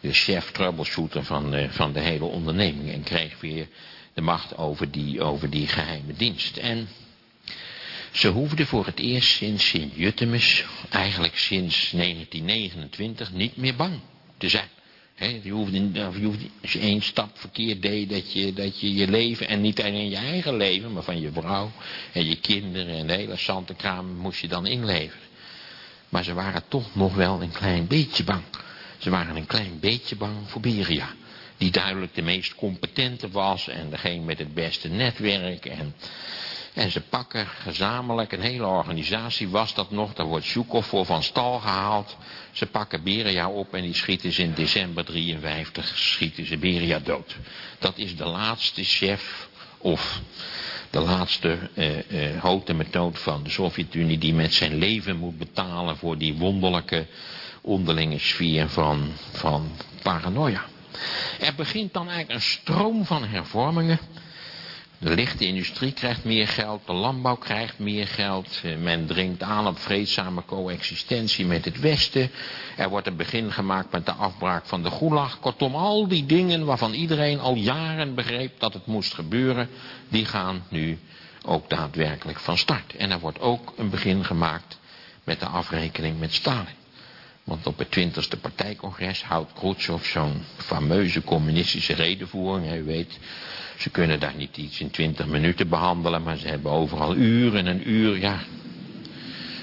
[SPEAKER 2] de chef troubleshooter van, eh, van de hele onderneming. En kreeg weer de macht over die, over die geheime dienst. En ze hoefde voor het eerst sinds Sint-Juttemus, eigenlijk sinds 1929, niet meer bang te zijn. je, hoefde, hoefde, als je één stap verkeerd deed, dat je, dat je je leven, en niet alleen je eigen leven, maar van je vrouw en je kinderen en de hele zantenkraam moest je dan inleveren. Maar ze waren toch nog wel een klein beetje bang. Ze waren een klein beetje bang voor Beria. Die duidelijk de meest competente was en degene met het beste netwerk en en ze pakken gezamenlijk, een hele organisatie was dat nog, daar wordt Zhukov voor van stal gehaald. Ze pakken Beria op en die schieten ze in december 53, schieten ze Beria dood. Dat is de laatste chef of de laatste eh, eh, methode van de Sovjet-Unie die met zijn leven moet betalen voor die wonderlijke onderlinge sfeer van, van paranoia. Er begint dan eigenlijk een stroom van hervormingen de lichte industrie krijgt meer geld, de landbouw krijgt meer geld. Eh, men dringt aan op vreedzame coexistentie met het Westen. Er wordt een begin gemaakt met de afbraak van de Gulag. Kortom, al die dingen waarvan iedereen al jaren begreep dat het moest gebeuren, die gaan nu ook daadwerkelijk van start. En er wordt ook een begin gemaakt met de afrekening met Stalin. Want op het 20e partijcongres houdt Khrushchev zo'n fameuze communistische redenvoering. U weet, ze kunnen daar niet iets in 20 minuten behandelen, maar ze hebben overal uren en uur. Ja,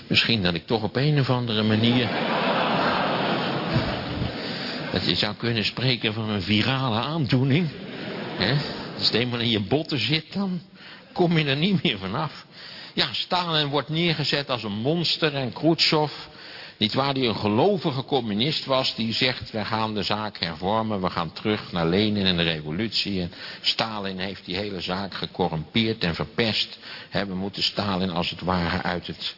[SPEAKER 2] misschien dat ik toch op een of andere manier... dat je zou kunnen spreken van een virale aandoening. Hè? Als het eenmaal in je botten zit, dan kom je er niet meer vanaf. Ja, Stalin wordt neergezet als een monster en Khrushchev niet waar die een gelovige communist was die zegt, we gaan de zaak hervormen, we gaan terug naar Lenin en de revolutie. En Stalin heeft die hele zaak gecorrumpeerd en verpest. we moeten Stalin als het ware uit het,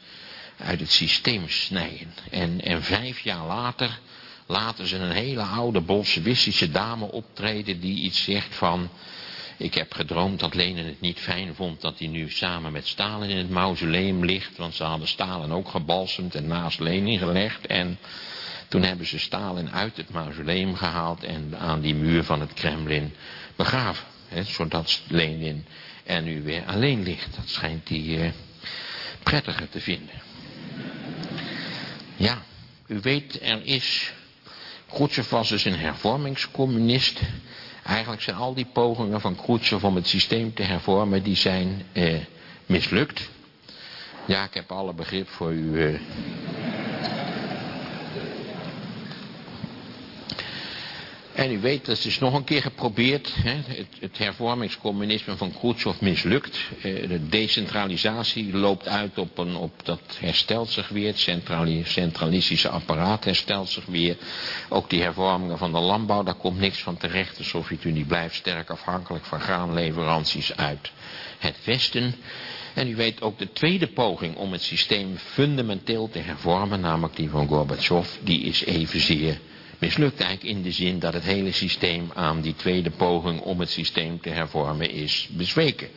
[SPEAKER 2] uit het systeem snijden. En, en vijf jaar later laten ze een hele oude bolsjewistische dame optreden die iets zegt van... Ik heb gedroomd dat Lenin het niet fijn vond dat hij nu samen met Stalin in het mausoleum ligt. Want ze hadden Stalin ook gebalsemd en naast Lenin gelegd. En toen hebben ze Stalin uit het mausoleum gehaald en aan die muur van het Kremlin begraven. Hè, zodat Lenin er nu weer alleen ligt. Dat schijnt hij eh, prettiger te vinden. Ja, u weet, er is... Khrushchev was dus een hervormingscommunist... Eigenlijk zijn al die pogingen van Khrushchev om het systeem te hervormen, die zijn eh, mislukt. Ja, ik heb alle begrip voor u. Eh. En u weet, dat is nog een keer geprobeerd. Hè? Het, het, hervormingscommunisme van Khrushchev mislukt. Eh, de decentralisatie loopt uit op, een, op dat herstelt zich weer. Het centralistische apparaat herstelt zich weer. Ook die hervormingen van de landbouw, daar komt niks van terecht. De Sovjet-Unie blijft sterk afhankelijk van graanleveranties uit het Westen. En u weet ook de tweede poging om het systeem fundamenteel te hervormen, namelijk die van Gorbachev, die is evenzeer mislukt eigenlijk in de zin dat het hele systeem aan die tweede poging om het systeem te hervormen is bezweken.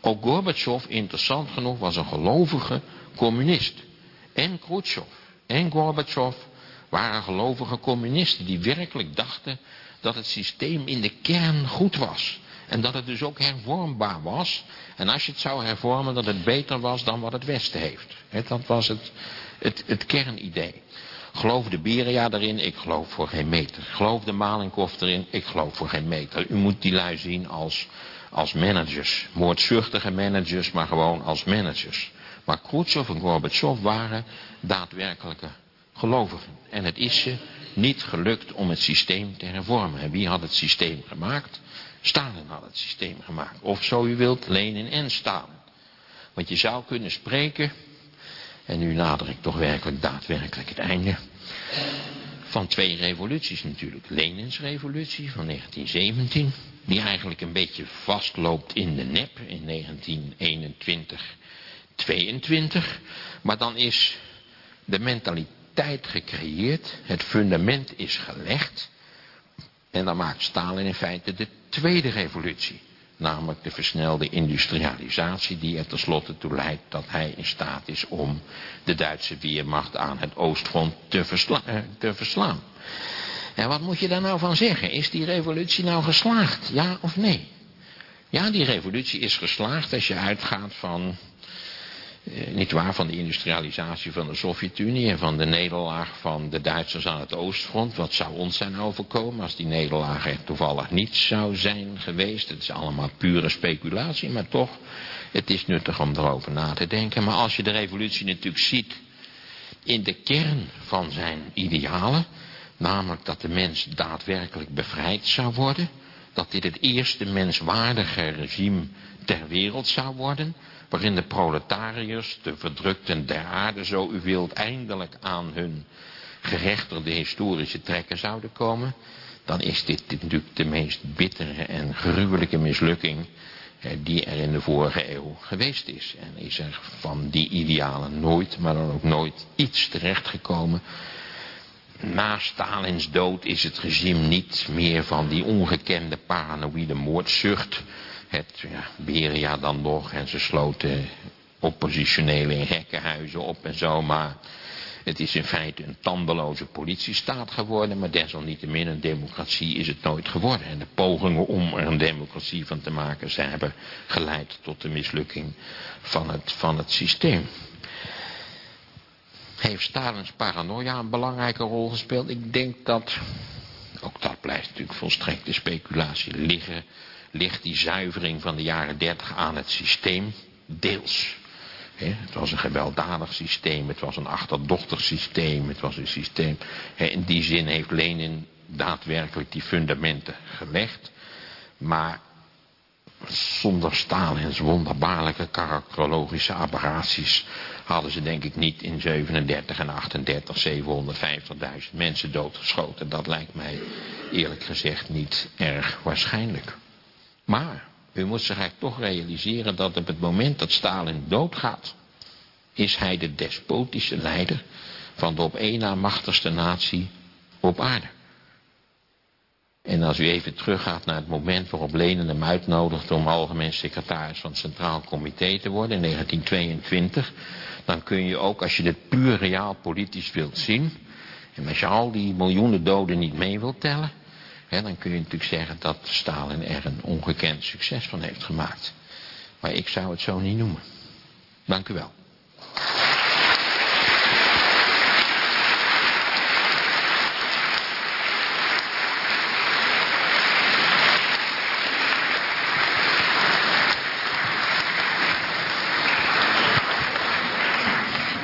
[SPEAKER 2] Ook Gorbachev, interessant genoeg, was een gelovige communist. En Khrushchev en Gorbachev waren gelovige communisten die werkelijk dachten dat het systeem in de kern goed was. En dat het dus ook hervormbaar was. En als je het zou hervormen, dat het beter was dan wat het Westen heeft. dat was het, het, het kernidee. Geloof de Beria erin, ik geloof voor geen meter. Geloof de Malenkov erin, ik geloof voor geen meter. U moet die lui zien als, als managers. Moordzuchtige managers, maar gewoon als managers. Maar Khrushchev en Gorbachev waren daadwerkelijke gelovigen. En het is ze niet gelukt om het systeem te hervormen. En wie had het systeem gemaakt? Stalin had het systeem gemaakt. Of zo u wilt, Lenin en Stalin. Want je zou kunnen spreken en nu nader ik toch werkelijk daadwerkelijk het einde van twee revoluties natuurlijk. Lenins revolutie van 1917, die eigenlijk een beetje vastloopt in de nep in 1921, 22. Maar dan is de mentaliteit gecreëerd, het fundament is gelegd. En dan maakt Stalin in feite de tweede revolutie. Namelijk de versnelde industrialisatie die er tenslotte toe leidt dat hij in staat is om de Duitse weermacht aan het oostfront te, eh, te verslaan. En wat moet je daar nou van zeggen? Is die revolutie nou geslaagd? Ja of nee? Ja, die revolutie is geslaagd als je uitgaat van eh, niet waar, van de industrialisatie van de Sovjet-Unie en van de nederlaag van de Duitsers aan het oostfront. Wat zou ons zijn overkomen als die nederlaag er toevallig niet zou zijn geweest? Het is allemaal pure speculatie, maar toch, het is nuttig om erover na te denken. Maar als je de revolutie natuurlijk ziet in de kern van zijn idealen, namelijk dat de mens daadwerkelijk bevrijd zou worden, dat dit het eerste menswaardige regime ter wereld zou worden waarin de proletariërs, de verdrukten der aarde, zo u wilt, eindelijk aan hun gerechtigde historische trekken zouden komen, dan is dit, natuurlijk de meest bittere en gruwelijke mislukking die er in de vorige eeuw geweest is. En is er van die idealen nooit, maar dan ook nooit iets terechtgekomen. Na Stalins dood is het regime niet meer van die ongekende paranoïde moordzucht het ja, Beria dan nog en ze sloten oppositionele in gekkenhuizen op en zo, maar het is in feite een tandeloze politiestaat geworden, maar desalniettemin een democratie is het nooit geworden. En de pogingen om er een democratie van te maken, ze hebben geleid tot de mislukking van het, van het systeem. Heeft Stalins paranoia een belangrijke rol gespeeld? Ik denk dat, ook dat blijft natuurlijk volstrekte speculatie liggen, ligt die zuivering van de jaren 30 aan het systeem deels. het was een gewelddadig systeem, het was een achterdochtig systeem, het was een systeem. in die zin heeft Lenin daadwerkelijk die fundamenten gelegd. Maar zonder Stalins wonderbaarlijke karakterologische aberraties hadden ze denk ik niet in 37 en 38 750.000 mensen doodgeschoten. Dat lijkt mij eerlijk gezegd niet erg waarschijnlijk. Maar u moet zich eigenlijk toch realiseren dat op het moment dat Stalin doodgaat, is hij de despotische leider van de op één na machtigste natie op aarde. En als u even teruggaat naar het moment waarop Lenin hem uitnodigde om algemeen secretaris van het Centraal Comité te worden in 1922, dan kun je ook, als je het puur reaal politisch wilt zien, en als je al die miljoenen doden niet mee wilt tellen, dan kun je natuurlijk zeggen dat Stalin er een ongekend succes van heeft gemaakt. Maar ik zou het zo niet noemen. Dank u wel.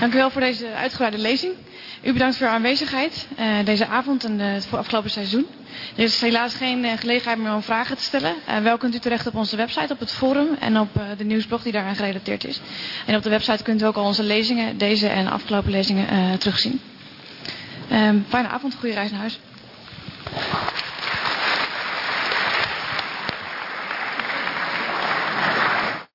[SPEAKER 1] Dank u wel voor deze uitgebreide lezing. U bedankt voor uw aanwezigheid uh, deze avond en uh, het afgelopen seizoen. Er is helaas geen uh, gelegenheid meer om vragen te stellen. wel kunt u terecht op onze website, op het forum en op de nieuwsblog die daaraan gerelateerd is. En op de website kunt u ook al onze lezingen, deze en afgelopen lezingen terugzien. Ehm, fijne avond, goede reis naar huis.